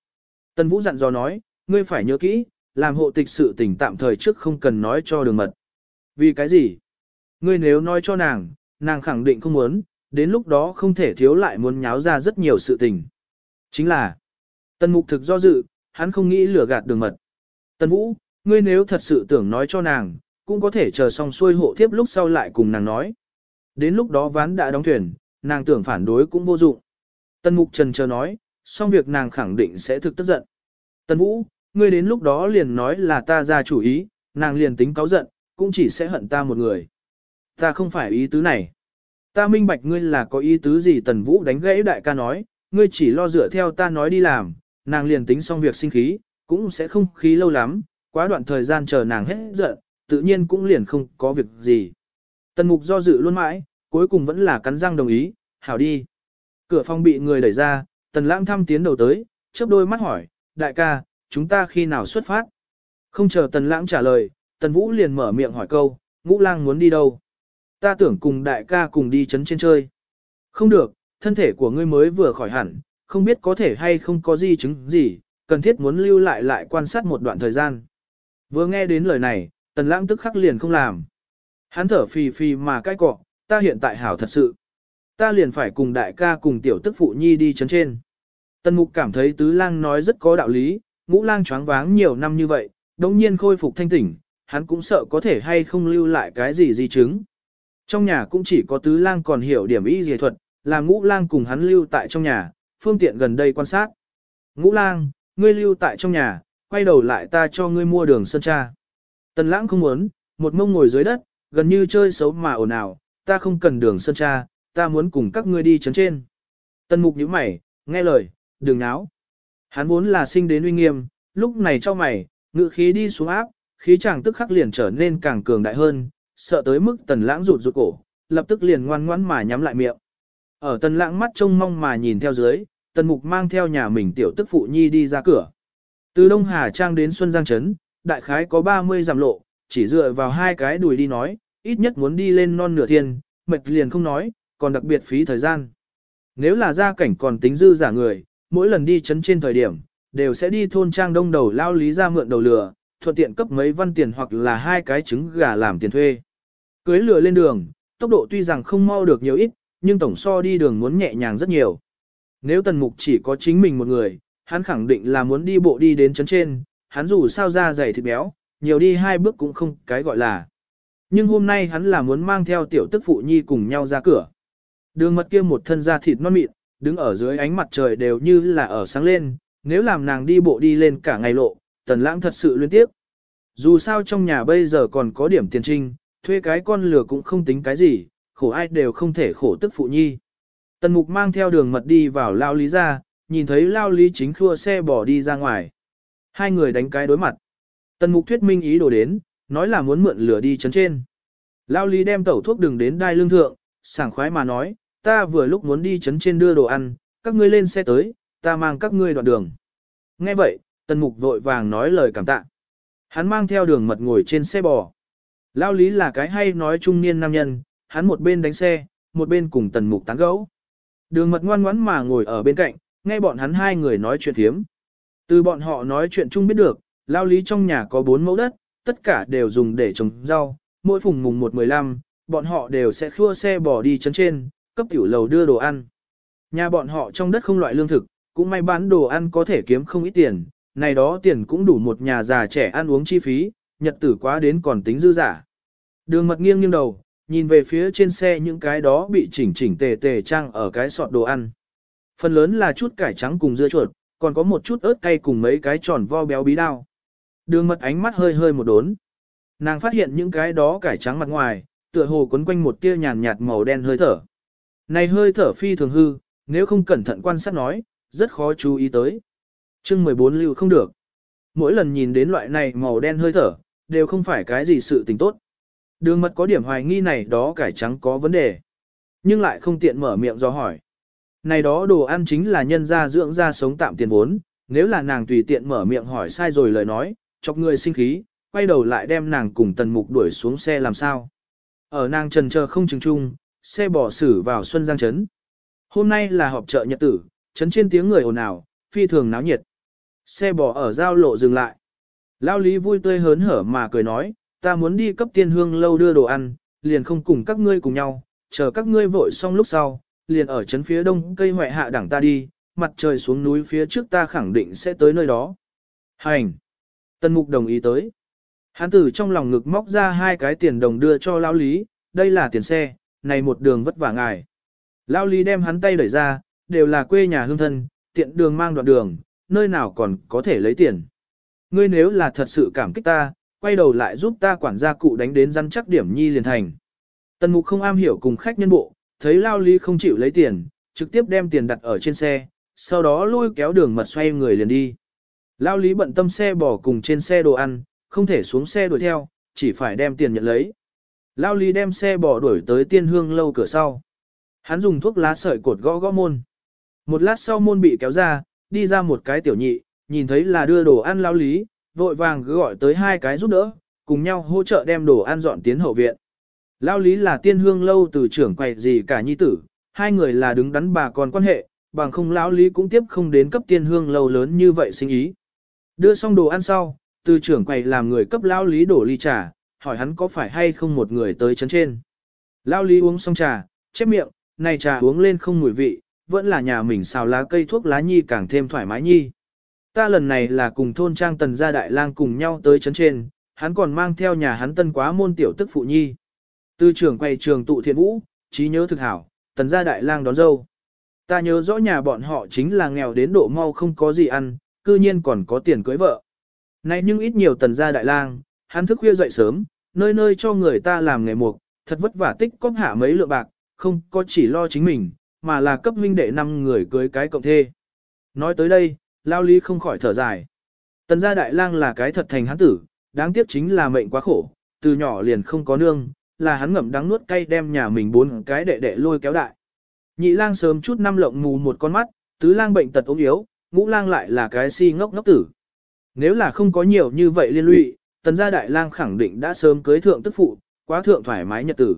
[SPEAKER 1] Tần Vũ dặn dò nói, ngươi phải nhớ kỹ, làm hộ tịch sự tình tạm thời trước không cần nói cho đường mật. Vì cái gì? Ngươi nếu nói cho nàng, nàng khẳng định không muốn, đến lúc đó không thể thiếu lại muốn nháo ra rất nhiều sự tình. Chính là, tần mục thực do dự, hắn không nghĩ lừa gạt đường mật. Tần vũ, ngươi nếu thật sự tưởng nói cho nàng, cũng có thể chờ xong xuôi hộ thiếp lúc sau lại cùng nàng nói. Đến lúc đó ván đã đóng thuyền, nàng tưởng phản đối cũng vô dụng. Tần mục trần chờ nói, xong việc nàng khẳng định sẽ thực tức giận. Tần vũ, ngươi đến lúc đó liền nói là ta ra chủ ý, nàng liền tính cáo giận, cũng chỉ sẽ hận ta một người. Ta không phải ý tứ này. ta minh bạch ngươi là có ý tứ gì tần vũ đánh gãy đại ca nói, ngươi chỉ lo dựa theo ta nói đi làm, nàng liền tính xong việc sinh khí, cũng sẽ không khí lâu lắm, quá đoạn thời gian chờ nàng hết giận, tự nhiên cũng liền không có việc gì. Tần mục do dự luôn mãi, cuối cùng vẫn là cắn răng đồng ý, hảo đi. Cửa phòng bị người đẩy ra, tần lãng thăm tiến đầu tới, chớp đôi mắt hỏi, đại ca, chúng ta khi nào xuất phát? Không chờ tần lãng trả lời, tần vũ liền mở miệng hỏi câu, ngũ lang muốn đi đâu? Ta tưởng cùng đại ca cùng đi chấn trên chơi. Không được, thân thể của ngươi mới vừa khỏi hẳn, không biết có thể hay không có di chứng gì, cần thiết muốn lưu lại lại quan sát một đoạn thời gian. Vừa nghe đến lời này, tần lãng tức khắc liền không làm. Hắn thở phì phì mà cãi cọ, ta hiện tại hảo thật sự. Ta liền phải cùng đại ca cùng tiểu tức phụ nhi đi chấn trên. Tần mục cảm thấy tứ lang nói rất có đạo lý, ngũ lang choáng váng nhiều năm như vậy, đồng nhiên khôi phục thanh tỉnh, hắn cũng sợ có thể hay không lưu lại cái gì di chứng. Trong nhà cũng chỉ có tứ lang còn hiểu điểm y dề thuật, làm ngũ lang cùng hắn lưu tại trong nhà, phương tiện gần đây quan sát. Ngũ lang, ngươi lưu tại trong nhà, quay đầu lại ta cho ngươi mua đường sơn cha. Tần lãng không muốn, một mông ngồi dưới đất, gần như chơi xấu mà ồn ào, ta không cần đường sơn cha, ta muốn cùng các ngươi đi chấn trên. Tần mục nhíu mày, nghe lời, đường náo. Hắn vốn là sinh đến uy nghiêm, lúc này cho mày, ngự khí đi xuống áp, khí chàng tức khắc liền trở nên càng cường đại hơn, sợ tới mức tần lãng rụt rụt cổ, lập tức liền ngoan ngoãn mà nhắm lại miệng. Ở tần lãng mắt trông mong mà nhìn theo dưới, tần mục mang theo nhà mình tiểu tức phụ nhi đi ra cửa. Từ Đông Hà Trang đến Xuân Giang Trấn, đại khái có 30 giảm lộ, chỉ dựa vào hai cái đùi đi nói, ít nhất muốn đi lên non nửa thiên, mệt liền không nói, còn đặc biệt phí thời gian. Nếu là gia cảnh còn tính dư giả người, mỗi lần đi chấn trên thời điểm, đều sẽ đi thôn trang đông đầu lao lý ra mượn đầu lừa, thuận tiện cấp mấy văn tiền hoặc là hai cái trứng gà làm tiền thuê. Cưới lừa lên đường, tốc độ tuy rằng không mau được nhiều ít, nhưng tổng so đi đường muốn nhẹ nhàng rất nhiều. Nếu tần mục chỉ có chính mình một người, hắn khẳng định là muốn đi bộ đi đến chấn trên, hắn dù sao ra dày thịt béo, nhiều đi hai bước cũng không cái gọi là. Nhưng hôm nay hắn là muốn mang theo tiểu tức phụ nhi cùng nhau ra cửa. Đường mật kia một thân da thịt non mịn, đứng ở dưới ánh mặt trời đều như là ở sáng lên, nếu làm nàng đi bộ đi lên cả ngày lộ, tần lãng thật sự liên tiếp. Dù sao trong nhà bây giờ còn có điểm tiền trinh, thuê cái con lừa cũng không tính cái gì, khổ ai đều không thể khổ tức phụ nhi. Tần mục mang theo đường mật đi vào lao lý ra, nhìn thấy lao lý chính khua xe bỏ đi ra ngoài. Hai người đánh cái đối mặt. Tần mục thuyết minh ý đồ đến, nói là muốn mượn lửa đi chấn trên. Lao lý đem tẩu thuốc đường đến đai lương thượng, sảng khoái mà nói, ta vừa lúc muốn đi chấn trên đưa đồ ăn, các ngươi lên xe tới, ta mang các ngươi đoạn đường. Nghe vậy, tần mục vội vàng nói lời cảm tạ. Hắn mang theo đường mật ngồi trên xe bò. Lao lý là cái hay nói trung niên nam nhân, hắn một bên đánh xe, một bên cùng tần mục tán gẫu. Đường mật ngoan ngoãn mà ngồi ở bên cạnh, nghe bọn hắn hai người nói chuyện thiếm. Từ bọn họ nói chuyện chung biết được, lao lý trong nhà có bốn mẫu đất, tất cả đều dùng để trồng rau, mỗi phùng mùng 1-15, bọn họ đều sẽ khua xe bò đi chấn trên, cấp tiểu lầu đưa đồ ăn. Nhà bọn họ trong đất không loại lương thực, cũng may bán đồ ăn có thể kiếm không ít tiền, này đó tiền cũng đủ một nhà già trẻ ăn uống chi phí, nhật tử quá đến còn tính dư giả. Đường mật nghiêng nghiêng đầu, nhìn về phía trên xe những cái đó bị chỉnh chỉnh tề tề trang ở cái sọt đồ ăn. Phần lớn là chút cải trắng cùng dưa chuột, còn có một chút ớt cay cùng mấy cái tròn vo béo bí đao. Đường mật ánh mắt hơi hơi một đốn. Nàng phát hiện những cái đó cải trắng mặt ngoài, tựa hồ quấn quanh một tia nhàn nhạt màu đen hơi thở. Này hơi thở phi thường hư, nếu không cẩn thận quan sát nói, rất khó chú ý tới. chương 14 lưu không được. Mỗi lần nhìn đến loại này màu đen hơi thở, đều không phải cái gì sự tình tốt. Đường mật có điểm hoài nghi này đó cải trắng có vấn đề. Nhưng lại không tiện mở miệng do hỏi. Này đó đồ ăn chính là nhân gia dưỡng ra sống tạm tiền vốn, nếu là nàng tùy tiện mở miệng hỏi sai rồi lời nói, chọc người sinh khí, quay đầu lại đem nàng cùng tần mục đuổi xuống xe làm sao. Ở nàng trần chờ không chừng chung, xe bỏ xử vào Xuân Giang Trấn. Hôm nay là họp chợ nhật tử, trấn trên tiếng người ồn ào, phi thường náo nhiệt. Xe bỏ ở giao lộ dừng lại. Lao lý vui tươi hớn hở mà cười nói, ta muốn đi cấp tiên hương lâu đưa đồ ăn, liền không cùng các ngươi cùng nhau, chờ các ngươi vội xong lúc sau, liền ở trấn phía đông cây hoại hạ đẳng ta đi, mặt trời xuống núi phía trước ta khẳng định sẽ tới nơi đó. Hành! Tân mục đồng ý tới. Hán tử trong lòng ngực móc ra hai cái tiền đồng đưa cho Lao lý, đây là tiền xe, này một đường vất vả ngài. Lao lý đem hắn tay đẩy ra, đều là quê nhà hương thân, tiện đường mang đoạn đường, nơi nào còn có thể lấy tiền. Ngươi nếu là thật sự cảm kích ta, quay đầu lại giúp ta quản gia cụ đánh đến răn chắc điểm nhi liền thành. Tần mục không am hiểu cùng khách nhân bộ, thấy lao lý không chịu lấy tiền, trực tiếp đem tiền đặt ở trên xe, sau đó lôi kéo đường mật xoay người liền đi. Lao lý bận tâm xe bỏ cùng trên xe đồ ăn, không thể xuống xe đuổi theo, chỉ phải đem tiền nhận lấy. Lao lý đem xe bỏ đuổi tới tiên hương lâu cửa sau. Hắn dùng thuốc lá sợi cột gõ gõ môn. Một lát sau môn bị kéo ra, đi ra một cái tiểu nhị, nhìn thấy là đưa đồ ăn lao lý, vội vàng gọi tới hai cái giúp đỡ, cùng nhau hỗ trợ đem đồ ăn dọn tiến hậu viện. Lao lý là tiên hương lâu từ trưởng quầy gì cả nhi tử, hai người là đứng đắn bà con quan hệ, bằng không lão lý cũng tiếp không đến cấp tiên hương lâu lớn như vậy sinh ý. Đưa xong đồ ăn sau, từ trưởng quầy làm người cấp lão lý đổ ly trà, hỏi hắn có phải hay không một người tới chấn trên. Lão lý uống xong trà, chép miệng, này trà uống lên không mùi vị, vẫn là nhà mình xào lá cây thuốc lá nhi càng thêm thoải mái nhi. Ta lần này là cùng thôn trang tần gia đại lang cùng nhau tới chấn trên, hắn còn mang theo nhà hắn tân quá môn tiểu tức phụ nhi. Từ trưởng quay trường tụ thiện vũ, trí nhớ thực hảo, tần gia đại lang đón dâu. Ta nhớ rõ nhà bọn họ chính là nghèo đến độ mau không có gì ăn, cư nhiên còn có tiền cưới vợ. Này nhưng ít nhiều tần gia đại lang, hắn thức khuya dậy sớm, nơi nơi cho người ta làm nghề mục, thật vất vả tích cóp hạ mấy lượng bạc, không có chỉ lo chính mình, mà là cấp huynh đệ năm người cưới cái cộng thê. Nói tới đây, Lao Lý không khỏi thở dài. Tần gia đại lang là cái thật thành hắn tử, đáng tiếc chính là mệnh quá khổ, từ nhỏ liền không có nương, là hắn ngậm đắng nuốt cay đem nhà mình bốn cái đệ đệ lôi kéo đại. Nhị lang sớm chút năm lộng mù một con mắt, tứ lang bệnh tật ốm yếu, ngũ lang lại là cái si ngốc ngốc tử. Nếu là không có nhiều như vậy liên lụy, tần gia đại lang khẳng định đã sớm cưới thượng tức phụ, quá thượng thoải mái nhật tử.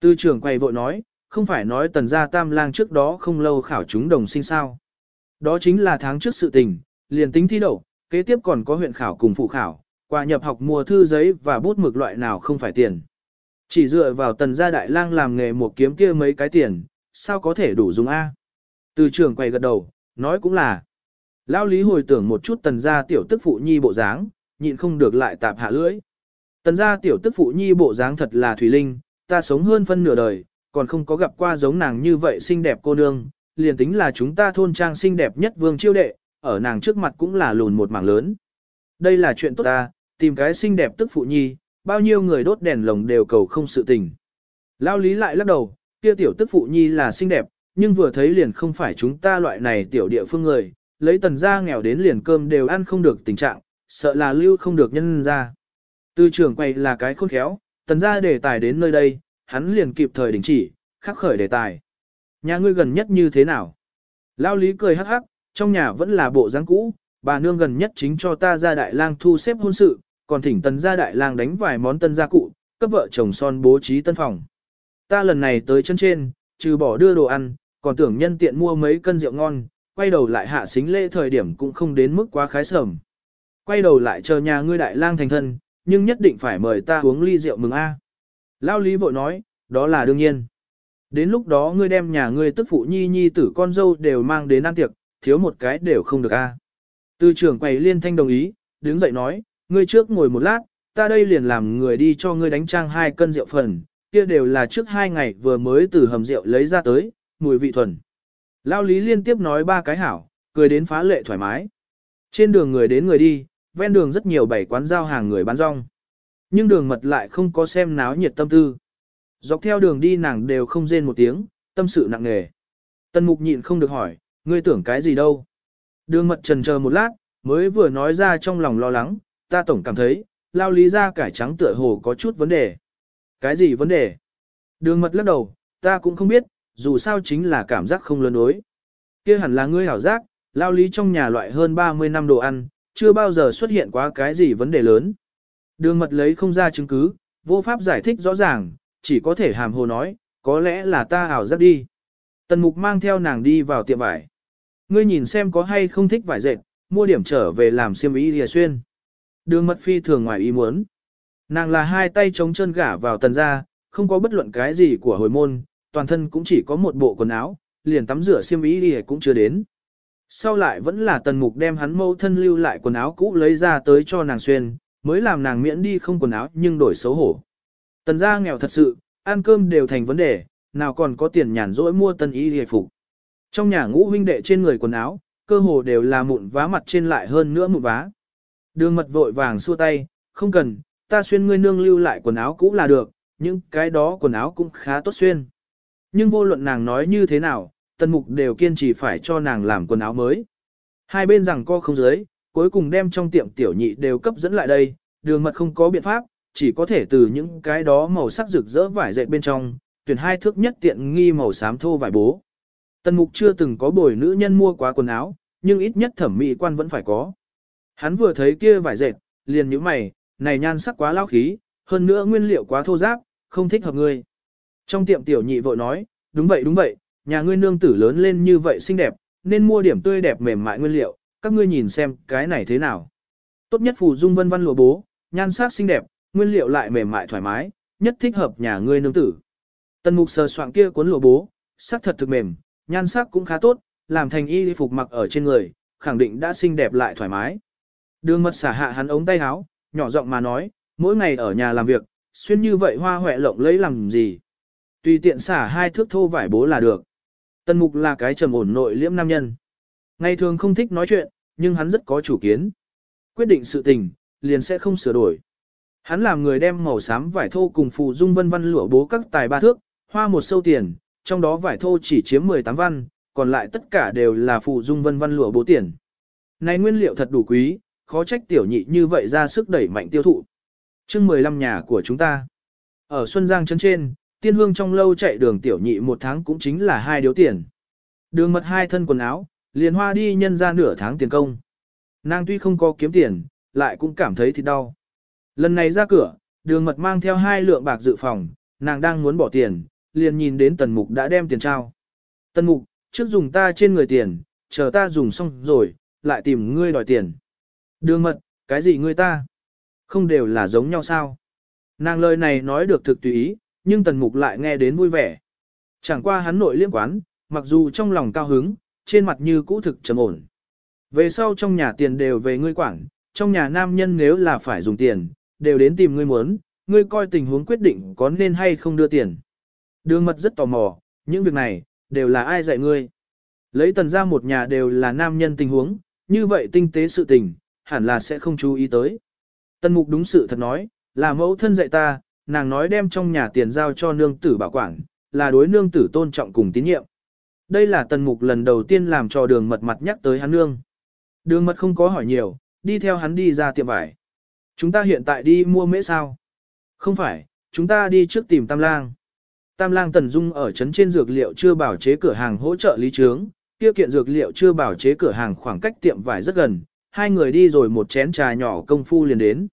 [SPEAKER 1] Tư trưởng quay vội nói, không phải nói tần gia tam lang trước đó không lâu khảo chúng đồng sinh sao. Đó chính là tháng trước sự tình, liền tính thi đậu, kế tiếp còn có huyện khảo cùng phụ khảo, qua nhập học mua thư giấy và bút mực loại nào không phải tiền. Chỉ dựa vào tần gia đại lang làm nghề một kiếm kia mấy cái tiền, sao có thể đủ dùng A. Từ trường quay gật đầu, nói cũng là. Lao lý hồi tưởng một chút tần gia tiểu tức phụ nhi bộ dáng, nhịn không được lại tạp hạ lưỡi. Tần gia tiểu tức phụ nhi bộ dáng thật là thủy linh, ta sống hơn phân nửa đời, còn không có gặp qua giống nàng như vậy xinh đẹp cô nương, liền tính là chúng ta thôn trang xinh đẹp nhất vương chiêu đệ, ở nàng trước mặt cũng là lùn một mảng lớn. Đây là chuyện tốt ta, tìm cái xinh đẹp tức phụ nhi, bao nhiêu người đốt đèn lồng đều cầu không sự tình. Lao lý lại lắc đầu, kia tiểu tức phụ nhi là xinh đẹp, nhưng vừa thấy liền không phải chúng ta loại này tiểu địa phương người, lấy tần gia nghèo đến liền cơm đều ăn không được tình trạng, sợ là lưu không được nhân ra. Tư trưởng quay là cái khôn khéo, tần gia đề tài đến nơi đây, hắn liền kịp thời đình chỉ, khắc khởi đề tài. Nhà ngươi gần nhất như thế nào? Lao lý cười hắc hắc, trong nhà vẫn là bộ dáng cũ, bà nương gần nhất chính cho ta ra đại lang thu xếp hôn sự, còn thỉnh tần gia đại lang đánh vài món tân gia cụ, cấp vợ chồng son bố trí tân phòng. Ta lần này tới chân trên, trừ bỏ đưa đồ ăn, còn tưởng nhân tiện mua mấy cân rượu ngon, quay đầu lại hạ xính lễ thời điểm cũng không đến mức quá khái sầm. Quay đầu lại chờ nhà ngươi đại lang thành thân, nhưng nhất định phải mời ta uống ly rượu mừng a. Lao lý vội nói, đó là đương nhiên. Đến lúc đó ngươi đem nhà ngươi tức phụ nhi nhi tử con dâu đều mang đến ăn tiệc, thiếu một cái đều không được a. Tư trưởng quầy liên thanh đồng ý, đứng dậy nói, ngươi trước ngồi một lát, ta đây liền làm người đi cho ngươi đánh trang hai cân rượu phần, kia đều là trước hai ngày vừa mới từ hầm rượu lấy ra tới, mùi vị thuần. Lao lý liên tiếp nói ba cái hảo, cười đến phá lệ thoải mái. Trên đường người đến người đi, ven đường rất nhiều bảy quán giao hàng người bán rong. Nhưng đường mật lại không có xem náo nhiệt tâm tư. Dọc theo đường đi nàng đều không rên một tiếng, tâm sự nặng nề. Tân mục nhịn không được hỏi, ngươi tưởng cái gì đâu. Đường mật trần chờ một lát, mới vừa nói ra trong lòng lo lắng, ta tổng cảm thấy, lao lý ra cải trắng tựa hồ có chút vấn đề. Cái gì vấn đề? Đường mật lắc đầu, ta cũng không biết, dù sao chính là cảm giác không lớn đối. kia hẳn là ngươi hảo giác, lao lý trong nhà loại hơn 30 năm đồ ăn, chưa bao giờ xuất hiện quá cái gì vấn đề lớn. Đường mật lấy không ra chứng cứ, vô pháp giải thích rõ ràng, chỉ có thể hàm hồ nói, có lẽ là ta ảo giác đi. Tần mục mang theo nàng đi vào tiệm vải. Ngươi nhìn xem có hay không thích vải dệt, mua điểm trở về làm xiêm y lìa xuyên. Đường mật phi thường ngoài ý muốn. Nàng là hai tay chống chân gả vào tần gia, không có bất luận cái gì của hồi môn, toàn thân cũng chỉ có một bộ quần áo, liền tắm rửa xiêm y lìa cũng chưa đến. Sau lại vẫn là tần mục đem hắn mâu thân lưu lại quần áo cũ lấy ra tới cho nàng xuyên, mới làm nàng miễn đi không quần áo nhưng đổi xấu hổ. Tần gia nghèo thật sự, ăn cơm đều thành vấn đề, nào còn có tiền nhàn rỗi mua tân y hề phục. Trong nhà ngũ huynh đệ trên người quần áo, cơ hồ đều là mụn vá mặt trên lại hơn nữa mụn vá. Đường mật vội vàng xua tay, không cần, ta xuyên ngươi nương lưu lại quần áo cũ là được, nhưng cái đó quần áo cũng khá tốt xuyên. Nhưng vô luận nàng nói như thế nào, tần mục đều kiên trì phải cho nàng làm quần áo mới. Hai bên rằng co không dưới, cuối cùng đem trong tiệm tiểu nhị đều cấp dẫn lại đây, đường mật không có biện pháp, chỉ có thể từ những cái đó màu sắc rực rỡ vải dệt bên trong, tuyển hai thước nhất tiện nghi màu xám thô vải bố. Tần mục chưa từng có bồi nữ nhân mua quá quần áo, nhưng ít nhất thẩm mỹ quan vẫn phải có. Hắn vừa thấy kia vải dệt, liền nhíu mày, này nhan sắc quá lao khí, hơn nữa nguyên liệu quá thô ráp, không thích hợp ngươi. Trong tiệm tiểu nhị vội nói, đúng vậy đúng vậy, nhà ngươi nương tử lớn lên như vậy xinh đẹp, nên mua điểm tươi đẹp mềm mại nguyên liệu, các ngươi nhìn xem cái này thế nào. Tốt nhất phù dung vân vân lụa bố, nhan sắc xinh đẹp, nguyên liệu lại mềm mại thoải mái, nhất thích hợp nhà ngươi nương tử. Tần mục sờ soạn kia cuốn lụa bố, sắc thật thực mềm, nhan sắc cũng khá tốt, làm thành y phục mặc ở trên người, khẳng định đã xinh đẹp lại thoải mái. Đường mật xả hạ hắn ống tay áo, nhỏ giọng mà nói, mỗi ngày ở nhà làm việc, xuyên như vậy hoa hoẹ lộng lấy làm gì. Tùy tiện xả hai thước thô vải bố là được. Tần mục là cái trầm ổn nội liễm nam nhân. Ngày thường không thích nói chuyện, nhưng hắn rất có chủ kiến. Quyết định sự tình, liền sẽ không sửa đổi. Hắn làm người đem màu xám vải thô cùng phù dung vân vân lụa bố các tài ba thước, hoa một sâu tiền, trong đó vải thô chỉ chiếm 18 văn, còn lại tất cả đều là phù dung vân vân lụa bố tiền. Này nguyên liệu thật đủ quý, khó trách tiểu nhị như vậy ra sức đẩy mạnh tiêu thụ. chương 15 nhà của chúng ta. Ở Xuân Giang chân trên, tiên hương trong lâu chạy đường tiểu nhị một tháng cũng chính là hai điếu tiền. Đường mật hai thân quần áo, liền hoa đi nhân ra nửa tháng tiền công. Nàng tuy không có kiếm tiền, lại cũng cảm thấy thịt đau. Lần này ra cửa, đường mật mang theo hai lượng bạc dự phòng, nàng đang muốn bỏ tiền, liền nhìn đến tần mục đã đem tiền trao. Tần mục, trước dùng ta trên người tiền, chờ ta dùng xong rồi, lại tìm ngươi đòi tiền. Đường mật, cái gì ngươi ta? Không đều là giống nhau sao? Nàng lời này nói được thực tùy ý, nhưng tần mục lại nghe đến vui vẻ. Chẳng qua hắn nội liêm quán, mặc dù trong lòng cao hứng, trên mặt như cũ thực trầm ổn. Về sau trong nhà tiền đều về ngươi quản, trong nhà nam nhân nếu là phải dùng tiền, đều đến tìm ngươi muốn, ngươi coi tình huống quyết định có nên hay không đưa tiền. Đường mật rất tò mò, những việc này, đều là ai dạy ngươi. Lấy tần ra một nhà đều là nam nhân tình huống, như vậy tinh tế sự tình, hẳn là sẽ không chú ý tới. Tần mục đúng sự thật nói, là mẫu thân dạy ta, nàng nói đem trong nhà tiền giao cho nương tử bảo quản, là đối nương tử tôn trọng cùng tín nhiệm. Đây là tần mục lần đầu tiên làm cho đường mật mặt nhắc tới hắn nương. Đường mật không có hỏi nhiều, đi theo hắn đi ra tiệm vải. Chúng ta hiện tại đi mua mễ sao? Không phải, chúng ta đi trước tìm Tam Lang. Tam Lang Tần Dung ở trấn trên dược liệu chưa bảo chế cửa hàng hỗ trợ lý trướng, kia kiện dược liệu chưa bảo chế cửa hàng khoảng cách tiệm vải rất gần, hai người đi rồi một chén trà nhỏ công phu liền đến.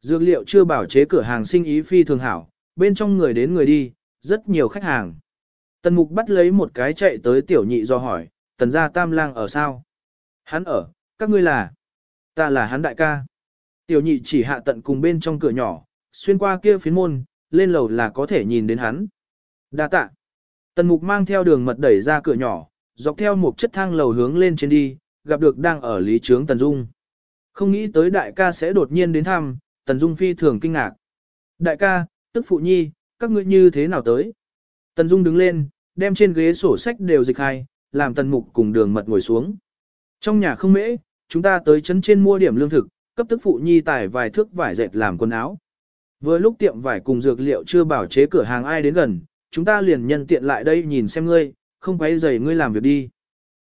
[SPEAKER 1] Dược liệu chưa bảo chế cửa hàng sinh ý phi thường hảo, bên trong người đến người đi, rất nhiều khách hàng. Tần Mục bắt lấy một cái chạy tới tiểu nhị do hỏi, tần gia Tam Lang ở sao? Hắn ở, các ngươi là? Ta là hắn đại ca. Tiểu nhị chỉ hạ tận cùng bên trong cửa nhỏ, xuyên qua kia phiến môn, lên lầu là có thể nhìn đến hắn. Đa tạ. Tần mục mang theo đường mật đẩy ra cửa nhỏ, dọc theo một chất thang lầu hướng lên trên đi, gặp được đang ở lý trướng Tần Dung. Không nghĩ tới đại ca sẽ đột nhiên đến thăm, Tần Dung phi thường kinh ngạc. Đại ca, tức phụ nhi, các ngươi như thế nào tới? Tần Dung đứng lên, đem trên ghế sổ sách đều dịch hai, làm Tần Mục cùng đường mật ngồi xuống. Trong nhà không mễ, chúng ta tới chấn trên mua điểm lương thực, cấp tức phụ nhi tải vài thước vải dệt làm quần áo. Vừa lúc tiệm vải cùng dược liệu chưa bảo chế cửa hàng ai đến gần, chúng ta liền nhân tiện lại đây nhìn xem ngươi, không quấy rầy ngươi làm việc đi.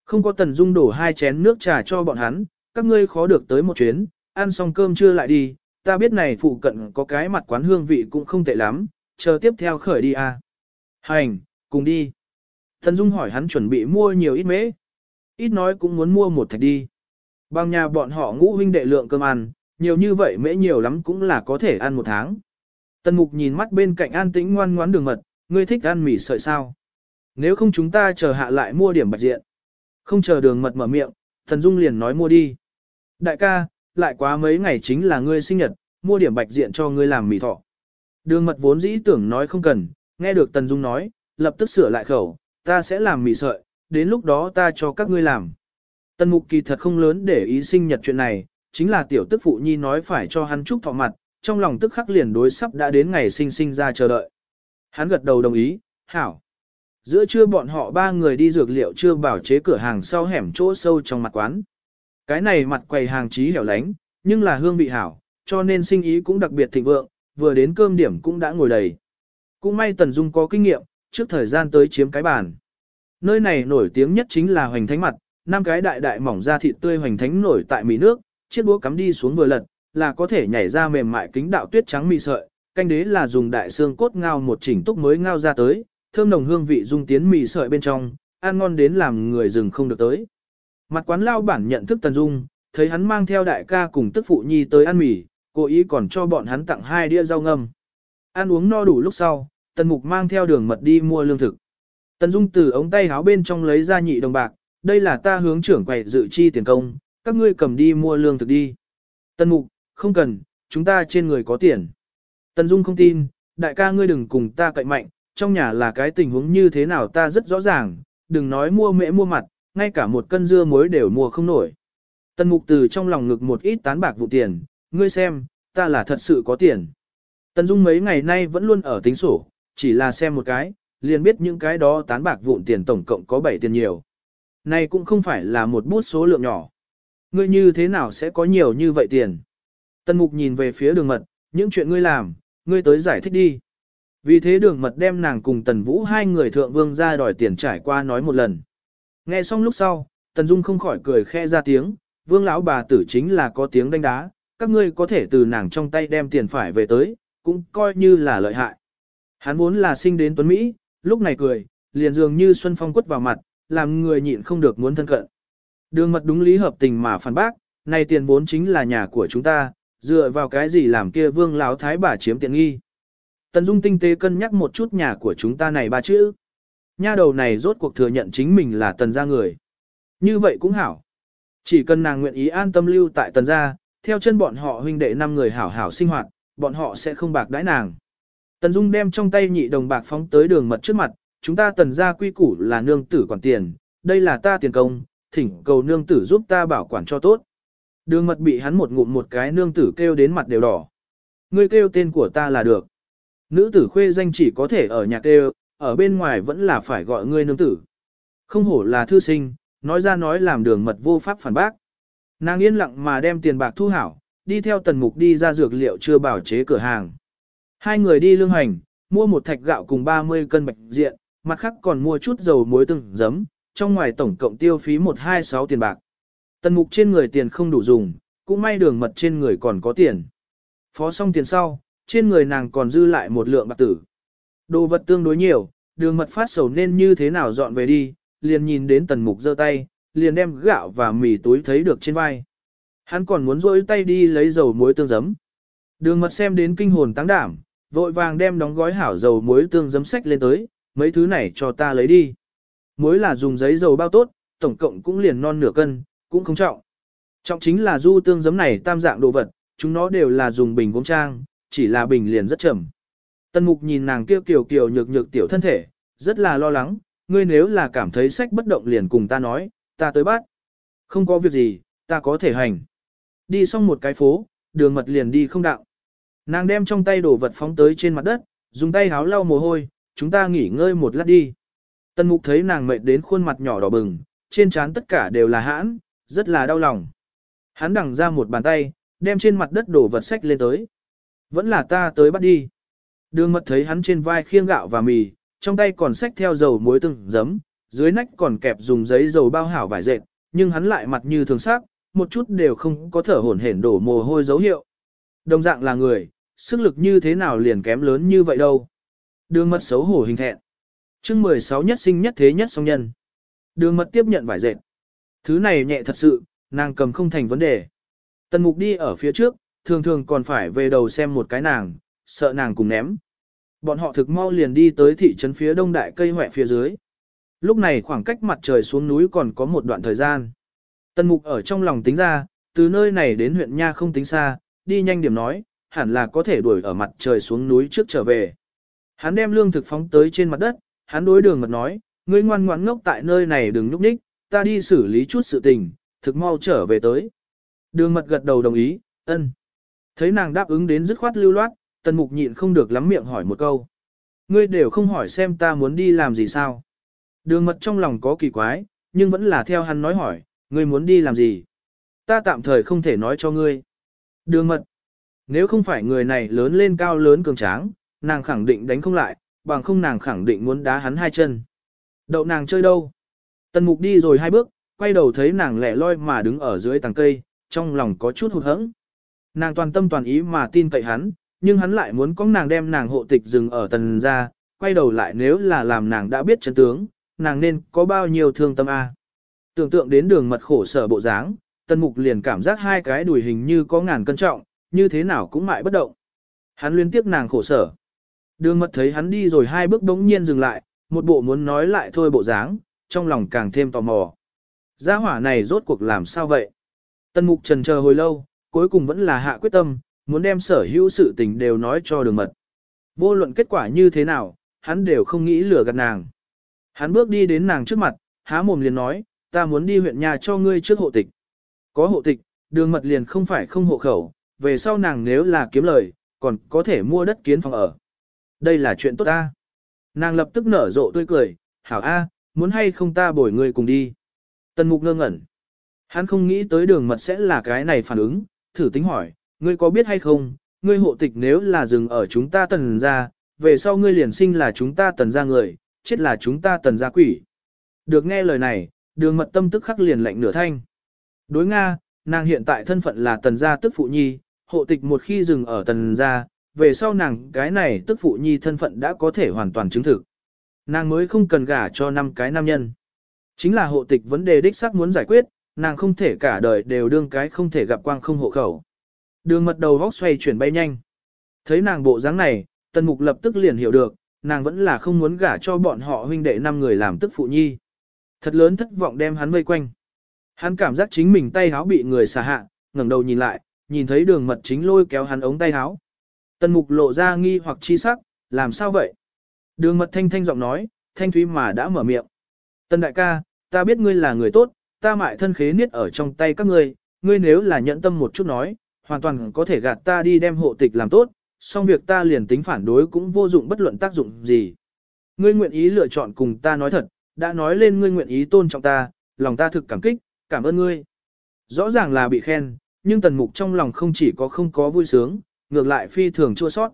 [SPEAKER 1] Không có tần dung đổ hai chén nước trà cho bọn hắn, các ngươi khó được tới một chuyến, ăn xong cơm trưa lại đi, ta biết này phụ cận có cái mặt quán hương vị cũng không tệ lắm, chờ tiếp theo khởi đi à. Hành, cùng đi. Thần dung hỏi hắn chuẩn bị mua nhiều ít mễ. Ít nói cũng muốn mua một thạch đi. Bằng nhà bọn họ ngũ huynh đệ lượng cơm ăn, nhiều như vậy mễ nhiều lắm cũng là có thể ăn một tháng. Tần mục nhìn mắt bên cạnh an tĩnh ngoan ngoãn đường mật, ngươi thích ăn mì sợi sao? Nếu không chúng ta chờ hạ lại mua điểm bạch diện. Không chờ đường mật mở miệng, thần dung liền nói mua đi. Đại ca, lại quá mấy ngày chính là ngươi sinh nhật, mua điểm bạch diện cho ngươi làm mì thọ. Đường mật vốn dĩ tưởng nói không cần, nghe được tần dung nói, lập tức sửa lại khẩu, ta sẽ làm mì sợi, đến lúc đó ta cho các ngươi làm. Tần mục kỳ thật không lớn để ý sinh nhật chuyện này, chính là tiểu tức phụ nhi nói phải cho hắn chúc thọ mặt, trong lòng tức khắc liền đối sắp đã đến ngày sinh sinh ra chờ đợi. Hắn gật đầu đồng ý, hảo. Giữa trưa bọn họ ba người đi dược liệu chưa bảo chế cửa hàng sau hẻm chỗ sâu trong mặt quán. Cái này mặt quầy hàng trí hẻo lánh, nhưng là hương vị hảo, cho nên sinh ý cũng đặc biệt thịnh vượng, vừa đến cơm điểm cũng đã ngồi đầy. Cũng may Tần Dung có kinh nghiệm, trước thời gian tới chiếm cái bàn. Nơi này nổi tiếng nhất chính là hoành thánh mặt, năm cái đại đại mỏng da thịt tươi hoành thánh nổi tại mì nước, chiếc đũa cắm đi xuống vừa lật, là có thể nhảy ra mềm mại kính đạo tuyết trắng mì sợi, canh đế là dùng đại xương cốt ngao một chỉnh túc mới ngao ra tới, thơm nồng hương vị dung tiến mì sợi bên trong, ăn ngon đến làm người rừng không được tới. Mặt quán lao bản nhận thức Tần Dung, thấy hắn mang theo đại ca cùng tức phụ nhi tới ăn mì, cố ý còn cho bọn hắn tặng hai đĩa rau ngâm. Ăn uống no đủ lúc sau, Tần Mục mang theo đường mật đi mua lương thực. Tần Dung từ ống tay áo bên trong lấy ra nhị đồng bạc, đây là ta hướng trưởng quầy dự chi tiền công, các ngươi cầm đi mua lương thực đi. Tần Mục, không cần, chúng ta trên người có tiền. Tần Dung không tin, đại ca ngươi đừng cùng ta cậy mạnh, trong nhà là cái tình huống như thế nào ta rất rõ ràng, đừng nói mua mễ mua mặt, ngay cả một cân dưa muối đều mua không nổi. Tần Mục từ trong lòng ngực một ít tán bạc vụ tiền, ngươi xem, ta là thật sự có tiền. Tần Dung mấy ngày nay vẫn luôn ở tính sổ, chỉ là xem một cái, liền biết những cái đó tán bạc vụn tiền tổng cộng có 7 tiền nhiều. Này cũng không phải là một bút số lượng nhỏ. Ngươi như thế nào sẽ có nhiều như vậy tiền? Tần Mục nhìn về phía đường mật, những chuyện ngươi làm, ngươi tới giải thích đi. Vì thế đường mật đem nàng cùng Tần Vũ hai người thượng vương ra đòi tiền trải qua nói một lần. Nghe xong lúc sau, Tần Dung không khỏi cười khe ra tiếng, vương lão bà tử chính là có tiếng đánh đá, các ngươi có thể từ nàng trong tay đem tiền phải về tới, cũng coi như là lợi hại. Hắn vốn là sinh đến Tuấn Mỹ, lúc này cười, liền dường như Xuân Phong quất vào mặt, làm người nhịn không được muốn thân cận. Đường mật đúng lý hợp tình mà phản bác, này tiền vốn chính là nhà của chúng ta, dựa vào cái gì làm kia vương lão thái bà chiếm tiện nghi. Tần Dung tinh tế cân nhắc một chút nhà của chúng ta này ba chữ. Nha đầu này rốt cuộc thừa nhận chính mình là tần gia người. Như vậy cũng hảo. Chỉ cần nàng nguyện ý an tâm lưu tại tần gia, theo chân bọn họ huynh đệ năm người hảo hảo sinh hoạt, bọn họ sẽ không bạc đãi nàng. Tần Dung đem trong tay nhị đồng bạc phóng tới đường mật trước mặt, chúng ta tần gia quy củ là nương tử quản tiền, đây là ta tiền công, thỉnh cầu nương tử giúp ta bảo quản cho tốt. Đường mật bị hắn một ngụm một cái nương tử kêu đến mặt đều đỏ. Ngươi kêu tên của ta là được. Nữ tử khuê danh chỉ có thể ở nhà kêu, ở bên ngoài vẫn là phải gọi ngươi nương tử. Không hổ là thư sinh, nói ra nói làm đường mật vô pháp phản bác. Nàng yên lặng mà đem tiền bạc thu hảo, đi theo tần mục đi ra dược liệu chưa bảo chế cửa hàng. Hai người đi lương hành, mua một thạch gạo cùng 30 cân bạch diện, mặt khác còn mua chút dầu muối từng giấm, trong ngoài tổng cộng tiêu phí 126 tiền bạc. Tần mục trên người tiền không đủ dùng, cũng may đường mật trên người còn có tiền. Phó xong tiền sau, trên người nàng còn dư lại một lượng bạc tử. Đồ vật tương đối nhiều, đường mật phát sầu nên như thế nào dọn về đi, liền nhìn đến tần mục giơ tay, liền đem gạo và mì túi thấy được trên vai. Hắn còn muốn rỗi tay đi lấy dầu muối tương giấm. Đường mật xem đến kinh hồn tăng đảm, vội vàng đem đóng gói hảo dầu muối tương giấm sách lên tới, mấy thứ này cho ta lấy đi. Muối là dùng giấy dầu bao tốt, tổng cộng cũng liền non nửa cân, cũng không trọng. Trọng chính là du tương giấm này tam dạng đồ vật, chúng nó đều là dùng bình gốm trang, chỉ là bình liền rất chậm. Tân mục nhìn nàng kêu kiều kiều nhược nhược tiểu thân thể, rất là lo lắng, ngươi nếu là cảm thấy sách bất động liền cùng ta nói, ta tới bắt. Không có việc gì, ta có thể hành. Đi xong một cái phố, đường mật liền đi không đạo. Nàng đem trong tay đồ vật phóng tới trên mặt đất, dùng tay háo lau mồ hôi, chúng ta nghỉ ngơi một lát đi. Tân mục thấy nàng mệt đến khuôn mặt nhỏ đỏ bừng, trên trán tất cả đều là hãn, rất là đau lòng. Hắn đằng ra một bàn tay, đem trên mặt đất đổ vật sách lên tới. Vẫn là ta tới bắt đi. Đường mật thấy hắn trên vai khiêng gạo và mì, trong tay còn xách theo dầu muối từng giấm, dưới nách còn kẹp dùng giấy dầu bao hảo vải dệt, nhưng hắn lại mặt như thường sắc, một chút đều không có thở hổn hển đổ mồ hôi dấu hiệu. Đồng dạng là người, sức lực như thế nào liền kém lớn như vậy đâu. Đường mật xấu hổ hình thẹn. chương 16 nhất sinh nhất thế nhất song nhân. Đường mật tiếp nhận vải dệt. Thứ này nhẹ thật sự, nàng cầm không thành vấn đề. Tần mục đi ở phía trước, thường thường còn phải về đầu xem một cái nàng, sợ nàng cùng ném. Bọn họ thực mau liền đi tới thị trấn phía đông đại cây hỏe phía dưới. Lúc này khoảng cách mặt trời xuống núi còn có một đoạn thời gian. Tần mục ở trong lòng tính ra, từ nơi này đến huyện Nha không tính xa, đi nhanh điểm nói, hẳn là có thể đuổi ở mặt trời xuống núi trước trở về. Hắn đem lương thực phóng tới trên mặt đất, hắn đối đường mật nói, ngươi ngoan ngoãn ngốc tại nơi này đừng núp ních, ta đi xử lý chút sự tình, thực mau trở về tới. Đường mật gật đầu đồng ý, ân. Thấy nàng đáp ứng đến dứt khoát lưu loát, tần mục nhịn không được lắm miệng hỏi một câu. Ngươi đều không hỏi xem ta muốn đi làm gì sao. Đường mật trong lòng có kỳ quái, nhưng vẫn là theo hắn nói hỏi, ngươi muốn đi làm gì? Ta tạm thời không thể nói cho ngươi. Đường mật, nếu không phải người này lớn lên cao lớn cường tráng, nàng khẳng định đánh không lại, bằng không nàng khẳng định muốn đá hắn hai chân. Đậu nàng chơi đâu? Tần mục đi rồi hai bước, quay đầu thấy nàng lẻ loi mà đứng ở dưới tàng cây, trong lòng có chút hụt hẫng. Nàng toàn tâm toàn ý mà tin cậy hắn, nhưng hắn lại muốn có nàng đem nàng hộ tịch dừng ở tần ra, quay đầu lại nếu là làm nàng đã biết chân tướng, nàng nên có bao nhiêu thương tâm a. Tưởng tượng đến đường mật khổ sở bộ dáng, tần mục liền cảm giác hai cái đùi hình như có ngàn cân trọng, như thế nào cũng mãi bất động. Hắn liên tiếp nàng khổ sở. Đường mật thấy hắn đi rồi hai bước đống nhiên dừng lại, một bộ muốn nói lại thôi bộ dáng, trong lòng càng thêm tò mò. Gia hỏa này rốt cuộc làm sao vậy? tân mục trần chờ hồi lâu, cuối cùng vẫn là hạ quyết tâm, muốn đem sở hữu sự tình đều nói cho đường mật. Vô luận kết quả như thế nào, hắn đều không nghĩ lừa gạt nàng. Hắn bước đi đến nàng trước mặt, há mồm liền nói, ta muốn đi huyện nhà cho ngươi trước hộ tịch. Có hộ tịch, đường mật liền không phải không hộ khẩu, về sau nàng nếu là kiếm lời, còn có thể mua đất kiến phòng ở. Đây là chuyện tốt ta. Nàng lập tức nở rộ tươi cười, hảo A, muốn hay không ta bồi ngươi cùng đi. Tần mục ngơ ngẩn. Hắn không nghĩ tới đường mật sẽ là cái này phản ứng, thử tính hỏi, ngươi có biết hay không, ngươi hộ tịch nếu là dừng ở chúng ta tần ra, về sau ngươi liền sinh là chúng ta tần ra người, chết là chúng ta tần ra quỷ. Được nghe lời này, đường mật tâm tức khắc liền lạnh nửa thanh. Đối Nga, nàng hiện tại thân phận là tần gia tức phụ nhi, hộ tịch một khi dừng ở tần gia, về sau nàng cái này tức phụ nhi thân phận đã có thể hoàn toàn chứng thực. Nàng mới không cần gả cho năm cái nam nhân. Chính là hộ tịch vấn đề đích xác muốn giải quyết, nàng không thể cả đời đều đương cái không thể gặp quang không hộ khẩu. Đường mật đầu vóc xoay chuyển bay nhanh. Thấy nàng bộ dáng này, tần mục lập tức liền hiểu được, nàng vẫn là không muốn gả cho bọn họ huynh đệ năm người làm tức phụ nhi. Thật lớn thất vọng đem hắn vây quanh. Hắn cảm giác chính mình tay háo bị người xả hạ, ngẩng đầu nhìn lại, nhìn thấy đường mật chính lôi kéo hắn ống tay háo. Tần mục lộ ra nghi hoặc chi sắc, làm sao vậy? Đường mật thanh thanh giọng nói, thanh thúy mà đã mở miệng. Tần đại ca, ta biết ngươi là người tốt, ta mại thân khế niết ở trong tay các ngươi, ngươi nếu là nhẫn tâm một chút nói, hoàn toàn có thể gạt ta đi đem hộ tịch làm tốt, xong việc ta liền tính phản đối cũng vô dụng bất luận tác dụng gì. Ngươi nguyện ý lựa chọn cùng ta nói thật, đã nói lên ngươi nguyện ý tôn trọng ta, lòng ta thực cảm kích, cảm ơn ngươi. Rõ ràng là bị khen, nhưng tần mục trong lòng không chỉ có không có vui sướng, ngược lại phi thường chua sót.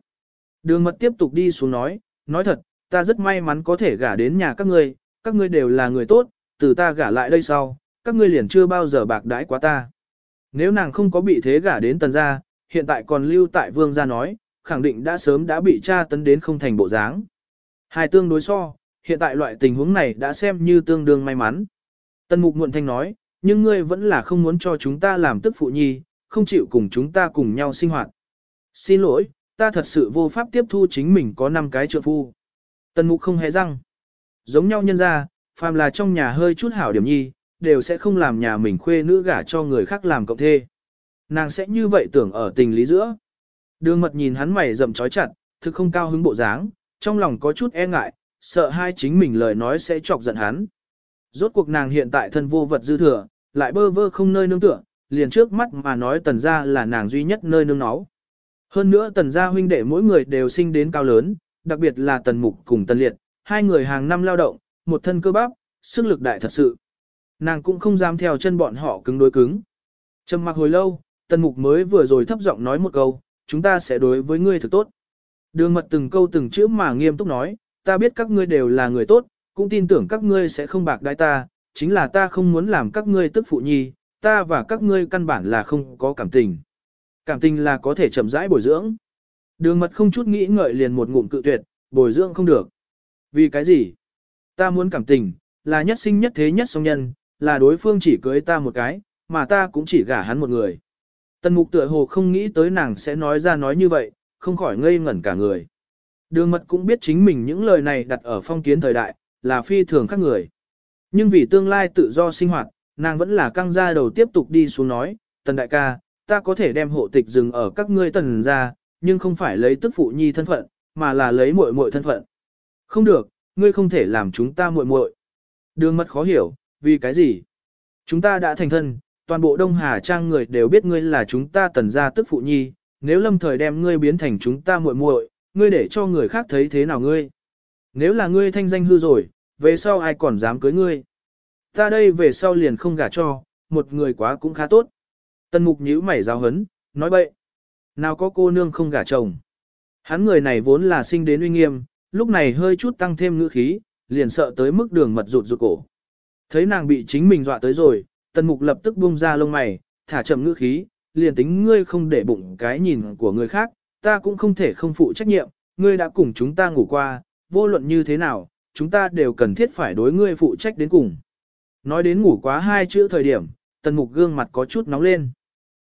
[SPEAKER 1] Đường mật tiếp tục đi xuống nói, nói thật, ta rất may mắn có thể gả đến nhà các ngươi, các ngươi đều là người tốt, từ ta gả lại đây sau, các ngươi liền chưa bao giờ bạc đãi quá ta. Nếu nàng không có bị thế gả đến tần gia, hiện tại còn lưu tại vương gia nói, khẳng định đã sớm đã bị cha tấn đến không thành bộ dáng. Hai tương đối so, hiện tại loại tình huống này đã xem như tương đương may mắn. Tần mục muộn thanh nói, nhưng ngươi vẫn là không muốn cho chúng ta làm tức phụ nhi, không chịu cùng chúng ta cùng nhau sinh hoạt. Xin lỗi, ta thật sự vô pháp tiếp thu chính mình có 5 cái trợ phu. Tần mục không hề răng. Giống nhau nhân ra, phàm là trong nhà hơi chút hảo điểm nhi, đều sẽ không làm nhà mình khuê nữ gả cho người khác làm cộng thê. Nàng sẽ như vậy tưởng ở tình lý giữa. Đường mật nhìn hắn mày rậm trói chặt, thực không cao hứng bộ dáng, trong lòng có chút e ngại, sợ hai chính mình lời nói sẽ chọc giận hắn. Rốt cuộc nàng hiện tại thân vô vật dư thừa, lại bơ vơ không nơi nương tựa, liền trước mắt mà nói tần gia là nàng duy nhất nơi nương náu. Hơn nữa tần gia huynh đệ mỗi người đều sinh đến cao lớn, đặc biệt là tần mục cùng tần liệt, hai người hàng năm lao động, một thân cơ bắp, sức lực đại thật sự. Nàng cũng không dám theo chân bọn họ cứng đối cứng. Trầm mặc hồi lâu, tần mục mới vừa rồi thấp giọng nói một câu, chúng ta sẽ đối với ngươi thật tốt. Đường mật từng câu từng chữ mà nghiêm túc nói, ta biết các ngươi đều là người tốt, cũng tin tưởng các ngươi sẽ không bạc đái ta, chính là ta không muốn làm các ngươi tức phụ nhi, ta và các ngươi căn bản là không có cảm tình. Cảm tình là có thể chậm rãi bồi dưỡng. Đường mật không chút nghĩ ngợi liền một ngụm cự tuyệt, bồi dưỡng không được. Vì cái gì? Ta muốn cảm tình, là nhất sinh nhất thế nhất song nhân, là đối phương chỉ cưới ta một cái, mà ta cũng chỉ gả hắn một người. Tần mục tựa hồ không nghĩ tới nàng sẽ nói ra nói như vậy, không khỏi ngây ngẩn cả người. Đường mật cũng biết chính mình những lời này đặt ở phong kiến thời đại, là phi thường khác người. Nhưng vì tương lai tự do sinh hoạt, nàng vẫn là căng ra đầu tiếp tục đi xuống nói, tần đại ca, ta có thể đem hộ tịch dừng ở các ngươi tần ra, nhưng không phải lấy tức phụ nhi thân phận, mà là lấy muội muội thân phận. Không được, ngươi không thể làm chúng ta muội muội. Đường mật khó hiểu, vì cái gì? Chúng ta đã thành thân, toàn bộ Đông Hà Trang người đều biết ngươi là chúng ta tần gia tức phụ nhi, nếu lâm thời đem ngươi biến thành chúng ta muội muội, ngươi để cho người khác thấy thế nào ngươi? Nếu là ngươi thanh danh hư rồi, về sau ai còn dám cưới ngươi? Ta đây về sau liền không gả cho, một người quá cũng khá tốt. Tần mục nhíu mày giáo hấn, nói bậy. Nào có cô nương không gả chồng. Hắn người này vốn là sinh đến uy nghiêm, lúc này hơi chút tăng thêm ngữ khí, liền sợ tới mức đường mật rụt rụt cổ. Thấy nàng bị chính mình dọa tới rồi, tần mục lập tức buông ra lông mày, thả chậm ngữ khí, liền tính ngươi không để bụng cái nhìn của người khác, ta cũng không thể không phụ trách nhiệm, ngươi đã cùng chúng ta ngủ qua, vô luận như thế nào, chúng ta đều cần thiết phải đối ngươi phụ trách đến cùng. Nói đến ngủ quá hai chữ thời điểm, tần mục gương mặt có chút nóng lên.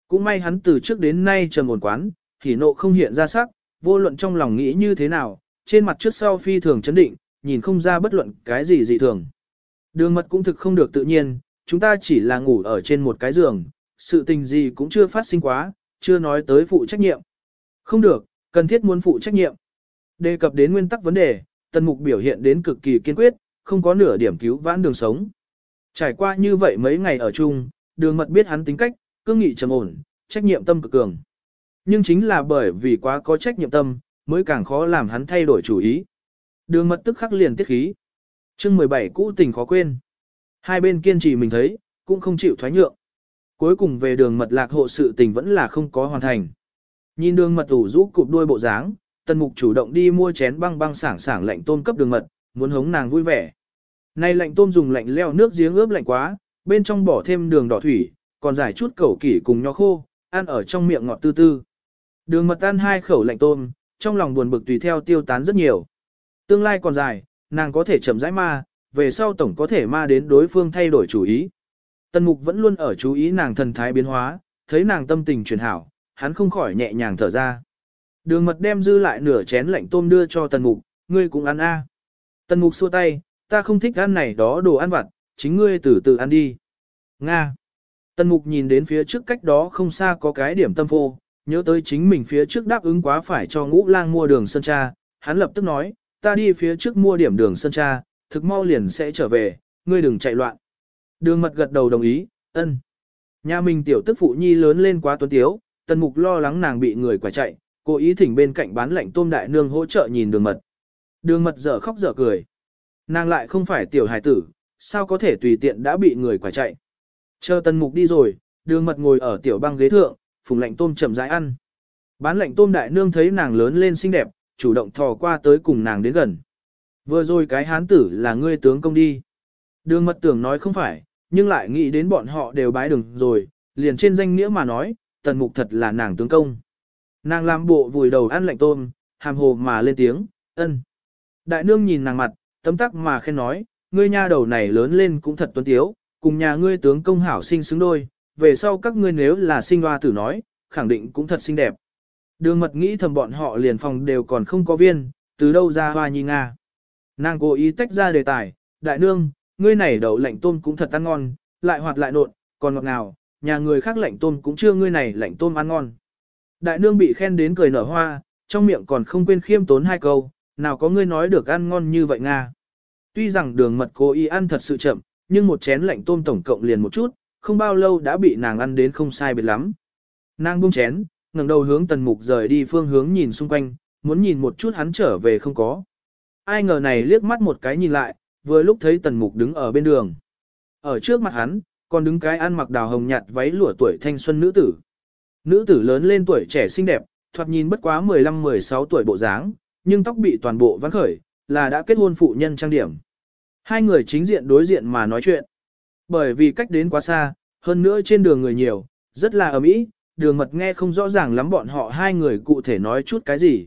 [SPEAKER 1] Cũng may hắn từ trước đến nay trầm ổn quán, thì nộ không hiện ra sắc, vô luận trong lòng nghĩ như thế nào, trên mặt trước sau phi thường chấn định, nhìn không ra bất luận cái gì dị thường. Đường mật cũng thực không được tự nhiên, chúng ta chỉ là ngủ ở trên một cái giường, sự tình gì cũng chưa phát sinh quá, chưa nói tới phụ trách nhiệm. Không được, cần thiết muốn phụ trách nhiệm. Đề cập đến nguyên tắc vấn đề, tần mục biểu hiện đến cực kỳ kiên quyết, không có nửa điểm cứu vãn đường sống. Trải qua như vậy mấy ngày ở chung, đường mật biết hắn tính cách, cương nghị trầm ổn, trách nhiệm tâm cực cường. Nhưng chính là bởi vì quá có trách nhiệm tâm, mới càng khó làm hắn thay đổi chủ ý. Đường mật tức khắc liền tiết khí chương 17 cũ tình khó quên. Hai bên kiên trì mình thấy, cũng không chịu thoái nhượng. Cuối cùng về đường mật lạc hộ sự tình vẫn là không có hoàn thành. Nhìn đường mật ủ rũ cụp đuôi bộ dáng, tần mục chủ động đi mua chén băng băng sảng sảng lạnh tôm cấp đường mật, muốn hống nàng vui vẻ. Nay lạnh tôm dùng lạnh leo nước giếng ướp lạnh quá, bên trong bỏ thêm đường đỏ thủy, còn giải chút cẩu kỷ cùng nho khô, ăn ở trong miệng ngọt tư tư. Đường mật ăn hai khẩu lạnh tôm, trong lòng buồn bực tùy theo tiêu tán rất nhiều. Tương lai còn dài, nàng có thể chậm rãi ma, về sau tổng có thể ma đến đối phương thay đổi chủ ý. Tần mục vẫn luôn ở chú ý nàng thần thái biến hóa, thấy nàng tâm tình chuyển hảo, hắn không khỏi nhẹ nhàng thở ra. Đường mật đem dư lại nửa chén lạnh tôm đưa cho tần mục, ngươi cũng ăn a. Tần mục xua tay, ta không thích ăn này đó đồ ăn vặt, chính ngươi từ từ ăn đi. Nga. Tần mục nhìn đến phía trước cách đó không xa có cái điểm tâm phô, nhớ tới chính mình phía trước đáp ứng quá phải cho ngũ lang mua đường sơn cha, hắn lập tức nói, ta đi phía trước mua điểm đường sơn tra, thực mau liền sẽ trở về, ngươi đừng chạy loạn. Đường mật gật đầu đồng ý, ân. Nhà mình tiểu tức phụ nhi lớn lên quá tuấn tiếu, tần mục lo lắng nàng bị người quả chạy, cố ý thỉnh bên cạnh bán lạnh tôm đại nương hỗ trợ nhìn đường mật. Đường mật dở khóc dở cười. Nàng lại không phải tiểu hài tử, sao có thể tùy tiện đã bị người quả chạy. Chờ tần mục đi rồi, đường mật ngồi ở tiểu băng ghế thượng, phùng lạnh tôm chậm rãi ăn. Bán lạnh tôm đại nương thấy nàng lớn lên xinh đẹp, chủ động thò qua tới cùng nàng đến gần. Vừa rồi cái hán tử là ngươi tướng công đi. Đường mật tưởng nói không phải, nhưng lại nghĩ đến bọn họ đều bái đường rồi, liền trên danh nghĩa mà nói, tần mục thật là nàng tướng công. Nàng làm bộ vùi đầu ăn lạnh tôm, hàm hồ mà lên tiếng, ân. Đại nương nhìn nàng mặt, tấm tắc mà khen nói, ngươi nha đầu này lớn lên cũng thật tuấn tiếu, cùng nhà ngươi tướng công hảo sinh xứng đôi, về sau các ngươi nếu là sinh hoa tử nói, khẳng định cũng thật xinh đẹp. Đường mật nghĩ thầm bọn họ liền phòng đều còn không có viên, từ đâu ra hoa nhi Nga. Nàng cố ý tách ra đề tài, đại nương, ngươi này đậu lạnh tôm cũng thật ăn ngon, lại hoạt lại nộn, còn ngọt ngào, nhà người khác lạnh tôm cũng chưa ngươi này lạnh tôm ăn ngon. Đại nương bị khen đến cười nở hoa, trong miệng còn không quên khiêm tốn hai câu, nào có ngươi nói được ăn ngon như vậy Nga. Tuy rằng đường mật cố ý ăn thật sự chậm, nhưng một chén lạnh tôm tổng cộng liền một chút, không bao lâu đã bị nàng ăn đến không sai biệt lắm. Nàng buông chén, ngẩng đầu hướng tần mục rời đi phương hướng nhìn xung quanh, muốn nhìn một chút hắn trở về không có. Ai ngờ này liếc mắt một cái nhìn lại, vừa lúc thấy tần mục đứng ở bên đường. Ở trước mặt hắn, còn đứng cái ăn mặc đào hồng nhạt váy lụa tuổi thanh xuân nữ tử. Nữ tử lớn lên tuổi trẻ xinh đẹp, thoạt nhìn bất quá 15-16 tuổi bộ dáng, nhưng tóc bị toàn bộ vắn khởi, là đã kết hôn phụ nhân trang điểm. Hai người chính diện đối diện mà nói chuyện. Bởi vì cách đến quá xa, hơn nữa trên đường người nhiều, rất là ấm ý, đường mật nghe không rõ ràng lắm bọn họ hai người cụ thể nói chút cái gì.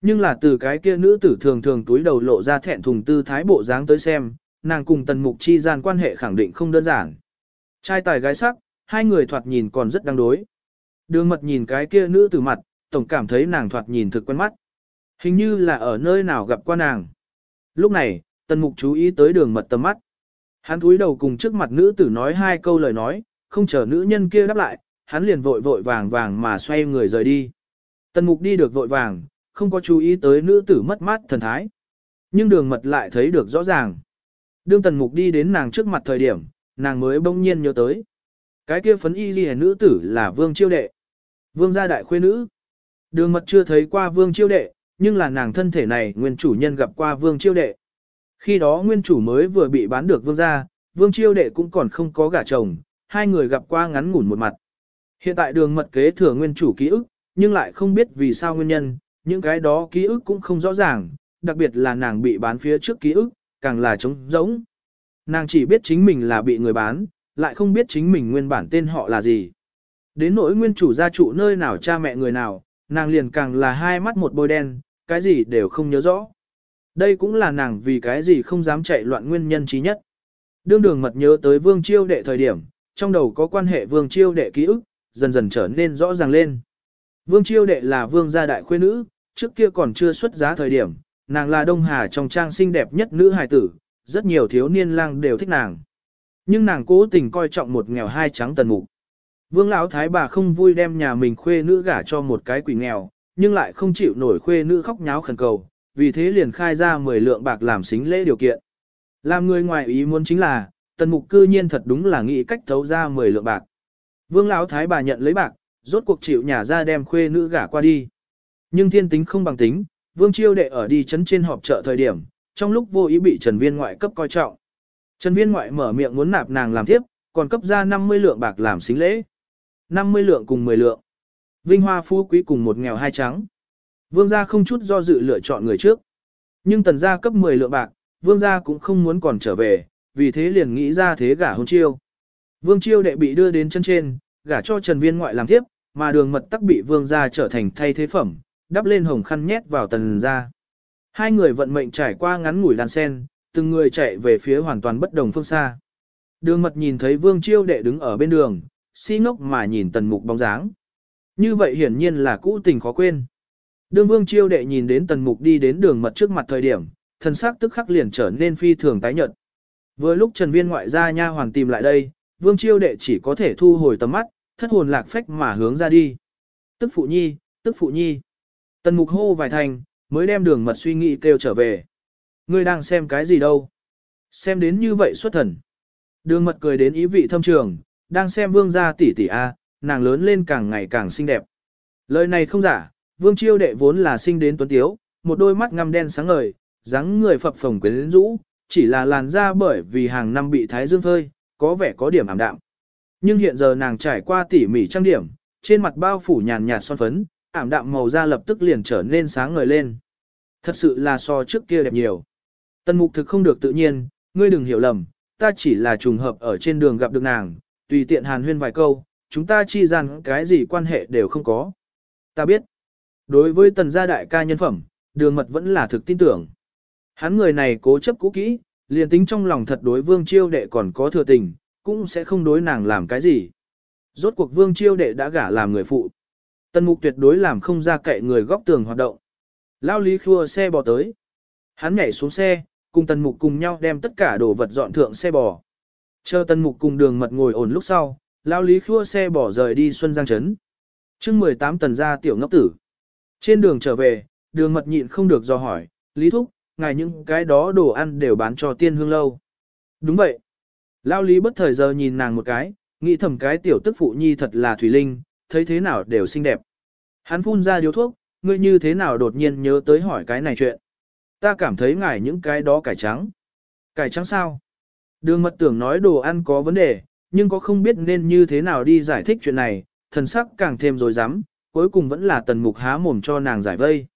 [SPEAKER 1] Nhưng là từ cái kia nữ tử thường thường túi đầu lộ ra thẹn thùng tư thái bộ dáng tới xem, nàng cùng tần mục chi gian quan hệ khẳng định không đơn giản. Trai tài gái sắc, hai người thoạt nhìn còn rất đáng đối. Đường mật nhìn cái kia nữ tử mặt, tổng cảm thấy nàng thoạt nhìn thực quen mắt. Hình như là ở nơi nào gặp qua nàng. Lúc này, tần mục chú ý tới đường mật tầm mắt. Hắn cúi đầu cùng trước mặt nữ tử nói hai câu lời nói, không chờ nữ nhân kia đáp lại, hắn liền vội vội vàng vàng mà xoay người rời đi. Tần mục đi được vội vàng, không có chú ý tới nữ tử mất mát thần thái. Nhưng đường mật lại thấy được rõ ràng. Đương tần mục đi đến nàng trước mặt thời điểm, nàng mới bỗng nhiên nhớ tới. Cái kia phấn y ghi nữ tử là vương chiêu đệ. Vương gia đại khuê nữ. Đường mật chưa thấy qua vương chiêu đệ, nhưng là nàng thân thể này nguyên chủ nhân gặp qua vương chiêu đệ. Khi đó nguyên chủ mới vừa bị bán được vương gia, vương chiêu đệ cũng còn không có gả chồng, hai người gặp qua ngắn ngủn một mặt. Hiện tại đường mật kế thừa nguyên chủ ký ức, nhưng lại không biết vì sao nguyên nhân, những cái đó ký ức cũng không rõ ràng, đặc biệt là nàng bị bán phía trước ký ức, càng là trống rỗng. Nàng chỉ biết chính mình là bị người bán, lại không biết chính mình nguyên bản tên họ là gì. Đến nỗi nguyên chủ gia trụ nơi nào cha mẹ người nào, nàng liền càng là hai mắt một bôi đen, cái gì đều không nhớ rõ. Đây cũng là nàng vì cái gì không dám chạy loạn nguyên nhân trí nhất. Đương đường mật nhớ tới vương chiêu đệ thời điểm, trong đầu có quan hệ vương chiêu đệ ký ức, dần dần trở nên rõ ràng lên. Vương chiêu đệ là vương gia đại khuê nữ, trước kia còn chưa xuất giá thời điểm, nàng là Đông Hà trong trang xinh đẹp nhất nữ hài tử, rất nhiều thiếu niên lang đều thích nàng. Nhưng nàng cố tình coi trọng một nghèo hai trắng tần mục. Vương lão thái bà không vui đem nhà mình khuê nữ gả cho một cái quỷ nghèo, nhưng lại không chịu nổi khuê nữ khóc nháo khẩn cầu, vì thế liền khai ra 10 lượng bạc làm xính lễ điều kiện. Làm người ngoài ý muốn chính là, tần mục cư nhiên thật đúng là nghĩ cách thấu ra 10 lượng bạc. Vương lão thái bà nhận lấy bạc, rốt cuộc chịu nhà ra đem khuê nữ gả qua đi. Nhưng thiên tính không bằng tính, Vương Chiêu đệ ở đi chấn trên họp chợ thời điểm, trong lúc vô ý bị Trần Viên ngoại cấp coi trọng. Trần Viên ngoại mở miệng muốn nạp nàng làm tiếp, còn cấp ra 50 lượng bạc làm xính lễ. 50 lượng cùng 10 lượng. Vinh hoa phú quý cùng một nghèo hai trắng. Vương gia không chút do dự lựa chọn người trước. Nhưng tần gia cấp 10 lượng bạc, vương gia cũng không muốn còn trở về, vì thế liền nghĩ ra thế gả hôn chiêu. Vương chiêu đệ bị đưa đến chân trên, gả cho Trần Viên ngoại làm tiếp, mà đường mật tắc bị vương gia trở thành thay thế phẩm, đắp lên hồng khăn nhét vào tần gia. Hai người vận mệnh trải qua ngắn ngủi đàn sen, từng người chạy về phía hoàn toàn bất đồng phương xa. Đường mật nhìn thấy vương chiêu đệ đứng ở bên đường, si ngốc mà nhìn tần mục bóng dáng. Như vậy hiển nhiên là cũ tình khó quên. Đường vương chiêu đệ nhìn đến tần mục đi đến đường mật trước mặt thời điểm, thần xác tức khắc liền trở nên phi thường tái nhợt. Vừa lúc Trần Viên ngoại gia nha hoàng tìm lại đây, Vương Chiêu đệ chỉ có thể thu hồi tầm mắt, thất hồn lạc phách mà hướng ra đi. Tức phụ nhi, tức phụ nhi. Tần mục hô vài thành, mới đem đường mật suy nghĩ kêu trở về. Ngươi đang xem cái gì đâu? Xem đến như vậy xuất thần. Đường mật cười đến ý vị thâm trường, đang xem vương gia tỷ tỷ A, nàng lớn lên càng ngày càng xinh đẹp. Lời này không giả, vương chiêu đệ vốn là sinh đến tuấn tiếu, một đôi mắt ngăm đen sáng ngời, dáng người phập phồng quyến rũ, chỉ là làn da bởi vì hàng năm bị thái dương phơi, có vẻ có điểm ảm đạm. Nhưng hiện giờ nàng trải qua tỉ mỉ trang điểm, trên mặt bao phủ nhàn nhạt son phấn, ảm đạm màu da lập tức liền trở nên sáng ngời lên. Thật sự là so trước kia đẹp nhiều. Tân mục thực không được tự nhiên, ngươi đừng hiểu lầm, ta chỉ là trùng hợp ở trên đường gặp được nàng, tùy tiện hàn huyên vài câu, chúng ta chi rằng cái gì quan hệ đều không có. Ta biết, đối với tần gia đại ca nhân phẩm, đường mật vẫn là thực tin tưởng. Hắn người này cố chấp cũ kỹ, liền tính trong lòng thật đối vương chiêu đệ còn có thừa tình, cũng sẽ không đối nàng làm cái gì. Rốt cuộc vương chiêu đệ đã gả làm người phụ. tân mục tuyệt đối làm không ra cậy người góc tường hoạt động. Lao lý khua xe bò tới. Hắn nhảy xuống xe, cùng tân mục cùng nhau đem tất cả đồ vật dọn thượng xe bò. Chờ tân mục cùng đường mật ngồi ổn lúc sau, Lao lý khua xe bỏ rời đi Xuân Giang Trấn. chương 18 tần ra tiểu ngốc tử. Trên đường trở về, đường mật nhịn không được do hỏi, Lý Thúc, ngài những cái đó đồ ăn đều bán cho tiên hương lâu. Đúng vậy. Lao lý bất thời giờ nhìn nàng một cái, nghĩ thầm cái tiểu tức phụ nhi thật là thủy linh, thấy thế nào đều xinh đẹp. Hắn phun ra điếu thuốc, ngươi như thế nào đột nhiên nhớ tới hỏi cái này chuyện. Ta cảm thấy ngài những cái đó cải trắng. Cải trắng sao? Đường mật tưởng nói đồ ăn có vấn đề, nhưng có không biết nên như thế nào đi giải thích chuyện này, thần sắc càng thêm rồi dám, cuối cùng vẫn là tần mục há mồm cho nàng giải vây.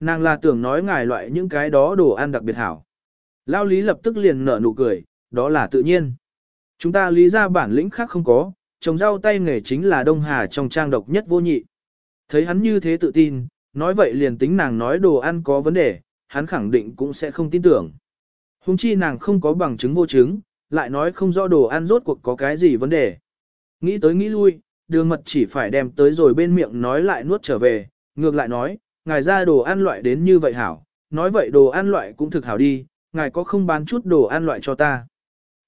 [SPEAKER 1] Nàng là tưởng nói ngài loại những cái đó đồ ăn đặc biệt hảo. Lao lý lập tức liền nở nụ cười, đó là tự nhiên. Chúng ta lý ra bản lĩnh khác không có, trồng rau tay nghề chính là Đông Hà trong trang độc nhất vô nhị. Thấy hắn như thế tự tin, nói vậy liền tính nàng nói đồ ăn có vấn đề, hắn khẳng định cũng sẽ không tin tưởng. Hùng chi nàng không có bằng chứng vô chứng, lại nói không rõ đồ ăn rốt cuộc có cái gì vấn đề. Nghĩ tới nghĩ lui, đường mật chỉ phải đem tới rồi bên miệng nói lại nuốt trở về, ngược lại nói, ngài ra đồ ăn loại đến như vậy hảo, nói vậy đồ ăn loại cũng thực hảo đi, ngài có không bán chút đồ ăn loại cho ta.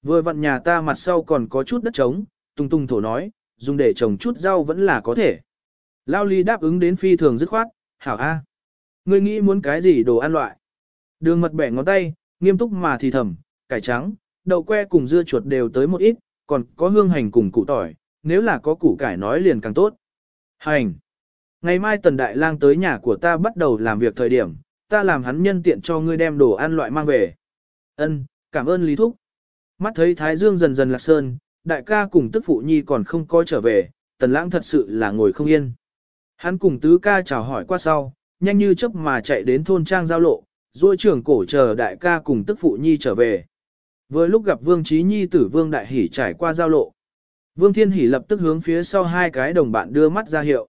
[SPEAKER 1] Vừa vặn nhà ta mặt sau còn có chút đất trống, tung tung thổ nói, dùng để trồng chút rau vẫn là có thể. Lao ly đáp ứng đến phi thường dứt khoát, hảo a. Ngươi nghĩ muốn cái gì đồ ăn loại? Đường mật bẻ ngón tay, nghiêm túc mà thì thầm, cải trắng, đậu que cùng dưa chuột đều tới một ít, còn có hương hành cùng củ tỏi, nếu là có củ cải nói liền càng tốt. Hành! Ngày mai tần đại lang tới nhà của ta bắt đầu làm việc thời điểm, ta làm hắn nhân tiện cho ngươi đem đồ ăn loại mang về. Ân, cảm ơn Lý Thúc. Mắt thấy Thái Dương dần dần lạc sơn, đại ca cùng tức phụ nhi còn không coi trở về, tần lãng thật sự là ngồi không yên. Hắn cùng tứ ca chào hỏi qua sau, nhanh như chớp mà chạy đến thôn trang giao lộ, ruôi trưởng cổ chờ đại ca cùng tức phụ nhi trở về. Vừa lúc gặp Vương Chí Nhi tử Vương Đại Hỷ trải qua giao lộ. Vương Thiên Hỷ lập tức hướng phía sau hai cái đồng bạn đưa mắt ra hiệu.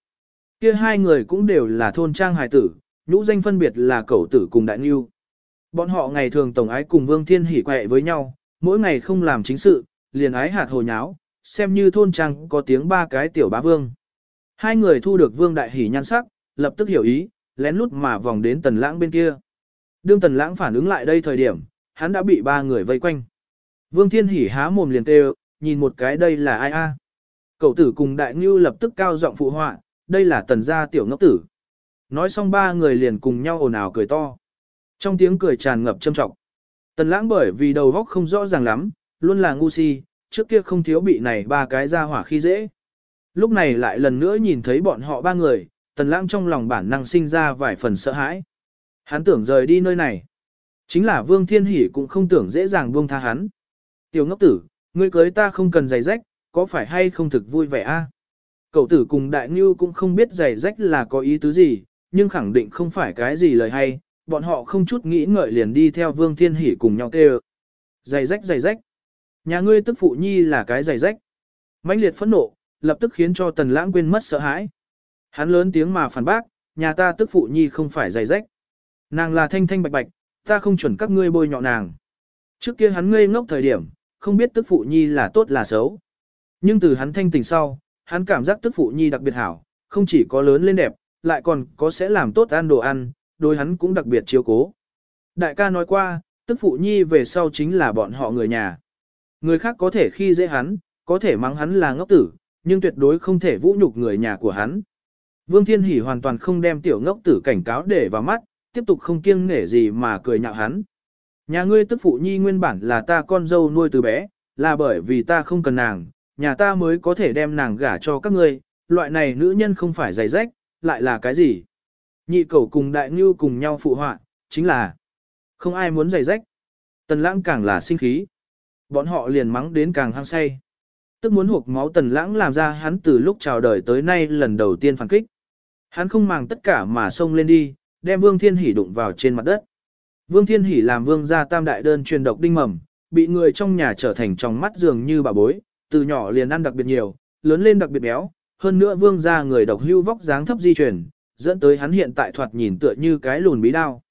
[SPEAKER 1] Kia hai người cũng đều là thôn trang hài tử, nhũ danh phân biệt là cẩu tử cùng đại nghiêu. Bọn họ ngày thường tổng ái cùng Vương Thiên hỉ quẹ với nhau, mỗi ngày không làm chính sự, liền ái hạt hồ nháo, xem như thôn trang có tiếng ba cái tiểu bá vương. Hai người thu được Vương Đại hỉ nhan sắc, lập tức hiểu ý, lén lút mà vòng đến tần lãng bên kia. Đương tần lãng phản ứng lại đây thời điểm, hắn đã bị ba người vây quanh. Vương Thiên hỉ há mồm liền kêu, nhìn một cái đây là ai a? Cậu tử cùng đại ngưu lập tức cao giọng phụ họa, đây là tần gia tiểu ngốc tử. Nói xong ba người liền cùng nhau ồn ào cười to. Trong tiếng cười tràn ngập châm trọng. Tần lãng bởi vì đầu óc không rõ ràng lắm, luôn là ngu si, trước kia không thiếu bị này ba cái ra hỏa khi dễ. Lúc này lại lần nữa nhìn thấy bọn họ ba người, tần lãng trong lòng bản năng sinh ra vài phần sợ hãi. Hắn tưởng rời đi nơi này. Chính là Vương Thiên Hỷ cũng không tưởng dễ dàng buông tha hắn. Tiểu ngốc tử, ngươi cưới ta không cần giày rách, có phải hay không thực vui vẻ a? Cậu tử cùng đại ngưu cũng không biết giày rách là có ý tứ gì, nhưng khẳng định không phải cái gì lời hay, bọn họ không chút nghĩ ngợi liền đi theo Vương Thiên Hỷ cùng nhau kêu. Giày rách giày rách. Nhà ngươi tức phụ nhi là cái giày rách. mãnh liệt phẫn nộ, lập tức khiến cho tần lãng quên mất sợ hãi. Hắn lớn tiếng mà phản bác, nhà ta tức phụ nhi không phải giày rách. Nàng là thanh thanh bạch bạch, ta không chuẩn các ngươi bôi nhọ nàng. Trước kia hắn ngây ngốc thời điểm, không biết tức phụ nhi là tốt là xấu. Nhưng từ hắn thanh tình sau, hắn cảm giác tức phụ nhi đặc biệt hảo, không chỉ có lớn lên đẹp, lại còn có sẽ làm tốt ăn đồ ăn, đối hắn cũng đặc biệt chiếu cố. Đại ca nói qua, tức phụ nhi về sau chính là bọn họ người nhà. Người khác có thể khi dễ hắn, có thể mắng hắn là ngốc tử, nhưng tuyệt đối không thể vũ nhục người nhà của hắn. Vương Thiên Hỷ hoàn toàn không đem tiểu ngốc tử cảnh cáo để vào mắt, tiếp tục không kiêng nể gì mà cười nhạo hắn. Nhà ngươi tức phụ nhi nguyên bản là ta con dâu nuôi từ bé, là bởi vì ta không cần nàng, nhà ta mới có thể đem nàng gả cho các ngươi, loại này nữ nhân không phải giày rách, lại là cái gì? Nhị cầu cùng đại ngưu cùng nhau phụ họa, chính là không ai muốn giày rách. Tần lãng càng là sinh khí. Bọn họ liền mắng đến càng hăng say. Tức muốn hộp máu tần lãng làm ra hắn từ lúc chào đời tới nay lần đầu tiên phản kích. Hắn không màng tất cả mà xông lên đi, đem Vương Thiên Hỷ đụng vào trên mặt đất. Vương Thiên Hỷ làm vương gia tam đại đơn truyền độc đinh mầm, bị người trong nhà trở thành trong mắt dường như bà bối, từ nhỏ liền ăn đặc biệt nhiều, lớn lên đặc biệt béo, hơn nữa vương gia người độc hưu vóc dáng thấp di chuyển, dẫn tới hắn hiện tại thoạt nhìn tựa như cái lùn bí đao.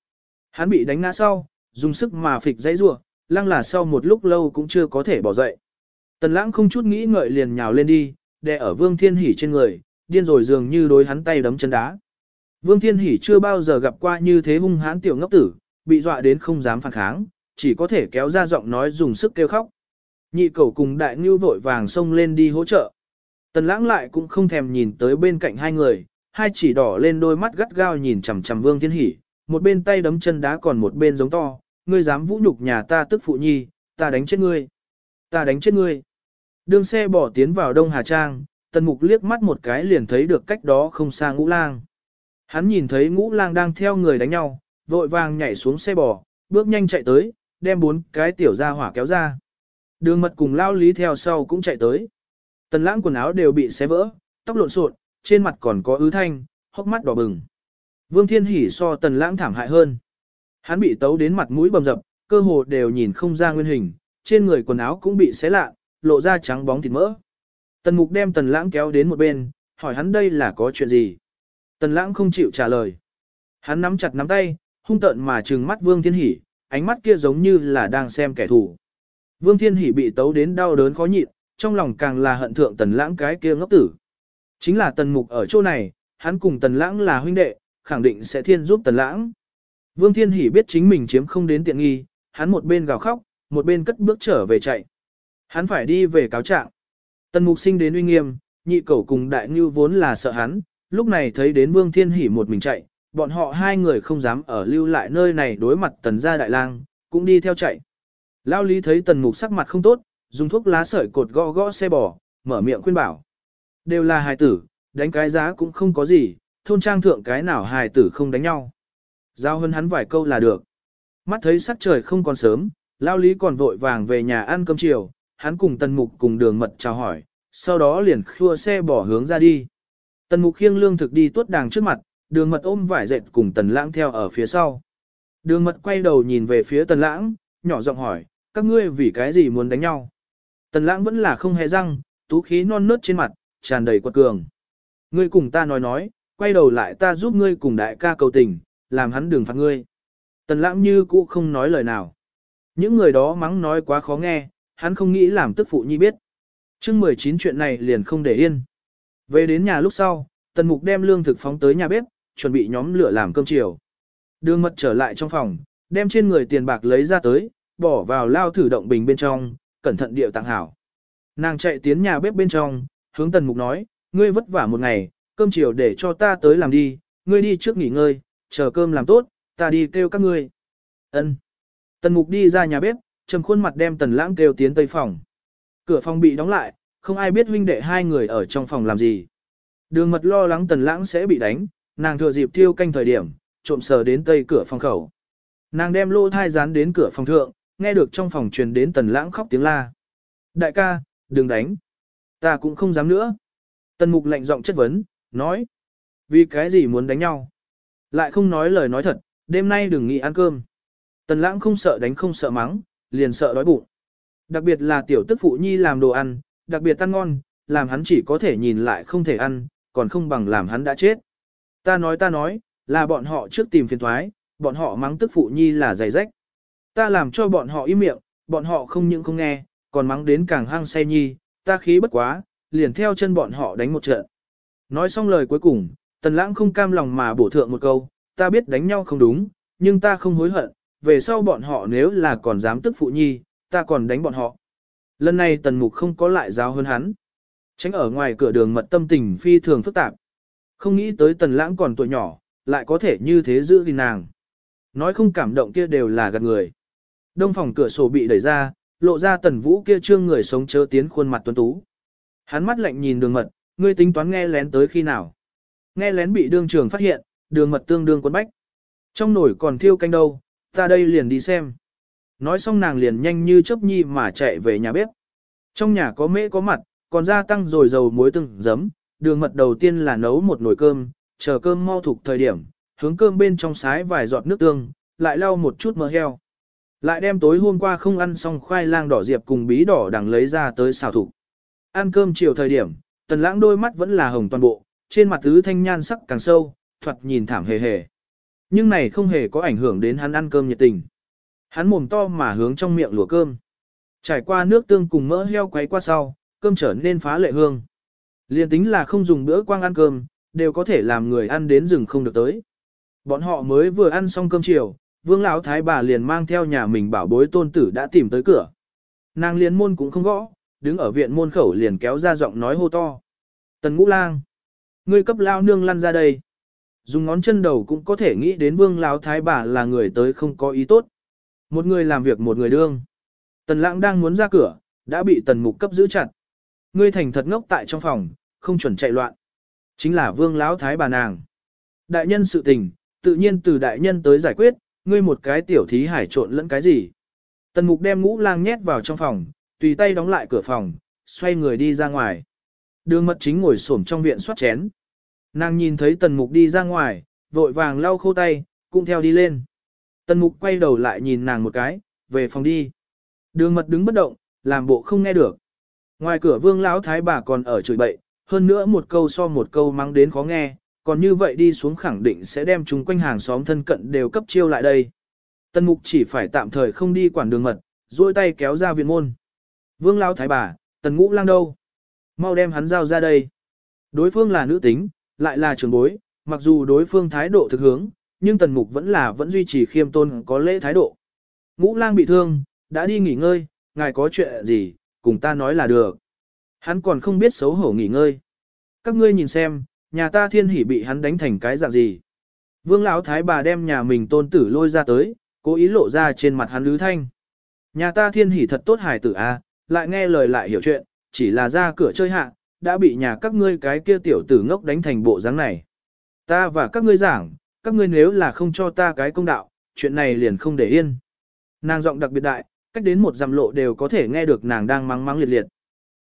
[SPEAKER 1] Hắn bị đánh ngã sau, dùng sức mà phịch dãy rủa, lăng là sau một lúc lâu cũng chưa có thể bỏ dậy. Tần lãng không chút nghĩ ngợi liền nhào lên đi, đè ở vương thiên hỉ trên người, điên rồi dường như đối hắn tay đấm chân đá. Vương thiên hỉ chưa bao giờ gặp qua như thế hung hãn tiểu ngốc tử, bị dọa đến không dám phản kháng, chỉ có thể kéo ra giọng nói dùng sức kêu khóc. Nhị cầu cùng đại ngưu vội vàng xông lên đi hỗ trợ. Tần lãng lại cũng không thèm nhìn tới bên cạnh hai người, hai chỉ đỏ lên đôi mắt gắt gao nhìn chằm chằm vương thiên hỉ, một bên tay đấm chân đá còn một bên giống to, ngươi dám vũ nhục nhà ta tức phụ nhi, ta đánh chết ngươi, ta đánh chết ngươi. Đường xe bỏ tiến vào Đông Hà Trang, tần mục liếc mắt một cái liền thấy được cách đó không xa ngũ lang. Hắn nhìn thấy ngũ lang đang theo người đánh nhau, vội vàng nhảy xuống xe bò, bước nhanh chạy tới, đem bốn cái tiểu ra hỏa kéo ra. Đường mật cùng lao lý theo sau cũng chạy tới. Tần lãng quần áo đều bị xé vỡ, tóc lộn xộn, trên mặt còn có ứ thanh, hốc mắt đỏ bừng. Vương Thiên Hỷ so tần lãng thảm hại hơn. Hắn bị tấu đến mặt mũi bầm dập, cơ hồ đều nhìn không ra nguyên hình, trên người quần áo cũng bị xé lạ, lộ ra trắng bóng thịt mỡ. Tần mục đem tần lãng kéo đến một bên, hỏi hắn đây là có chuyện gì. Tần lãng không chịu trả lời. Hắn nắm chặt nắm tay, hung tợn mà trừng mắt Vương Thiên Hỷ, ánh mắt kia giống như là đang xem kẻ thù. Vương Thiên Hỷ bị tấu đến đau đớn khó nhịn, trong lòng càng là hận thượng tần lãng cái kia ngốc tử. Chính là tần mục ở chỗ này, hắn cùng tần lãng là huynh đệ, khẳng định sẽ thiên giúp tần lãng. Vương Thiên Hỷ biết chính mình chiếm không đến tiện nghi, hắn một bên gào khóc, một bên cất bước trở về chạy. Hắn phải đi về cáo trạng. Tần mục sinh đến uy nghiêm, nhị cẩu cùng đại ngưu vốn là sợ hắn, lúc này thấy đến Vương Thiên Hỷ một mình chạy, bọn họ hai người không dám ở lưu lại nơi này đối mặt tần gia đại lang, cũng đi theo chạy. Lao lý thấy tần mục sắc mặt không tốt, dùng thuốc lá sợi cột gõ gõ xe bò, mở miệng khuyên bảo. Đều là hài tử, đánh cái giá cũng không có gì, thôn trang thượng cái nào hài tử không đánh nhau. Giao hơn hắn vài câu là được. Mắt thấy sắc trời không còn sớm, Lao lý còn vội vàng về nhà ăn cơm chiều, hắn cùng tần mục cùng đường mật chào hỏi, sau đó liền khua xe bỏ hướng ra đi. Tần mục khiêng lương thực đi tuốt đàng trước mặt, đường mật ôm vải dệt cùng tần lãng theo ở phía sau. Đường mật quay đầu nhìn về phía tần lãng, nhỏ giọng hỏi, các ngươi vì cái gì muốn đánh nhau? Tần lãng vẫn là không hề răng, tú khí non nớt trên mặt, tràn đầy quật cường. Ngươi cùng ta nói nói, quay đầu lại ta giúp ngươi cùng đại ca cầu tình, làm hắn đừng phạt ngươi. Tần lãng như cũ không nói lời nào. Những người đó mắng nói quá khó nghe, hắn không nghĩ làm tức phụ nhi biết. chương 19 chuyện này liền không để yên. Về đến nhà lúc sau, tần mục đem lương thực phóng tới nhà bếp, chuẩn bị nhóm lửa làm cơm chiều. Đường mật trở lại trong phòng, đem trên người tiền bạc lấy ra tới, bỏ vào lao thử động bình bên trong, cẩn thận điệu tặng hảo. Nàng chạy tiến nhà bếp bên trong, hướng tần mục nói, ngươi vất vả một ngày, cơm chiều để cho ta tới làm đi, ngươi đi trước nghỉ ngơi, chờ cơm làm tốt, ta đi kêu các ngươi. Ân. Tần mục đi ra nhà bếp, trầm khuôn mặt đem tần lãng kêu tiến tây phòng. Cửa phòng bị đóng lại, không ai biết huynh đệ hai người ở trong phòng làm gì. Đường mật lo lắng tần lãng sẽ bị đánh, nàng thừa dịp tiêu canh thời điểm, trộm sờ đến tây cửa phòng khẩu. Nàng đem lô thai dán đến cửa phòng thượng, nghe được trong phòng truyền đến tần lãng khóc tiếng la. Đại ca, đừng đánh. Ta cũng không dám nữa. Tần mục lạnh giọng chất vấn, nói. Vì cái gì muốn đánh nhau? Lại không nói lời nói thật, đêm nay đừng nghĩ ăn cơm. Tần lãng không sợ đánh không sợ mắng, liền sợ đói bụng. Đặc biệt là tiểu tức phụ nhi làm đồ ăn, đặc biệt ăn ngon, làm hắn chỉ có thể nhìn lại không thể ăn, còn không bằng làm hắn đã chết. Ta nói ta nói, là bọn họ trước tìm phiền thoái, bọn họ mắng tức phụ nhi là giày rách. Ta làm cho bọn họ im miệng, bọn họ không những không nghe, còn mắng đến càng hăng say nhi, ta khí bất quá, liền theo chân bọn họ đánh một trận. Nói xong lời cuối cùng, tần lãng không cam lòng mà bổ thượng một câu, ta biết đánh nhau không đúng, nhưng ta không hối hận, về sau bọn họ nếu là còn dám tức phụ nhi, ta còn đánh bọn họ. Lần này tần mục không có lại giáo hơn hắn. Tránh ở ngoài cửa đường mật tâm tình phi thường phức tạp. Không nghĩ tới tần lãng còn tuổi nhỏ, lại có thể như thế giữ gìn nàng. Nói không cảm động kia đều là gạt người. Đông phòng cửa sổ bị đẩy ra, lộ ra tần vũ kia trương người sống chớ tiến khuôn mặt tuấn tú. Hắn mắt lạnh nhìn đường mật, ngươi tính toán nghe lén tới khi nào. Nghe lén bị đương trường phát hiện, đường mật tương đương quấn bách. Trong nồi còn thiêu canh đâu, ta đây liền đi xem. Nói xong nàng liền nhanh như chớp nhi mà chạy về nhà bếp. Trong nhà có mễ có mặt, còn gia tăng rồi dầu muối từng giấm, đường mật đầu tiên là nấu một nồi cơm, chờ cơm mau thục thời điểm, hướng cơm bên trong sái vài giọt nước tương, lại lau một chút mỡ heo. Lại đem tối hôm qua không ăn xong khoai lang đỏ diệp cùng bí đỏ đằng lấy ra tới xào thủ. Ăn cơm chiều thời điểm, tần lãng đôi mắt vẫn là hồng toàn bộ, trên mặt tứ thanh nhan sắc càng sâu, thoạt nhìn thảm hề hề. Nhưng này không hề có ảnh hưởng đến hắn ăn cơm nhiệt tình. Hắn mồm to mà hướng trong miệng lùa cơm. Trải qua nước tương cùng mỡ heo quấy qua sau, cơm trở nên phá lệ hương. Liên tính là không dùng bữa quang ăn cơm, đều có thể làm người ăn đến rừng không được tới. Bọn họ mới vừa ăn xong cơm chiều, vương lão thái bà liền mang theo nhà mình bảo bối tôn tử đã tìm tới cửa. Nàng liền môn cũng không gõ, đứng ở viện môn khẩu liền kéo ra giọng nói hô to. Tần ngũ lang, ngươi cấp lao nương lăn ra đây. Dùng ngón chân đầu cũng có thể nghĩ đến vương lão thái bà là người tới không có ý tốt. Một người làm việc một người đương. Tần lãng đang muốn ra cửa, đã bị tần mục cấp giữ chặt. Ngươi thành thật ngốc tại trong phòng, không chuẩn chạy loạn. Chính là vương lão thái bà nàng. Đại nhân sự tình, tự nhiên từ đại nhân tới giải quyết, ngươi một cái tiểu thí hải trộn lẫn cái gì. Tần mục đem ngũ lang nhét vào trong phòng, tùy tay đóng lại cửa phòng, xoay người đi ra ngoài. Đường mật chính ngồi xổm trong viện soát chén. Nàng nhìn thấy tần mục đi ra ngoài, vội vàng lau khô tay, cũng theo đi lên. Tần mục quay đầu lại nhìn nàng một cái, về phòng đi. Đường mật đứng bất động, làm bộ không nghe được. Ngoài cửa vương lão thái bà còn ở chửi bậy, hơn nữa một câu so một câu mắng đến khó nghe, còn như vậy đi xuống khẳng định sẽ đem chúng quanh hàng xóm thân cận đều cấp chiêu lại đây. Tân mục chỉ phải tạm thời không đi quản đường mật, duỗi tay kéo ra viện môn. Vương lao thái bà, tần ngũ lang đâu? Mau đem hắn giao ra đây. Đối phương là nữ tính, lại là trưởng bối, mặc dù đối phương thái độ thực hướng, nhưng tần mục vẫn là vẫn duy trì khiêm tôn có lễ thái độ. Ngũ lang bị thương, đã đi nghỉ ngơi, ngài có chuyện gì, cùng ta nói là được. Hắn còn không biết xấu hổ nghỉ ngơi. Các ngươi nhìn xem, nhà ta thiên hỉ bị hắn đánh thành cái dạng gì. Vương lão thái bà đem nhà mình tôn tử lôi ra tới, cố ý lộ ra trên mặt hắn lứ thanh. Nhà ta thiên hỉ thật tốt hài tử a, lại nghe lời lại hiểu chuyện, chỉ là ra cửa chơi hạ, đã bị nhà các ngươi cái kia tiểu tử ngốc đánh thành bộ dáng này. Ta và các ngươi giảng, các ngươi nếu là không cho ta cái công đạo, chuyện này liền không để yên. Nàng giọng đặc biệt đại, cách đến một dặm lộ đều có thể nghe được nàng đang mắng mắng liệt liệt.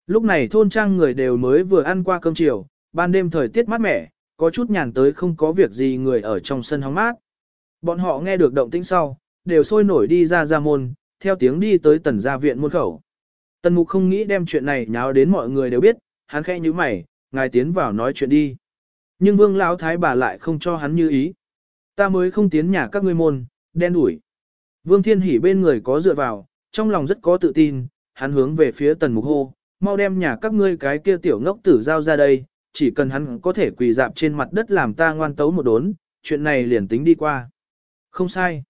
[SPEAKER 1] Lúc này thôn trang người đều mới vừa ăn qua cơm chiều, ban đêm thời tiết mát mẻ, có chút nhàn tới không có việc gì người ở trong sân hóng mát. Bọn họ nghe được động tĩnh sau, đều sôi nổi đi ra ra môn, theo tiếng đi tới tần gia viện môn khẩu. Tần mục không nghĩ đem chuyện này nháo đến mọi người đều biết, hắn khẽ như mày, ngài tiến vào nói chuyện đi. Nhưng vương lão thái bà lại không cho hắn như ý. Ta mới không tiến nhà các ngươi môn, đen đủi. Vương thiên hỉ bên người có dựa vào, trong lòng rất có tự tin, hắn hướng về phía tần mục hô, mau đem nhà các ngươi cái kia tiểu ngốc tử giao ra đây, chỉ cần hắn có thể quỳ dạp trên mặt đất làm ta ngoan tấu một đốn, chuyện này liền tính đi qua. Không sai.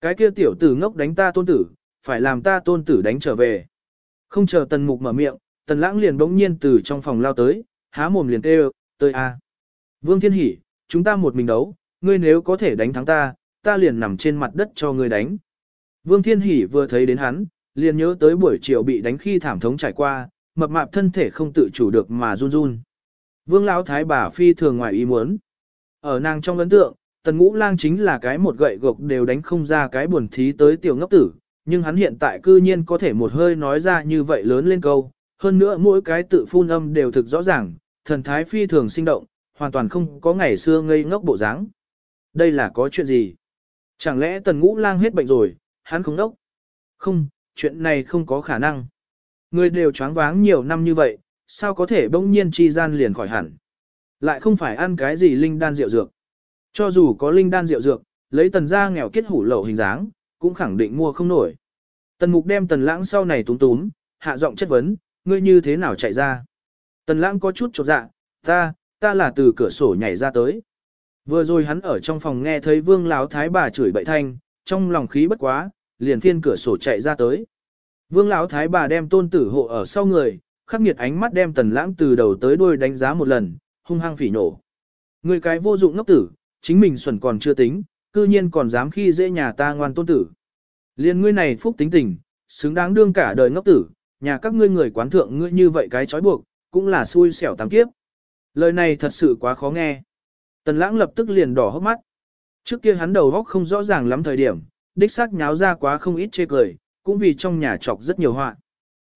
[SPEAKER 1] Cái kia tiểu tử ngốc đánh ta tôn tử, phải làm ta tôn tử đánh trở về. Không chờ tần mục mở miệng, tần lãng liền bỗng nhiên từ trong phòng lao tới, há mồm liền kêu, tới a. Vương Thiên Hỷ, chúng ta một mình đấu, ngươi nếu có thể đánh thắng ta, ta liền nằm trên mặt đất cho ngươi đánh. Vương Thiên Hỷ vừa thấy đến hắn, liền nhớ tới buổi chiều bị đánh khi thảm thống trải qua, mập mạp thân thể không tự chủ được mà run run. Vương Lão Thái bà phi thường ngoài ý muốn. Ở nàng trong ấn tượng, tần ngũ lang chính là cái một gậy gộc đều đánh không ra cái buồn thí tới tiểu ngốc tử, nhưng hắn hiện tại cư nhiên có thể một hơi nói ra như vậy lớn lên câu, hơn nữa mỗi cái tự phun âm đều thực rõ ràng, thần thái phi thường sinh động, hoàn toàn không có ngày xưa ngây ngốc bộ dáng. Đây là có chuyện gì? Chẳng lẽ tần ngũ lang hết bệnh rồi, hắn không đốc? Không, chuyện này không có khả năng. Người đều choáng váng nhiều năm như vậy, sao có thể bỗng nhiên chi gian liền khỏi hẳn? Lại không phải ăn cái gì linh đan rượu dược. Cho dù có linh đan rượu dược, lấy tần gia nghèo kết hủ lậu hình dáng, cũng khẳng định mua không nổi. Tần mục đem tần lãng sau này túm túm, hạ giọng chất vấn, ngươi như thế nào chạy ra? Tần lãng có chút chột dạ, ta, ta là từ cửa sổ nhảy ra tới. Vừa rồi hắn ở trong phòng nghe thấy vương lão thái bà chửi bậy thanh, trong lòng khí bất quá, liền phiên cửa sổ chạy ra tới. Vương lão thái bà đem tôn tử hộ ở sau người, khắc nghiệt ánh mắt đem tần lãng từ đầu tới đuôi đánh giá một lần, hung hăng phỉ nổ. Người cái vô dụng ngốc tử, chính mình xuẩn còn chưa tính, cư nhiên còn dám khi dễ nhà ta ngoan tôn tử. Liên ngươi này phúc tính tình, xứng đáng đương cả đời ngốc tử, nhà các ngươi người quán thượng ngươi như vậy cái trói buộc, cũng là xui xẻo tám kiếp. Lời này thật sự quá khó nghe. Tần lãng lập tức liền đỏ hốc mắt. Trước kia hắn đầu góc không rõ ràng lắm thời điểm, đích xác nháo ra quá không ít chê cười, cũng vì trong nhà chọc rất nhiều họa.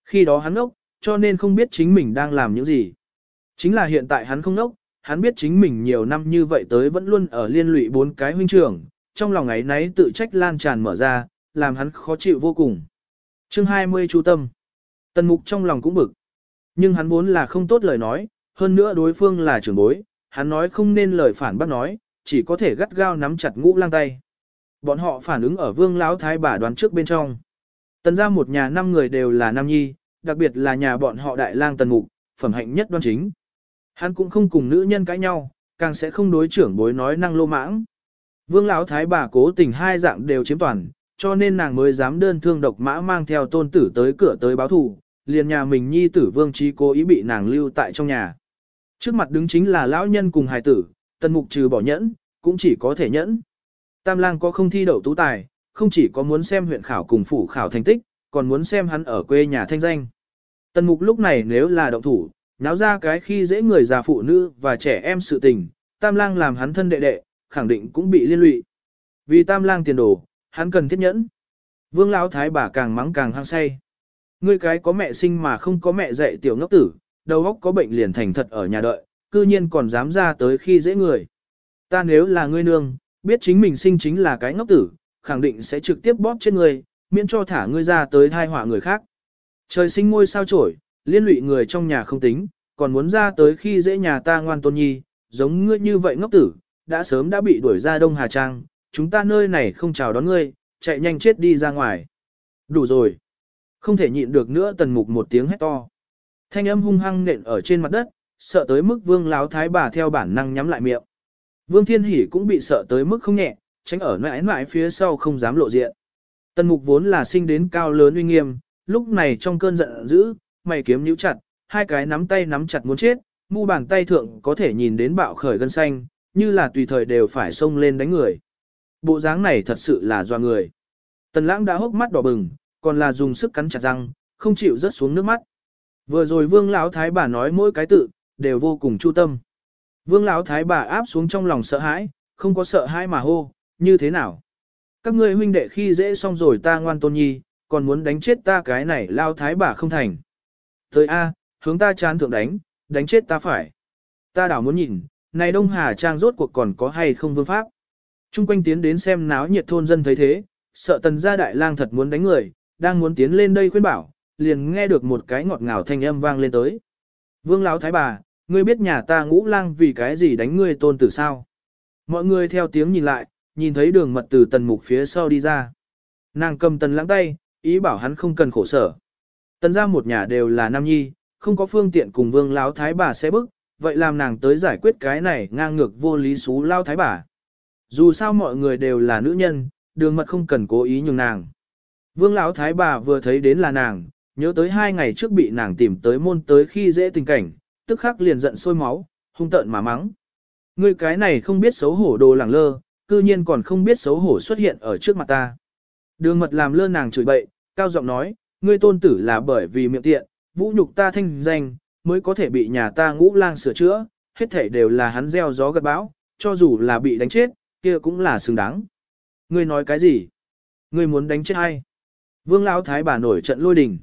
[SPEAKER 1] Khi đó hắn ốc, cho nên không biết chính mình đang làm những gì. Chính là hiện tại hắn không nốc, hắn biết chính mình nhiều năm như vậy tới vẫn luôn ở liên lụy bốn cái huynh trưởng, trong lòng ấy nấy tự trách lan tràn mở ra, làm hắn khó chịu vô cùng. Chương 20 chú tâm. Tần mục trong lòng cũng bực. Nhưng hắn vốn là không tốt lời nói, hơn nữa đối phương là trưởng bối, hắn nói không nên lời phản bác nói, chỉ có thể gắt gao nắm chặt ngũ lang tay. Bọn họ phản ứng ở vương lão thái bà đoán trước bên trong. Tần ra một nhà năm người đều là nam nhi, đặc biệt là nhà bọn họ đại lang tần mục, phẩm hạnh nhất đoan chính. Hắn cũng không cùng nữ nhân cãi nhau, càng sẽ không đối trưởng bối nói năng lô mãng. Vương lão thái bà cố tình hai dạng đều chiếm toàn, cho nên nàng mới dám đơn thương độc mã mang theo tôn tử tới cửa tới báo thù, liền nhà mình nhi tử vương trí cố ý bị nàng lưu tại trong nhà. Trước mặt đứng chính là lão nhân cùng hài tử, tần mục trừ bỏ nhẫn, cũng chỉ có thể nhẫn. Tam lang có không thi đậu tú tài, không chỉ có muốn xem huyện khảo cùng phủ khảo thành tích, còn muốn xem hắn ở quê nhà thanh danh. Tần mục lúc này nếu là động thủ, náo ra cái khi dễ người già phụ nữ và trẻ em sự tình, tam lang làm hắn thân đệ đệ, khẳng định cũng bị liên lụy. Vì tam lang tiền đồ, hắn cần thiết nhẫn. Vương lão thái bà càng mắng càng hăng say. Ngươi cái có mẹ sinh mà không có mẹ dạy tiểu ngốc tử, đầu óc có bệnh liền thành thật ở nhà đợi, cư nhiên còn dám ra tới khi dễ người. Ta nếu là ngươi nương, biết chính mình sinh chính là cái ngốc tử, khẳng định sẽ trực tiếp bóp chết ngươi, miễn cho thả ngươi ra tới thai họa người khác. Trời sinh ngôi sao trổi, liên lụy người trong nhà không tính, còn muốn ra tới khi dễ nhà ta ngoan tôn nhi, giống ngươi như vậy ngốc tử, đã sớm đã bị đuổi ra Đông Hà Trang, chúng ta nơi này không chào đón ngươi, chạy nhanh chết đi ra ngoài. Đủ rồi. Không thể nhịn được nữa tần mục một tiếng hét to. Thanh âm hung hăng nện ở trên mặt đất, sợ tới mức vương láo thái bà theo bản năng nhắm lại miệng. Vương Thiên Hỷ cũng bị sợ tới mức không nhẹ, tránh ở nãi nãi phía sau không dám lộ diện. Tần mục vốn là sinh đến cao lớn uy nghiêm, lúc này trong cơn giận dữ, mày kiếm nhíu chặt, hai cái nắm tay nắm chặt muốn chết, mu bàn tay thượng có thể nhìn đến bạo khởi gân xanh, như là tùy thời đều phải xông lên đánh người. Bộ dáng này thật sự là doa người. Tần lãng đã hốc mắt đỏ bừng, còn là dùng sức cắn chặt răng, không chịu rớt xuống nước mắt. Vừa rồi vương lão thái bà nói mỗi cái tự, đều vô cùng chu tâm. Vương lão thái bà áp xuống trong lòng sợ hãi, không có sợ hãi mà hô, như thế nào? Các ngươi huynh đệ khi dễ xong rồi ta ngoan tôn nhi, còn muốn đánh chết ta cái này lao thái bà không thành. Tới A, hướng ta chán thượng đánh, đánh chết ta phải. Ta đảo muốn nhìn, này Đông Hà Trang rốt cuộc còn có hay không vương pháp. Trung quanh tiến đến xem náo nhiệt thôn dân thấy thế, sợ tần gia đại lang thật muốn đánh người, đang muốn tiến lên đây khuyên bảo, liền nghe được một cái ngọt ngào thanh âm vang lên tới. Vương lão thái bà, ngươi biết nhà ta ngũ lang vì cái gì đánh ngươi tôn tử sao? Mọi người theo tiếng nhìn lại, nhìn thấy đường mật từ tần mục phía sau đi ra. Nàng cầm tần lãng tay, ý bảo hắn không cần khổ sở. Tần ra một nhà đều là nam nhi, không có phương tiện cùng vương lão thái bà sẽ bức, vậy làm nàng tới giải quyết cái này ngang ngược vô lý xú lao thái bà. Dù sao mọi người đều là nữ nhân, đường mật không cần cố ý nhường nàng. Vương lão thái bà vừa thấy đến là nàng, nhớ tới hai ngày trước bị nàng tìm tới môn tới khi dễ tình cảnh, tức khắc liền giận sôi máu, hung tợn mà mắng. Ngươi cái này không biết xấu hổ đồ lẳng lơ, cư nhiên còn không biết xấu hổ xuất hiện ở trước mặt ta. Đường mật làm lơ nàng chửi bậy, cao giọng nói, ngươi tôn tử là bởi vì miệng tiện, vũ nhục ta thanh danh, mới có thể bị nhà ta ngũ lang sửa chữa, hết thể đều là hắn gieo gió gật bão, cho dù là bị đánh chết, kia cũng là xứng đáng. Ngươi nói cái gì? Ngươi muốn đánh chết ai? Vương Lão Thái bà nổi trận lôi đình.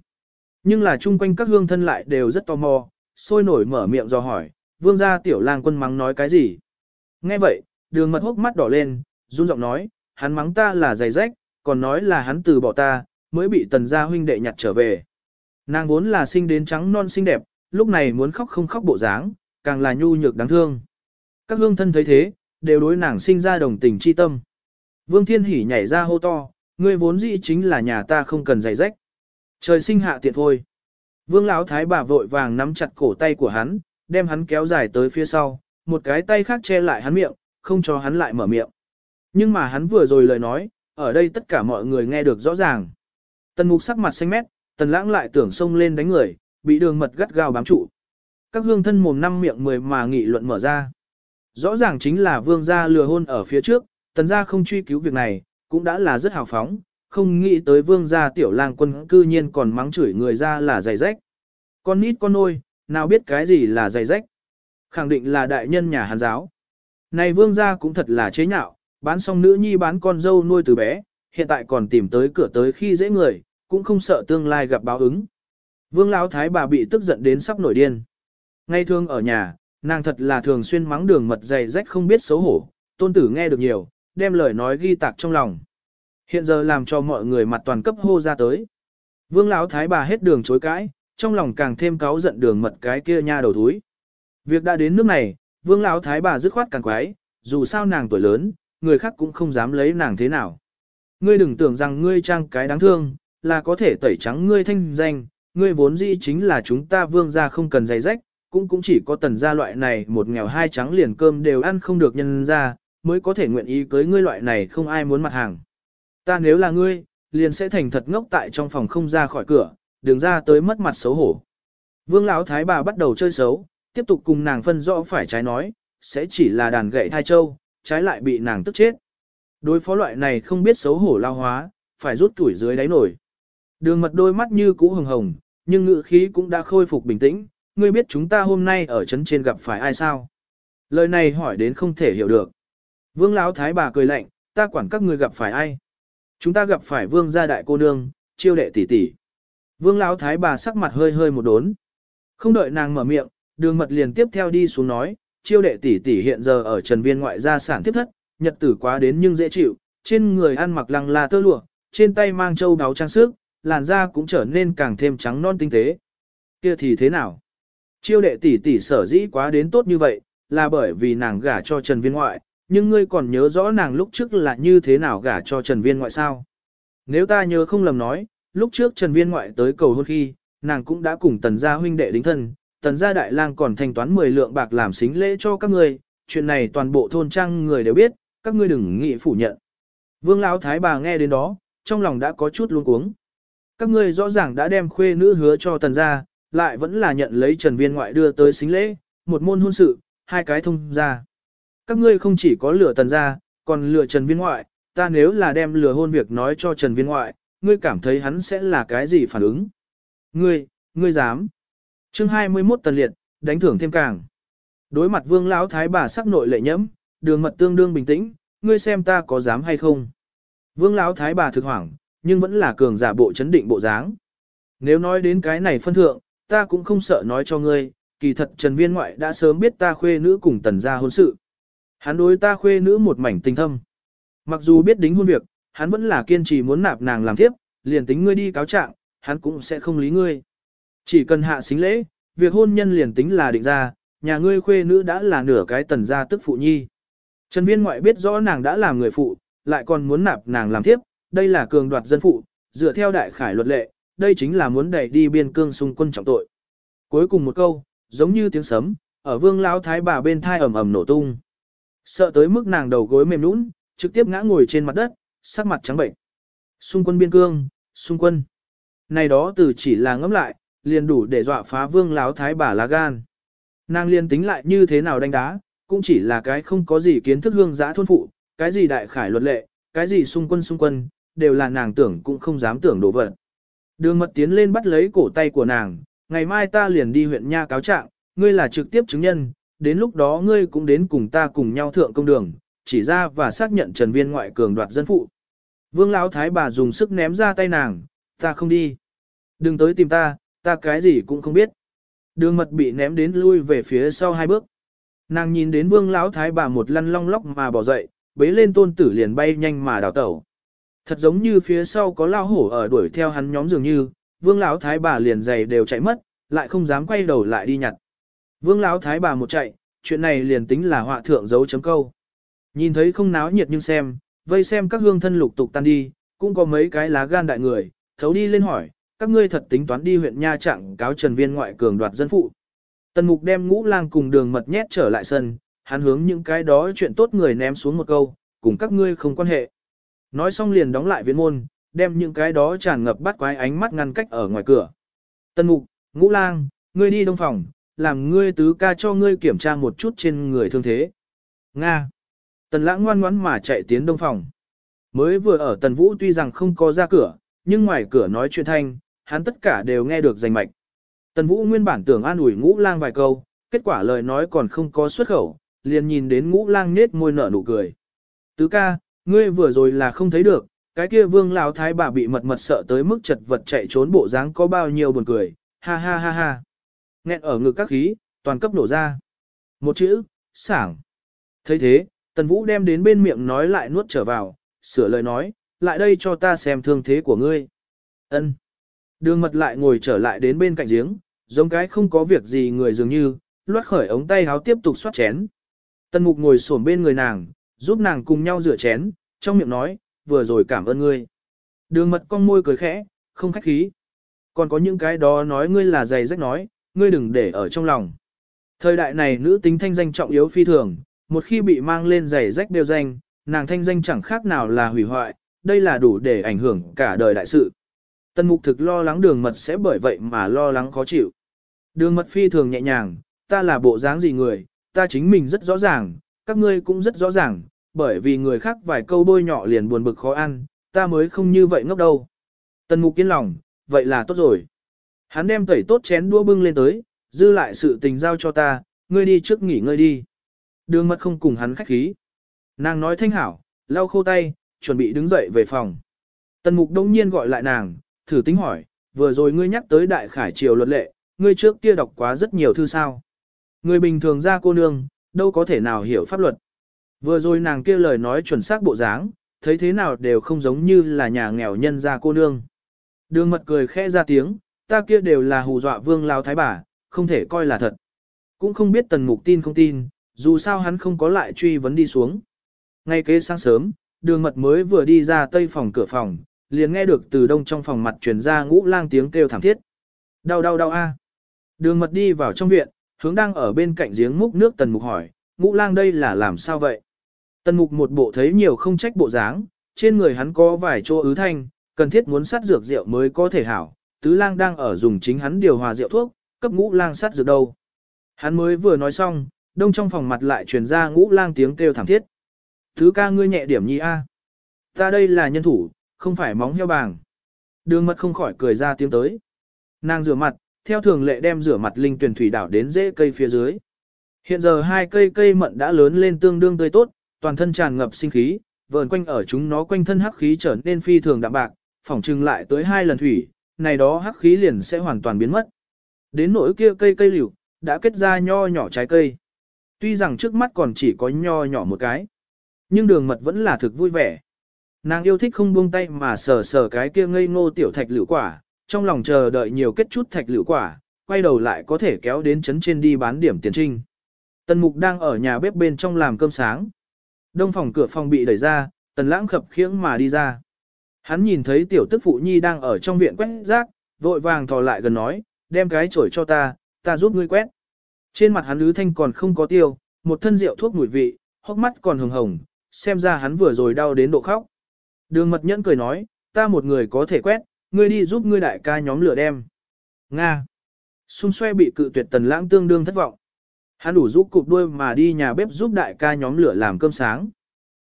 [SPEAKER 1] Nhưng là chung quanh các hương thân lại đều rất tò mò, sôi nổi mở miệng do hỏi, vương gia tiểu lang quân mắng nói cái gì? Nghe vậy, đường mật hốc mắt đỏ lên, run giọng nói, hắn mắng ta là giày rách, còn nói là hắn từ bỏ ta, mới bị tần gia huynh đệ nhặt trở về. Nàng vốn là sinh đến trắng non xinh đẹp, lúc này muốn khóc không khóc bộ dáng, càng là nhu nhược đáng thương. Các hương thân thấy thế, đều đối nàng sinh ra đồng tình chi tâm. Vương Thiên Hỷ nhảy ra hô to, ngươi vốn dĩ chính là nhà ta không cần giày rách. Trời sinh hạ tiện thôi. Vương Lão Thái bà vội vàng nắm chặt cổ tay của hắn, đem hắn kéo dài tới phía sau, một cái tay khác che lại hắn miệng, không cho hắn lại mở miệng. Nhưng mà hắn vừa rồi lời nói, ở đây tất cả mọi người nghe được rõ ràng. Tần mục sắc mặt xanh mét, tần lãng lại tưởng xông lên đánh người, bị đường mật gắt gao bám trụ. Các hương thân mồm năm miệng mười mà nghị luận mở ra. Rõ ràng chính là vương gia lừa hôn ở phía trước, tần gia không truy cứu việc này, cũng đã là rất hào phóng, không nghĩ tới vương gia tiểu lang quân cư nhiên còn mắng chửi người ra là giày rách. Con nít con nôi, nào biết cái gì là giày rách. Khẳng định là đại nhân nhà hàn giáo. Này vương gia cũng thật là chế nhạo, bán xong nữ nhi bán con dâu nuôi từ bé, hiện tại còn tìm tới cửa tới khi dễ người, cũng không sợ tương lai gặp báo ứng. Vương lão thái bà bị tức giận đến sắp nổi điên. Ngay thường ở nhà, nàng thật là thường xuyên mắng đường mật dày rách không biết xấu hổ, tôn tử nghe được nhiều, đem lời nói ghi tạc trong lòng. Hiện giờ làm cho mọi người mặt toàn cấp hô ra tới. Vương lão thái bà hết đường chối cãi, trong lòng càng thêm cáu giận đường mật cái kia nha đầu túi. Việc đã đến nước này, vương lão thái bà dứt khoát càng quái, dù sao nàng tuổi lớn, người khác cũng không dám lấy nàng thế nào. Ngươi đừng tưởng rằng ngươi trang cái đáng thương, là có thể tẩy trắng ngươi thanh danh, ngươi vốn dĩ chính là chúng ta vương gia không cần giày rách, cũng cũng chỉ có tần gia loại này một nghèo hai trắng liền cơm đều ăn không được nhân ra, mới có thể nguyện ý cưới ngươi loại này không ai muốn mặt hàng. Ta nếu là ngươi, liền sẽ thành thật ngốc tại trong phòng không ra khỏi cửa, đường ra tới mất mặt xấu hổ. Vương lão thái bà bắt đầu chơi xấu, tiếp tục cùng nàng phân rõ phải trái nói, sẽ chỉ là đàn gậy thai châu, trái lại bị nàng tức chết. Đối phó loại này không biết xấu hổ lao hóa, phải rút tuổi dưới đáy nổi. Đường mật đôi mắt như cũ hồng hồng, nhưng ngự khí cũng đã khôi phục bình tĩnh, ngươi biết chúng ta hôm nay ở trấn trên gặp phải ai sao? Lời này hỏi đến không thể hiểu được. Vương Lão Thái bà cười lạnh, ta quản các ngươi gặp phải ai? Chúng ta gặp phải vương gia đại cô nương, chiêu đệ tỷ tỷ. Vương Lão Thái bà sắc mặt hơi hơi một đốn. Không đợi nàng mở miệng, đường mật liền tiếp theo đi xuống nói, chiêu đệ tỷ tỷ hiện giờ ở trần viên ngoại gia sản tiếp thất, nhật tử quá đến nhưng dễ chịu, trên người ăn mặc lăng la tơ lụa, trên tay mang châu đáo trang sức, làn da cũng trở nên càng thêm trắng non tinh tế. Kia thì thế nào? Chiêu đệ tỷ tỷ sở dĩ quá đến tốt như vậy, là bởi vì nàng gả cho Trần Viên ngoại, nhưng ngươi còn nhớ rõ nàng lúc trước là như thế nào gả cho Trần Viên ngoại sao? Nếu ta nhớ không lầm nói, lúc trước Trần Viên ngoại tới cầu hôn khi, nàng cũng đã cùng tần gia huynh đệ đính thân, tần gia đại lang còn thanh toán 10 lượng bạc làm xính lễ cho các ngươi, chuyện này toàn bộ thôn trang người đều biết, các ngươi đừng nghĩ phủ nhận. Vương Lão Thái bà nghe đến đó, trong lòng đã có chút luống cuống. Các ngươi rõ ràng đã đem khuê nữ hứa cho tần gia, lại vẫn là nhận lấy Trần Viên ngoại đưa tới xính lễ, một môn hôn sự, hai cái thông gia. Các ngươi không chỉ có lừa tần gia, còn lừa Trần Viên ngoại, ta nếu là đem lừa hôn việc nói cho Trần Viên ngoại, ngươi cảm thấy hắn sẽ là cái gì phản ứng? Ngươi, ngươi dám? Chương 21 tần liệt, đánh thưởng thêm càng. Đối mặt Vương lão thái bà sắc nội lệ nhẫm, đường mật tương đương bình tĩnh, ngươi xem ta có dám hay không? Vương lão thái bà thực hoảng, nhưng vẫn là cường giả bộ chấn định bộ dáng. Nếu nói đến cái này phân thượng, ta cũng không sợ nói cho ngươi, kỳ thật Trần Viên ngoại đã sớm biết ta khuê nữ cùng tần gia hôn sự. Hắn đối ta khuê nữ một mảnh tình thâm. Mặc dù biết đính hôn việc, hắn vẫn là kiên trì muốn nạp nàng làm tiếp, liền tính ngươi đi cáo trạng, hắn cũng sẽ không lý ngươi. Chỉ cần hạ xính lễ, việc hôn nhân liền tính là định ra, nhà ngươi khuê nữ đã là nửa cái tần gia tức phụ nhi. Trần viên ngoại biết rõ nàng đã làm người phụ, lại còn muốn nạp nàng làm thiếp, đây là cường đoạt dân phụ, dựa theo đại khải luật lệ, đây chính là muốn đẩy đi biên cương xung quân trọng tội. Cuối cùng một câu, giống như tiếng sấm, ở vương lão thái bà bên thai ầm ầm nổ tung. Sợ tới mức nàng đầu gối mềm nũng, trực tiếp ngã ngồi trên mặt đất, sắc mặt trắng bệnh. Xung quân biên cương, xung quân. Này đó từ chỉ là ngẫm lại, liền đủ để dọa phá vương lão thái bà lá gan. Nàng liền tính lại như thế nào đánh đá, cũng chỉ là cái không có gì kiến thức hương giã thôn phụ, cái gì đại khải luật lệ, cái gì xung quân xung quân, đều là nàng tưởng cũng không dám tưởng đổ vật. Đường mật tiến lên bắt lấy cổ tay của nàng, ngày mai ta liền đi huyện nha cáo trạng, ngươi là trực tiếp chứng nhân, đến lúc đó ngươi cũng đến cùng ta cùng nhau thượng công đường, chỉ ra và xác nhận Trần Viên ngoại cường đoạt dân phụ. Vương Lão Thái bà dùng sức ném ra tay nàng, ta không đi. Đừng tới tìm ta, ta cái gì cũng không biết. Đường mật bị ném đến lui về phía sau hai bước. Nàng nhìn đến Vương Lão Thái bà một lăn long lóc mà bỏ dậy, bế lên tôn tử liền bay nhanh mà đào tẩu. Thật giống như phía sau có lao hổ ở đuổi theo hắn nhóm dường như, Vương Lão Thái bà liền giày đều chạy mất, lại không dám quay đầu lại đi nhặt. Vương Lão Thái bà một chạy, chuyện này liền tính là họa thượng dấu chấm câu. Nhìn thấy không náo nhiệt nhưng xem, vây xem các hương thân lục tục tan đi, cũng có mấy cái lá gan đại người, thấu đi lên hỏi, các ngươi thật tính toán đi huyện Nha Trạng cáo Trần Viên ngoại cường đoạt dân phụ. Tần Mục đem ngũ lang cùng đường mật nhét trở lại sân, hắn hướng những cái đó chuyện tốt người ném xuống một câu, cùng các ngươi không quan hệ. Nói xong liền đóng lại viện môn, đem những cái đó tràn ngập bắt quái ánh mắt ngăn cách ở ngoài cửa. Tần Mục, ngũ lang, ngươi đi đông phòng, làm ngươi tứ ca cho ngươi kiểm tra một chút trên người thương thế. Nga. Tần lãng ngoan ngoãn mà chạy tiến đông phòng. Mới vừa ở tần vũ tuy rằng không có ra cửa, nhưng ngoài cửa nói chuyện thanh, hắn tất cả đều nghe được rành mạch. Tần vũ nguyên bản tưởng an ủi ngũ lang vài câu, kết quả lời nói còn không có xuất khẩu, liền nhìn đến ngũ lang nết môi nở nụ cười. Tứ ca, ngươi vừa rồi là không thấy được, cái kia vương lão thái bà bị mật mật sợ tới mức chật vật chạy trốn bộ dáng có bao nhiêu buồn cười, ha ha ha ha. Nghẹn ở ngực các khí, toàn cấp nổ ra. Một chữ, sảng. thấy thế, tần vũ đem đến bên miệng nói lại nuốt trở vào, sửa lời nói, lại đây cho ta xem thương thế của ngươi. ân Đường mật lại ngồi trở lại đến bên cạnh giếng, giống cái không có việc gì người dường như, loát khởi ống tay háo tiếp tục xoát chén. Tân mục ngồi xổm bên người nàng, giúp nàng cùng nhau rửa chén, trong miệng nói, vừa rồi cảm ơn ngươi. Đường mật con môi cười khẽ, không khách khí. Còn có những cái đó nói ngươi là dày rách nói, ngươi đừng để ở trong lòng. Thời đại này nữ tính thanh danh trọng yếu phi thường, một khi bị mang lên giày rách đều danh, nàng thanh danh chẳng khác nào là hủy hoại, đây là đủ để ảnh hưởng cả đời đại sự. Tần mục thực lo lắng đường mật sẽ bởi vậy mà lo lắng khó chịu. Đường mật phi thường nhẹ nhàng, ta là bộ dáng gì người, ta chính mình rất rõ ràng, các ngươi cũng rất rõ ràng, bởi vì người khác vài câu bôi nhỏ liền buồn bực khó ăn, ta mới không như vậy ngốc đâu. Tần mục kiên lòng, vậy là tốt rồi. Hắn đem tẩy tốt chén đũa bưng lên tới, dư lại sự tình giao cho ta, ngươi đi trước nghỉ ngơi đi. Đường mật không cùng hắn khách khí. Nàng nói thanh hảo, lau khô tay, chuẩn bị đứng dậy về phòng. Tần mục đông nhiên gọi lại nàng, thử tính hỏi, vừa rồi ngươi nhắc tới đại khải triều luật lệ, ngươi trước kia đọc quá rất nhiều thư sao. Người bình thường ra cô nương, đâu có thể nào hiểu pháp luật. Vừa rồi nàng kia lời nói chuẩn xác bộ dáng, thấy thế nào đều không giống như là nhà nghèo nhân ra cô nương. Đường mật cười khẽ ra tiếng, ta kia đều là hù dọa vương lao thái bà, không thể coi là thật. Cũng không biết tần mục tin không tin, dù sao hắn không có lại truy vấn đi xuống. Ngay kế sáng sớm, đường mật mới vừa đi ra tây phòng cửa phòng, liền nghe được từ đông trong phòng mặt truyền ra ngũ lang tiếng kêu thảm thiết. Đau đau đau a. Đường mật đi vào trong viện, hướng đang ở bên cạnh giếng múc nước tần mục hỏi, ngũ lang đây là làm sao vậy? Tần mục một bộ thấy nhiều không trách bộ dáng, trên người hắn có vài chỗ ứ thanh, cần thiết muốn sát dược rượu mới có thể hảo, tứ lang đang ở dùng chính hắn điều hòa rượu thuốc, cấp ngũ lang sát dược đâu. Hắn mới vừa nói xong, đông trong phòng mặt lại truyền ra ngũ lang tiếng kêu thảm thiết. Thứ ca ngươi nhẹ điểm nhi a. Ta đây là nhân thủ, không phải móng heo bàng. Đường mật không khỏi cười ra tiếng tới. Nàng rửa mặt, theo thường lệ đem rửa mặt linh tuyển thủy đảo đến rễ cây phía dưới. Hiện giờ hai cây cây mận đã lớn lên tương đương tươi tốt, toàn thân tràn ngập sinh khí, vờn quanh ở chúng nó quanh thân hắc khí trở nên phi thường đạm bạc, phỏng trừng lại tới hai lần thủy, này đó hắc khí liền sẽ hoàn toàn biến mất. Đến nỗi kia cây cây liễu, đã kết ra nho nhỏ trái cây. Tuy rằng trước mắt còn chỉ có nho nhỏ một cái, nhưng đường mật vẫn là thực vui vẻ. Nàng yêu thích không buông tay mà sờ sờ cái kia ngây ngô tiểu thạch lựu quả, trong lòng chờ đợi nhiều kết chút thạch lựu quả, quay đầu lại có thể kéo đến chấn trên đi bán điểm tiền trinh. Tần Mục đang ở nhà bếp bên trong làm cơm sáng. Đông phòng cửa phòng bị đẩy ra, Tần Lãng khập khiễng mà đi ra. Hắn nhìn thấy tiểu tức phụ nhi đang ở trong viện quét rác, vội vàng thò lại gần nói, đem cái chổi cho ta, ta giúp ngươi quét. Trên mặt hắn lứ thanh còn không có tiêu, một thân rượu thuốc mùi vị, hốc mắt còn hồng hồng, xem ra hắn vừa rồi đau đến độ khóc. Đường mật nhẫn cười nói, ta một người có thể quét, ngươi đi giúp ngươi đại ca nhóm lửa đem. Nga. Xung xoe bị cự tuyệt tần lãng tương đương thất vọng. Hắn đủ giúp cụp đuôi mà đi nhà bếp giúp đại ca nhóm lửa làm cơm sáng.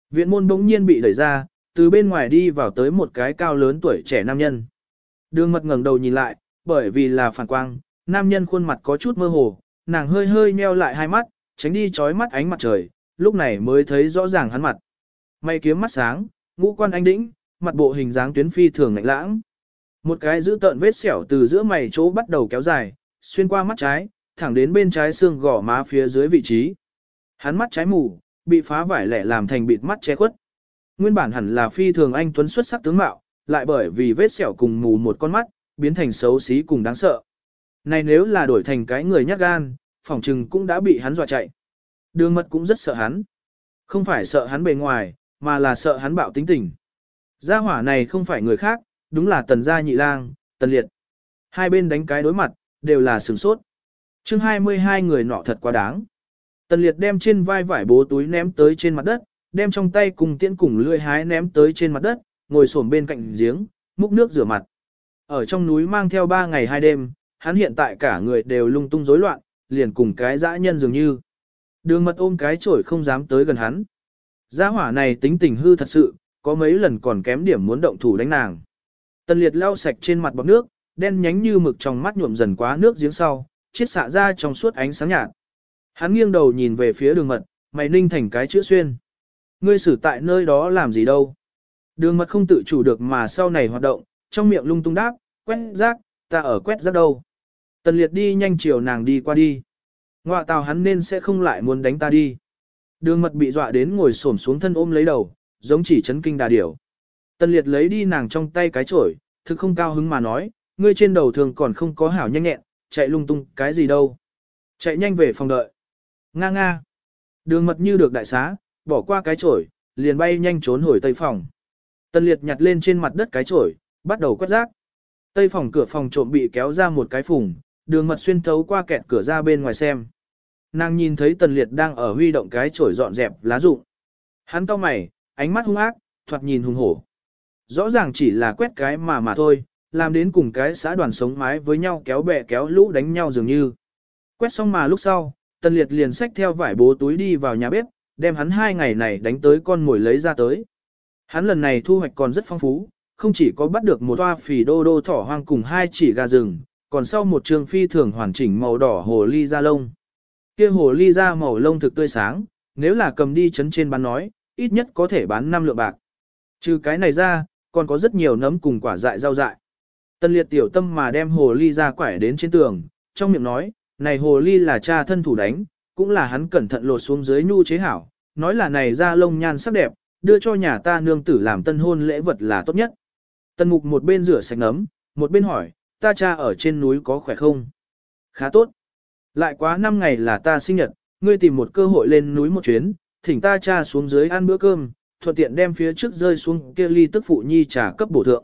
[SPEAKER 1] Viện môn bỗng nhiên bị đẩy ra, từ bên ngoài đi vào tới một cái cao lớn tuổi trẻ nam nhân. Đường mật ngẩng đầu nhìn lại, bởi vì là phản quang, nam nhân khuôn mặt có chút mơ hồ, nàng hơi hơi nheo lại hai mắt, tránh đi chói mắt ánh mặt trời, lúc này mới thấy rõ ràng hắn mặt. Mày kiếm mắt sáng, ngũ quan anh đĩnh, mặt bộ hình dáng tuyến phi thường lạnh lãng. Một cái giữ tợn vết sẹo từ giữa mày chỗ bắt đầu kéo dài, xuyên qua mắt trái, thẳng đến bên trái xương gò má phía dưới vị trí. Hắn mắt trái mù, bị phá vải lẻ làm thành bịt mắt che khuất. Nguyên bản hẳn là phi thường anh tuấn xuất sắc tướng mạo, lại bởi vì vết sẹo cùng mù một con mắt, biến thành xấu xí cùng đáng sợ. Này nếu là đổi thành cái người nhát gan, phòng trừng cũng đã bị hắn dọa chạy. Đường mật cũng rất sợ hắn. Không phải sợ hắn bề ngoài, mà là sợ hắn bạo tính tình. Gia hỏa này không phải người khác, đúng là tần gia nhị lang, tần liệt. Hai bên đánh cái đối mặt, đều là sừng sốt. chương 22 người nọ thật quá đáng. Tần liệt đem trên vai vải bố túi ném tới trên mặt đất, đem trong tay cùng tiễn cùng lưỡi hái ném tới trên mặt đất, ngồi xổm bên cạnh giếng, múc nước rửa mặt. Ở trong núi mang theo 3 ngày 2 đêm, hắn hiện tại cả người đều lung tung rối loạn, liền cùng cái dã nhân dường như. Đường mật ôm cái chổi không dám tới gần hắn. Gia hỏa này tính tình hư thật sự, có mấy lần còn kém điểm muốn động thủ đánh nàng. Tần liệt lau sạch trên mặt bọc nước, đen nhánh như mực trong mắt nhuộm dần quá nước giếng sau, chiết xạ ra trong suốt ánh sáng nhạt. Hắn nghiêng đầu nhìn về phía đường mật, mày ninh thành cái chữ xuyên. Ngươi xử tại nơi đó làm gì đâu? Đường mật không tự chủ được mà sau này hoạt động, trong miệng lung tung đáp, quét rác, ta ở quét rác đâu. Tần liệt đi nhanh chiều nàng đi qua đi. Ngoạ tào hắn nên sẽ không lại muốn đánh ta đi. Đường mật bị dọa đến ngồi xổm xuống thân ôm lấy đầu, giống chỉ chấn kinh đà điểu. Tần liệt lấy đi nàng trong tay cái chổi, thực không cao hứng mà nói, ngươi trên đầu thường còn không có hảo nhanh nhẹn, chạy lung tung cái gì đâu. Chạy nhanh về phòng đợi. Nga nga. Đường mật như được đại xá, bỏ qua cái chổi, liền bay nhanh trốn hồi tây phòng. Tần liệt nhặt lên trên mặt đất cái chổi, bắt đầu quét rác. Tây phòng cửa phòng trộm bị kéo ra một cái phùng, đường mật xuyên thấu qua kẹt cửa ra bên ngoài xem. Nàng nhìn thấy tần liệt đang ở huy động cái chổi dọn dẹp lá rụng. Hắn cau mày, ánh mắt hung ác, thoạt nhìn hung hổ. Rõ ràng chỉ là quét cái mà mà thôi, làm đến cùng cái xã đoàn sống mái với nhau kéo bè kéo lũ đánh nhau dường như. Quét xong mà lúc sau, tần liệt liền xách theo vải bố túi đi vào nhà bếp, đem hắn hai ngày này đánh tới con mồi lấy ra tới. Hắn lần này thu hoạch còn rất phong phú, không chỉ có bắt được một toa phì đô đô thỏ hoang cùng hai chỉ gà rừng, còn sau một trường phi thường hoàn chỉnh màu đỏ hồ ly da lông. Kia hồ ly da màu lông thực tươi sáng, nếu là cầm đi chấn trên bán nói, ít nhất có thể bán 5 lượng bạc. Trừ cái này ra, còn có rất nhiều nấm cùng quả dại rau dại. Tân liệt tiểu tâm mà đem hồ ly ra quải đến trên tường, trong miệng nói, này hồ ly là cha thân thủ đánh, cũng là hắn cẩn thận lột xuống dưới nhu chế hảo, nói là này da lông nhan sắc đẹp, đưa cho nhà ta nương tử làm tân hôn lễ vật là tốt nhất. Tân mục một bên rửa sạch nấm, một bên hỏi, ta cha ở trên núi có khỏe không? Khá tốt. Lại quá 5 ngày là ta sinh nhật, ngươi tìm một cơ hội lên núi một chuyến, thỉnh ta cha xuống dưới ăn bữa cơm, thuận tiện đem phía trước rơi xuống kia ly tức phụ nhi trà cấp bổ thượng.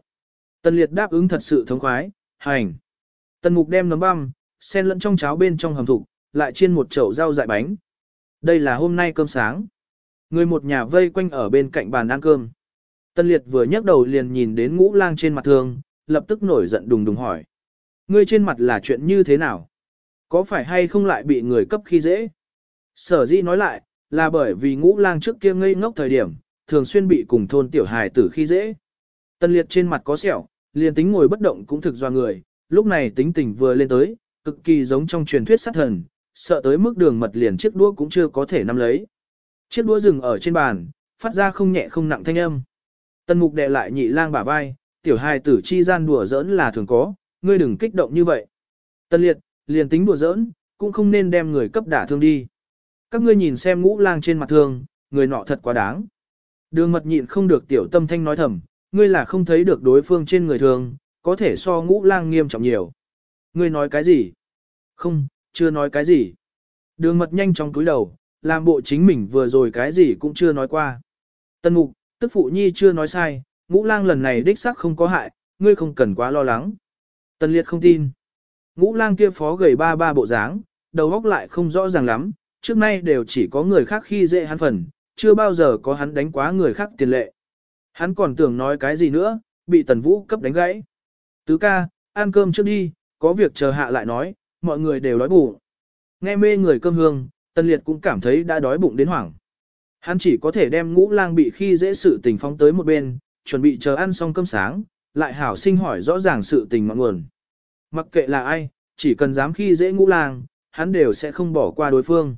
[SPEAKER 1] Tần liệt đáp ứng thật sự thống khoái, hành. Tần mục đem nấm băm, xen lẫn trong cháo bên trong hầm thục, lại chiên một chậu rau dại bánh. Đây là hôm nay cơm sáng. Người một nhà vây quanh ở bên cạnh bàn ăn cơm. Tân liệt vừa nhấc đầu liền nhìn đến ngũ lang trên mặt thương, lập tức nổi giận đùng đùng hỏi. Ngươi trên mặt là chuyện như thế nào? Có phải hay không lại bị người cấp khi dễ? Sở dĩ nói lại, là bởi vì ngũ lang trước kia ngây ngốc thời điểm, thường xuyên bị cùng thôn tiểu hài tử khi dễ. Tân liệt trên mặt có sẹo, liền tính ngồi bất động cũng thực do người, lúc này tính tình vừa lên tới, cực kỳ giống trong truyền thuyết sát thần, sợ tới mức đường mật liền chiếc đũa cũng chưa có thể nắm lấy. Chiếc đũa dừng ở trên bàn, phát ra không nhẹ không nặng thanh âm. Tân mục đệ lại nhị lang bả vai, tiểu hài tử chi gian đùa giỡn là thường có, ngươi đừng kích động như vậy. Tân liệt, liền tính đùa giỡn, cũng không nên đem người cấp đả thương đi. Các ngươi nhìn xem ngũ lang trên mặt thương, người nọ thật quá đáng. Đường mật nhịn không được tiểu tâm thanh nói thầm, ngươi là không thấy được đối phương trên người thường, có thể so ngũ lang nghiêm trọng nhiều. Ngươi nói cái gì? Không, chưa nói cái gì. Đường mật nhanh chóng túi đầu, làm bộ chính mình vừa rồi cái gì cũng chưa nói qua. Tân mục, tức phụ nhi chưa nói sai, ngũ lang lần này đích xác không có hại, ngươi không cần quá lo lắng. Tân liệt không tin. Ngũ lang kia phó gầy ba ba bộ dáng, đầu óc lại không rõ ràng lắm, trước nay đều chỉ có người khác khi dễ hắn phần, chưa bao giờ có hắn đánh quá người khác tiền lệ. Hắn còn tưởng nói cái gì nữa, bị tần vũ cấp đánh gãy. Tứ ca, ăn cơm trước đi, có việc chờ hạ lại nói, mọi người đều đói bụng. Nghe mê người cơm hương, tần liệt cũng cảm thấy đã đói bụng đến hoảng. Hắn chỉ có thể đem ngũ lang bị khi dễ sự tình phóng tới một bên, chuẩn bị chờ ăn xong cơm sáng, lại hảo sinh hỏi rõ ràng sự tình mọi nguồn. Mặc kệ là ai, chỉ cần dám khi dễ ngũ lang, hắn đều sẽ không bỏ qua đối phương.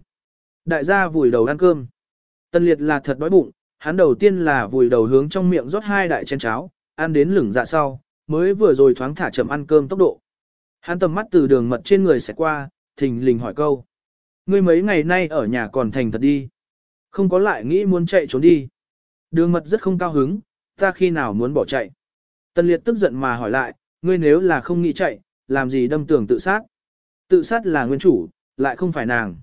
[SPEAKER 1] Đại gia vùi đầu ăn cơm. Tân liệt là thật đói bụng, hắn đầu tiên là vùi đầu hướng trong miệng rót hai đại chén cháo, ăn đến lửng dạ sau, mới vừa rồi thoáng thả chậm ăn cơm tốc độ. Hắn tầm mắt từ đường mật trên người sẽ qua, thình lình hỏi câu. Ngươi mấy ngày nay ở nhà còn thành thật đi. Không có lại nghĩ muốn chạy trốn đi. Đường mật rất không cao hứng, ta khi nào muốn bỏ chạy. Tân liệt tức giận mà hỏi lại, ngươi nếu là không nghĩ chạy, làm gì đâm tường tự sát. Tự sát là nguyên chủ, lại không phải nàng.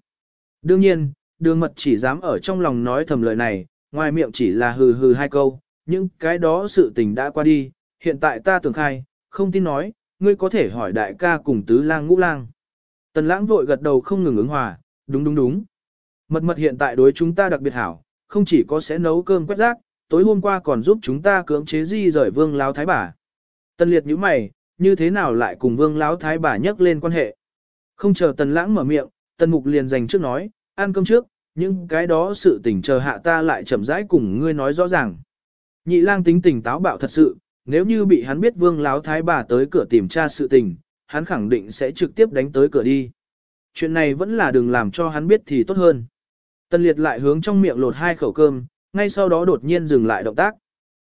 [SPEAKER 1] Đương nhiên, đường mật chỉ dám ở trong lòng nói thầm lời này, ngoài miệng chỉ là hừ hừ hai câu, nhưng cái đó sự tình đã qua đi, hiện tại ta tưởng khai, không tin nói, ngươi có thể hỏi đại ca cùng tứ lang ngũ lang. Tần lãng vội gật đầu không ngừng ứng hòa, đúng đúng đúng. Mật mật hiện tại đối chúng ta đặc biệt hảo, không chỉ có sẽ nấu cơm quét rác, tối hôm qua còn giúp chúng ta cưỡng chế di rời vương láo thái bà. Tần liệt nhíu mày, như thế nào lại cùng vương láo thái bà nhắc lên quan hệ. Không chờ tần lãng mở miệng, tần mục liền dành trước nói, ăn cơm trước, nhưng cái đó sự tình chờ hạ ta lại chậm rãi cùng ngươi nói rõ ràng. Nhị lang tính tình táo bạo thật sự, nếu như bị hắn biết vương láo thái bà tới cửa tìm tra sự tình, hắn khẳng định sẽ trực tiếp đánh tới cửa đi. Chuyện này vẫn là đừng làm cho hắn biết thì tốt hơn. Tần liệt lại hướng trong miệng lột hai khẩu cơm, ngay sau đó đột nhiên dừng lại động tác.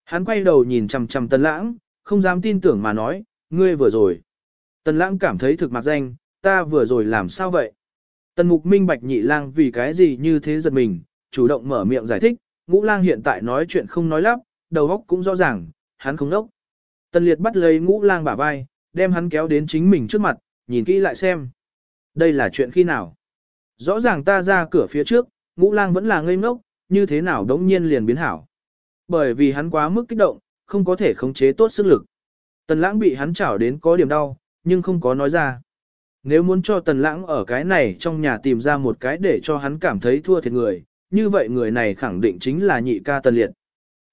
[SPEAKER 1] Hắn quay đầu nhìn chằm chằm tần lãng, không dám tin tưởng mà nói, ngươi vừa rồi. Tần lãng cảm thấy thực mặt danh, ta vừa rồi làm sao vậy? Tần mục minh bạch nhị lang vì cái gì như thế giật mình, chủ động mở miệng giải thích, ngũ lang hiện tại nói chuyện không nói lắp, đầu óc cũng rõ ràng, hắn không đốc. Tần liệt bắt lấy ngũ lang bả vai, đem hắn kéo đến chính mình trước mặt, nhìn kỹ lại xem. Đây là chuyện khi nào? Rõ ràng ta ra cửa phía trước, ngũ lang vẫn là ngây ngốc, như thế nào đống nhiên liền biến hảo. Bởi vì hắn quá mức kích động, không có thể khống chế tốt sức lực. Tần lãng bị hắn chảo đến có điểm đau, nhưng không có nói ra. Nếu muốn cho tần lãng ở cái này trong nhà tìm ra một cái để cho hắn cảm thấy thua thiệt người, như vậy người này khẳng định chính là nhị ca tần liệt.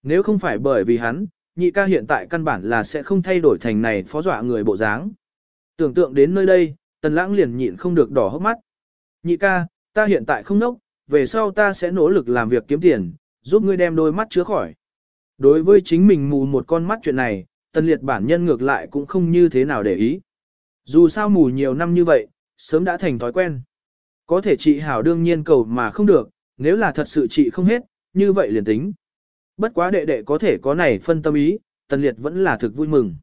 [SPEAKER 1] Nếu không phải bởi vì hắn, nhị ca hiện tại căn bản là sẽ không thay đổi thành này phó dọa người bộ dáng. Tưởng tượng đến nơi đây, tần lãng liền nhịn không được đỏ hốc mắt. Nhị ca, ta hiện tại không nốc, về sau ta sẽ nỗ lực làm việc kiếm tiền, giúp ngươi đem đôi mắt chứa khỏi. Đối với chính mình mù một con mắt chuyện này, tần liệt bản nhân ngược lại cũng không như thế nào để ý. Dù sao mù nhiều năm như vậy, sớm đã thành thói quen. Có thể trị hảo đương nhiên cầu mà không được, nếu là thật sự trị không hết, như vậy liền tính. Bất quá đệ đệ có thể có này phân tâm ý, tần liệt vẫn là thực vui mừng.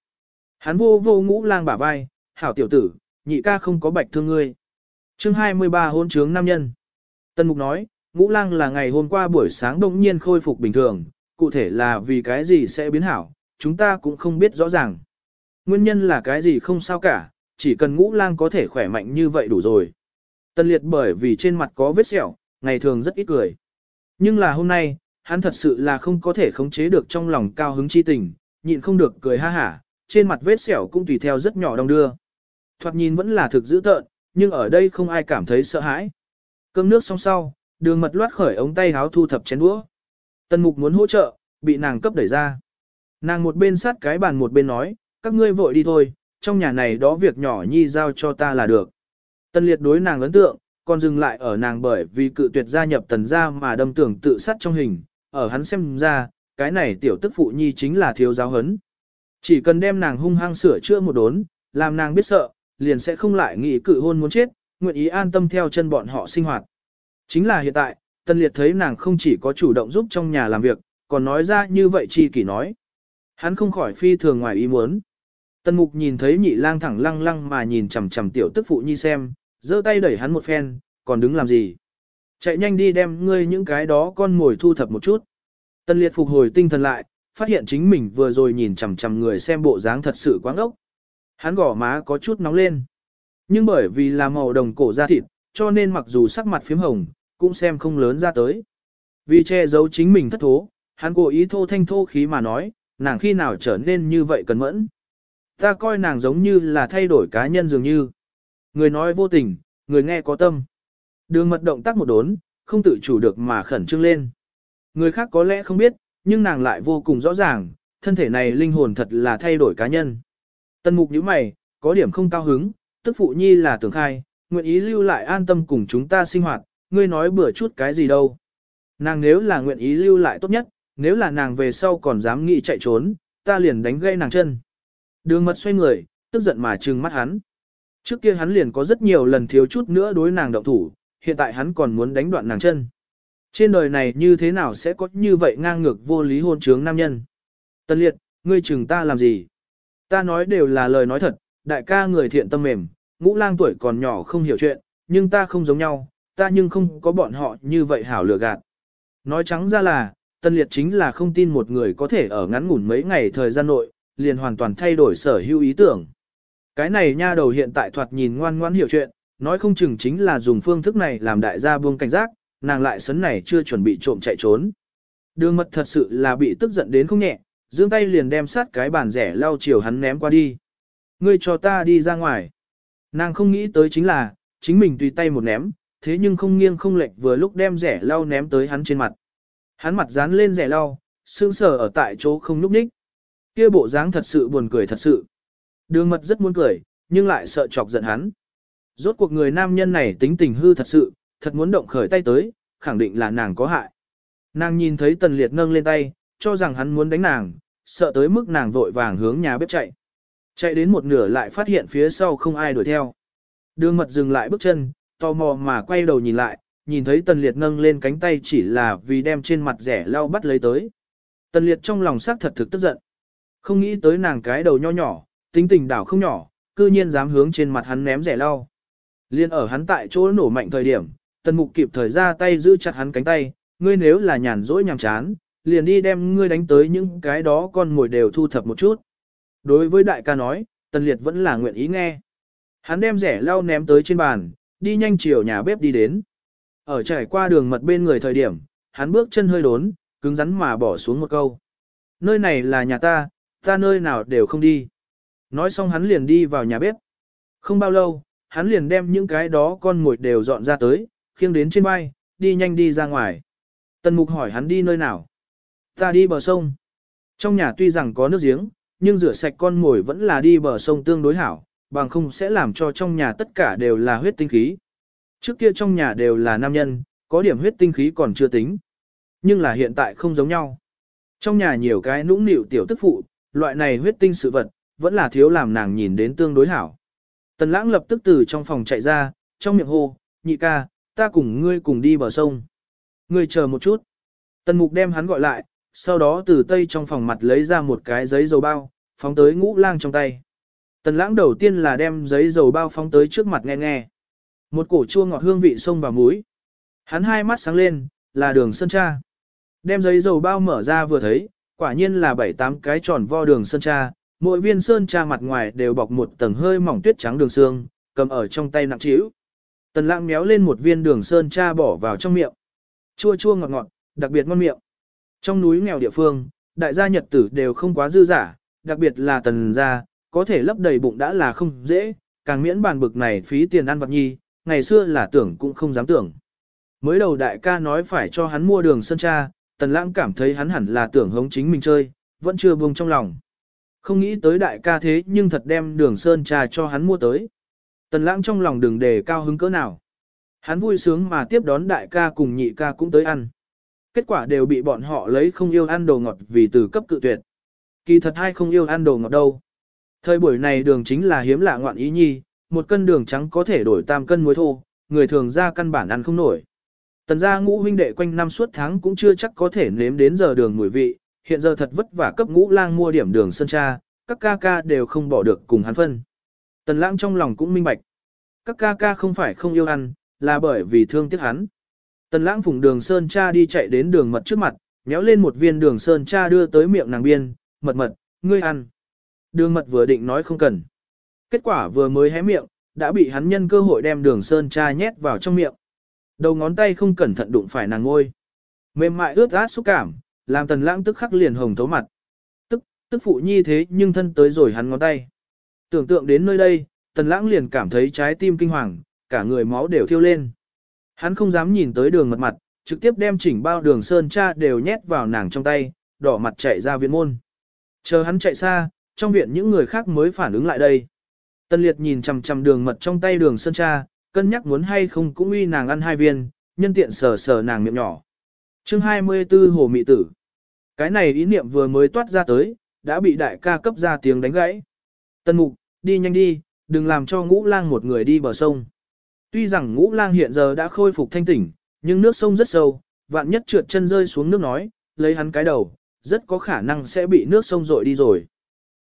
[SPEAKER 1] Hắn vô vô ngũ lang bả vai, hảo tiểu tử, nhị ca không có bạch thương ngươi. chương 23 hôn trướng nam nhân. Tân mục nói, ngũ lang là ngày hôm qua buổi sáng đông nhiên khôi phục bình thường, cụ thể là vì cái gì sẽ biến hảo, chúng ta cũng không biết rõ ràng. Nguyên nhân là cái gì không sao cả, chỉ cần ngũ lang có thể khỏe mạnh như vậy đủ rồi. tân liệt bởi vì trên mặt có vết sẹo, ngày thường rất ít cười. Nhưng là hôm nay, hắn thật sự là không có thể khống chế được trong lòng cao hứng chi tình, nhịn không được cười ha hả, trên mặt vết sẹo cũng tùy theo rất nhỏ đong đưa. Thoạt nhìn vẫn là thực dữ tợn, nhưng ở đây không ai cảm thấy sợ hãi. Cơm nước xong sau, đường mật loát khởi ống tay háo thu thập chén đũa. tân mục muốn hỗ trợ, bị nàng cấp đẩy ra. Nàng một bên sát cái bàn một bên nói, các ngươi vội đi thôi, trong nhà này đó việc nhỏ nhi giao cho ta là được. Tần liệt đối nàng ấn tượng, còn dừng lại ở nàng bởi vì cự tuyệt gia nhập tần gia mà đâm tưởng tự sát trong hình, ở hắn xem ra, cái này tiểu tức phụ nhi chính là thiếu giáo hấn. Chỉ cần đem nàng hung hăng sửa chữa một đốn, làm nàng biết sợ, liền sẽ không lại nghĩ cự hôn muốn chết, nguyện ý an tâm theo chân bọn họ sinh hoạt. Chính là hiện tại, Tần Liệt thấy nàng không chỉ có chủ động giúp trong nhà làm việc, còn nói ra như vậy chi kỷ nói. Hắn không khỏi phi thường ngoài ý muốn. Tần Mục nhìn thấy nhị lang thẳng lăng lăng mà nhìn chằm chằm tiểu tức phụ nhi xem, giơ tay đẩy hắn một phen, còn đứng làm gì? Chạy nhanh đi đem ngươi những cái đó con ngồi thu thập một chút. Tần liệt phục hồi tinh thần lại, phát hiện chính mình vừa rồi nhìn chằm chằm người xem bộ dáng thật sự quáng ốc. Hắn gỏ má có chút nóng lên. Nhưng bởi vì là màu đồng cổ da thịt, cho nên mặc dù sắc mặt phím hồng, cũng xem không lớn ra tới. Vì che giấu chính mình thất thố, hắn cố ý thô thanh thô khí mà nói, nàng khi nào trở nên như vậy cần mẫn. Ta coi nàng giống như là thay đổi cá nhân dường như. Người nói vô tình, người nghe có tâm. Đường mật động tác một đốn, không tự chủ được mà khẩn trương lên. Người khác có lẽ không biết, nhưng nàng lại vô cùng rõ ràng, thân thể này linh hồn thật là thay đổi cá nhân. Tân mục nhíu mày, có điểm không cao hứng, tức phụ nhi là tưởng khai, nguyện ý lưu lại an tâm cùng chúng ta sinh hoạt, ngươi nói bữa chút cái gì đâu. Nàng nếu là nguyện ý lưu lại tốt nhất, nếu là nàng về sau còn dám nghĩ chạy trốn, ta liền đánh gây nàng chân. Đường mật xoay người, tức giận mà trừng mắt hắn. Trước kia hắn liền có rất nhiều lần thiếu chút nữa đối nàng động thủ, hiện tại hắn còn muốn đánh đoạn nàng chân. Trên đời này như thế nào sẽ có như vậy ngang ngược vô lý hôn trướng nam nhân? Tân liệt, ngươi chừng ta làm gì? Ta nói đều là lời nói thật, đại ca người thiện tâm mềm, ngũ lang tuổi còn nhỏ không hiểu chuyện, nhưng ta không giống nhau, ta nhưng không có bọn họ như vậy hảo lừa gạt. Nói trắng ra là, tân liệt chính là không tin một người có thể ở ngắn ngủn mấy ngày thời gian nội, liền hoàn toàn thay đổi sở hữu ý tưởng. Cái này nha đầu hiện tại thoạt nhìn ngoan ngoãn hiểu chuyện, nói không chừng chính là dùng phương thức này làm đại gia buông cảnh giác, nàng lại sấn này chưa chuẩn bị trộm chạy trốn. Đường mật thật sự là bị tức giận đến không nhẹ, giương tay liền đem sát cái bàn rẻ lau chiều hắn ném qua đi. Ngươi cho ta đi ra ngoài. Nàng không nghĩ tới chính là, chính mình tùy tay một ném, thế nhưng không nghiêng không lệch vừa lúc đem rẻ lau ném tới hắn trên mặt. Hắn mặt dán lên rẻ lau, sương sờ ở tại chỗ không núp ních. Kia bộ dáng thật sự buồn cười thật sự. Đường mật rất muốn cười, nhưng lại sợ chọc giận hắn. Rốt cuộc người nam nhân này tính tình hư thật sự, thật muốn động khởi tay tới, khẳng định là nàng có hại. Nàng nhìn thấy tần liệt nâng lên tay, cho rằng hắn muốn đánh nàng, sợ tới mức nàng vội vàng hướng nhà bếp chạy. Chạy đến một nửa lại phát hiện phía sau không ai đuổi theo. Đường mật dừng lại bước chân, tò mò mà quay đầu nhìn lại, nhìn thấy tần liệt nâng lên cánh tay chỉ là vì đem trên mặt rẻ lau bắt lấy tới. Tần liệt trong lòng xác thật thực tức giận. Không nghĩ tới nàng cái đầu nho nhỏ, tính tình đảo không nhỏ, cư nhiên dám hướng trên mặt hắn ném rẻ lau. Liên ở hắn tại chỗ nổ mạnh thời điểm, tần mục kịp thời ra tay giữ chặt hắn cánh tay, ngươi nếu là nhàn rỗi nhàm chán, liền đi đem ngươi đánh tới những cái đó con ngồi đều thu thập một chút. Đối với đại ca nói, tần liệt vẫn là nguyện ý nghe. Hắn đem rẻ lau ném tới trên bàn, đi nhanh chiều nhà bếp đi đến. Ở trải qua đường mật bên người thời điểm, hắn bước chân hơi đốn, cứng rắn mà bỏ xuống một câu. Nơi này là nhà ta, ta nơi nào đều không đi. Nói xong hắn liền đi vào nhà bếp. Không bao lâu, hắn liền đem những cái đó con mồi đều dọn ra tới, khiêng đến trên vai, đi nhanh đi ra ngoài. Tần mục hỏi hắn đi nơi nào. Ta đi bờ sông. Trong nhà tuy rằng có nước giếng, nhưng rửa sạch con mồi vẫn là đi bờ sông tương đối hảo, bằng không sẽ làm cho trong nhà tất cả đều là huyết tinh khí. Trước kia trong nhà đều là nam nhân, có điểm huyết tinh khí còn chưa tính. Nhưng là hiện tại không giống nhau. Trong nhà nhiều cái nũng nịu tiểu tức phụ, loại này huyết tinh sự vật, vẫn là thiếu làm nàng nhìn đến tương đối hảo. Tần lãng lập tức từ trong phòng chạy ra, trong miệng hô, nhị ca, ta cùng ngươi cùng đi bờ sông. Ngươi chờ một chút. Tần mục đem hắn gọi lại, sau đó từ tây trong phòng mặt lấy ra một cái giấy dầu bao, phóng tới ngũ lang trong tay. Tần lãng đầu tiên là đem giấy dầu bao phóng tới trước mặt nghe nghe. Một cổ chua ngọt hương vị sông vào mũi Hắn hai mắt sáng lên, là đường sơn cha. Đem giấy dầu bao mở ra vừa thấy, quả nhiên là bảy tám cái tròn vo đường sơn cha, mỗi viên sơn cha mặt ngoài đều bọc một tầng hơi mỏng tuyết trắng đường xương, cầm ở trong tay nặng trĩu. Tần lãng méo lên một viên đường sơn cha bỏ vào trong miệng. Chua chua ngọt ngọt, đặc biệt ngon miệng. Trong núi nghèo địa phương, đại gia nhật tử đều không quá dư giả, đặc biệt là tần gia, có thể lấp đầy bụng đã là không dễ, càng miễn bàn bực này phí tiền ăn vặt nhi, ngày xưa là tưởng cũng không dám tưởng. Mới đầu đại ca nói phải cho hắn mua đường sơn cha, tần lãng cảm thấy hắn hẳn là tưởng hống chính mình chơi, vẫn chưa buông trong lòng. Không nghĩ tới đại ca thế nhưng thật đem đường sơn trà cho hắn mua tới. Tần lãng trong lòng đừng đề cao hứng cỡ nào. Hắn vui sướng mà tiếp đón đại ca cùng nhị ca cũng tới ăn. Kết quả đều bị bọn họ lấy không yêu ăn đồ ngọt vì từ cấp cự tuyệt. Kỳ thật hay không yêu ăn đồ ngọt đâu. Thời buổi này đường chính là hiếm lạ ngoạn ý nhi, một cân đường trắng có thể đổi tam cân muối thô, người thường ra căn bản ăn không nổi. Tần gia ngũ huynh đệ quanh năm suốt tháng cũng chưa chắc có thể nếm đến giờ đường mùi vị, hiện giờ thật vất vả cấp ngũ lang mua điểm đường sơn cha, các ca ca đều không bỏ được cùng hắn phân. Tần lãng trong lòng cũng minh bạch. Các ca ca không phải không yêu ăn, là bởi vì thương tiếc hắn. Tần lãng phùng đường sơn cha đi chạy đến đường mật trước mặt, nhéo lên một viên đường sơn cha đưa tới miệng nàng biên, mật mật, ngươi ăn. Đường mật vừa định nói không cần. Kết quả vừa mới hé miệng, đã bị hắn nhân cơ hội đem đường sơn cha nhét vào trong miệng. Đầu ngón tay không cẩn thận đụng phải nàng ngôi. Mềm mại ướt át xúc cảm, làm tần lãng tức khắc liền hồng thấu mặt. Tức, tức phụ nhi thế nhưng thân tới rồi hắn ngón tay. Tưởng tượng đến nơi đây, tần lãng liền cảm thấy trái tim kinh hoàng, cả người máu đều thiêu lên. Hắn không dám nhìn tới đường mật mặt, trực tiếp đem chỉnh bao đường sơn cha đều nhét vào nàng trong tay, đỏ mặt chạy ra viện môn. Chờ hắn chạy xa, trong viện những người khác mới phản ứng lại đây. Tân liệt nhìn chằm chằm đường mật trong tay đường sơn cha, cân nhắc muốn hay không cũng uy nàng ăn hai viên, nhân tiện sờ sờ nàng miệng nhỏ. chương 24 Hồ Mị Tử Cái này ý niệm vừa mới toát ra tới, đã bị đại ca cấp ra tiếng đánh gãy. Tân mục, đi nhanh đi, đừng làm cho ngũ lang một người đi bờ sông. Tuy rằng ngũ lang hiện giờ đã khôi phục thanh tỉnh, nhưng nước sông rất sâu, vạn nhất trượt chân rơi xuống nước nói, lấy hắn cái đầu, rất có khả năng sẽ bị nước sông rội đi rồi.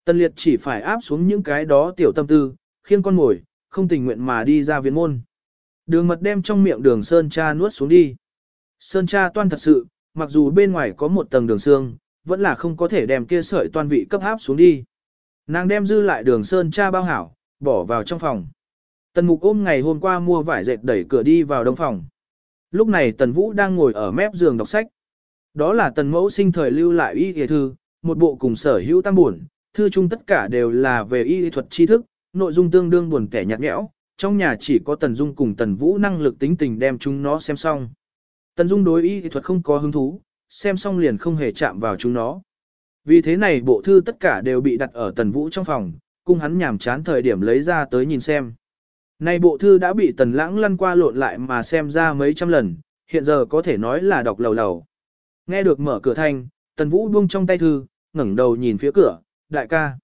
[SPEAKER 1] Tân liệt chỉ phải áp xuống những cái đó tiểu tâm tư, khiêng con ngồi, không tình nguyện mà đi ra viện môn. Đường mật đem trong miệng đường sơn cha nuốt xuống đi. Sơn cha toan thật sự, mặc dù bên ngoài có một tầng đường xương, vẫn là không có thể đem kia sợi toan vị cấp áp xuống đi. Nàng đem dư lại đường sơn cha bao hảo, bỏ vào trong phòng. Tần mục ôm ngày hôm qua mua vải dệt đẩy cửa đi vào đông phòng. Lúc này tần vũ đang ngồi ở mép giường đọc sách. Đó là tần mẫu sinh thời lưu lại y y thư, một bộ cùng sở hữu tam buồn, thư chung tất cả đều là về y thuật tri thức, nội dung tương đương buồn kẻ nhạt nhẽo, trong nhà chỉ có Tần Dung cùng Tần Vũ năng lực tính tình đem chúng nó xem xong. Tần Dung đối y thuật không có hứng thú, xem xong liền không hề chạm vào chúng nó. Vì thế này bộ thư tất cả đều bị đặt ở Tần Vũ trong phòng, cung hắn nhảm chán thời điểm lấy ra tới nhìn xem. Này bộ thư đã bị Tần Lãng lăn qua lộn lại mà xem ra mấy trăm lần, hiện giờ có thể nói là đọc lầu lầu. Nghe được mở cửa thanh, Tần Vũ buông trong tay thư, ngẩng đầu nhìn phía cửa, đại ca.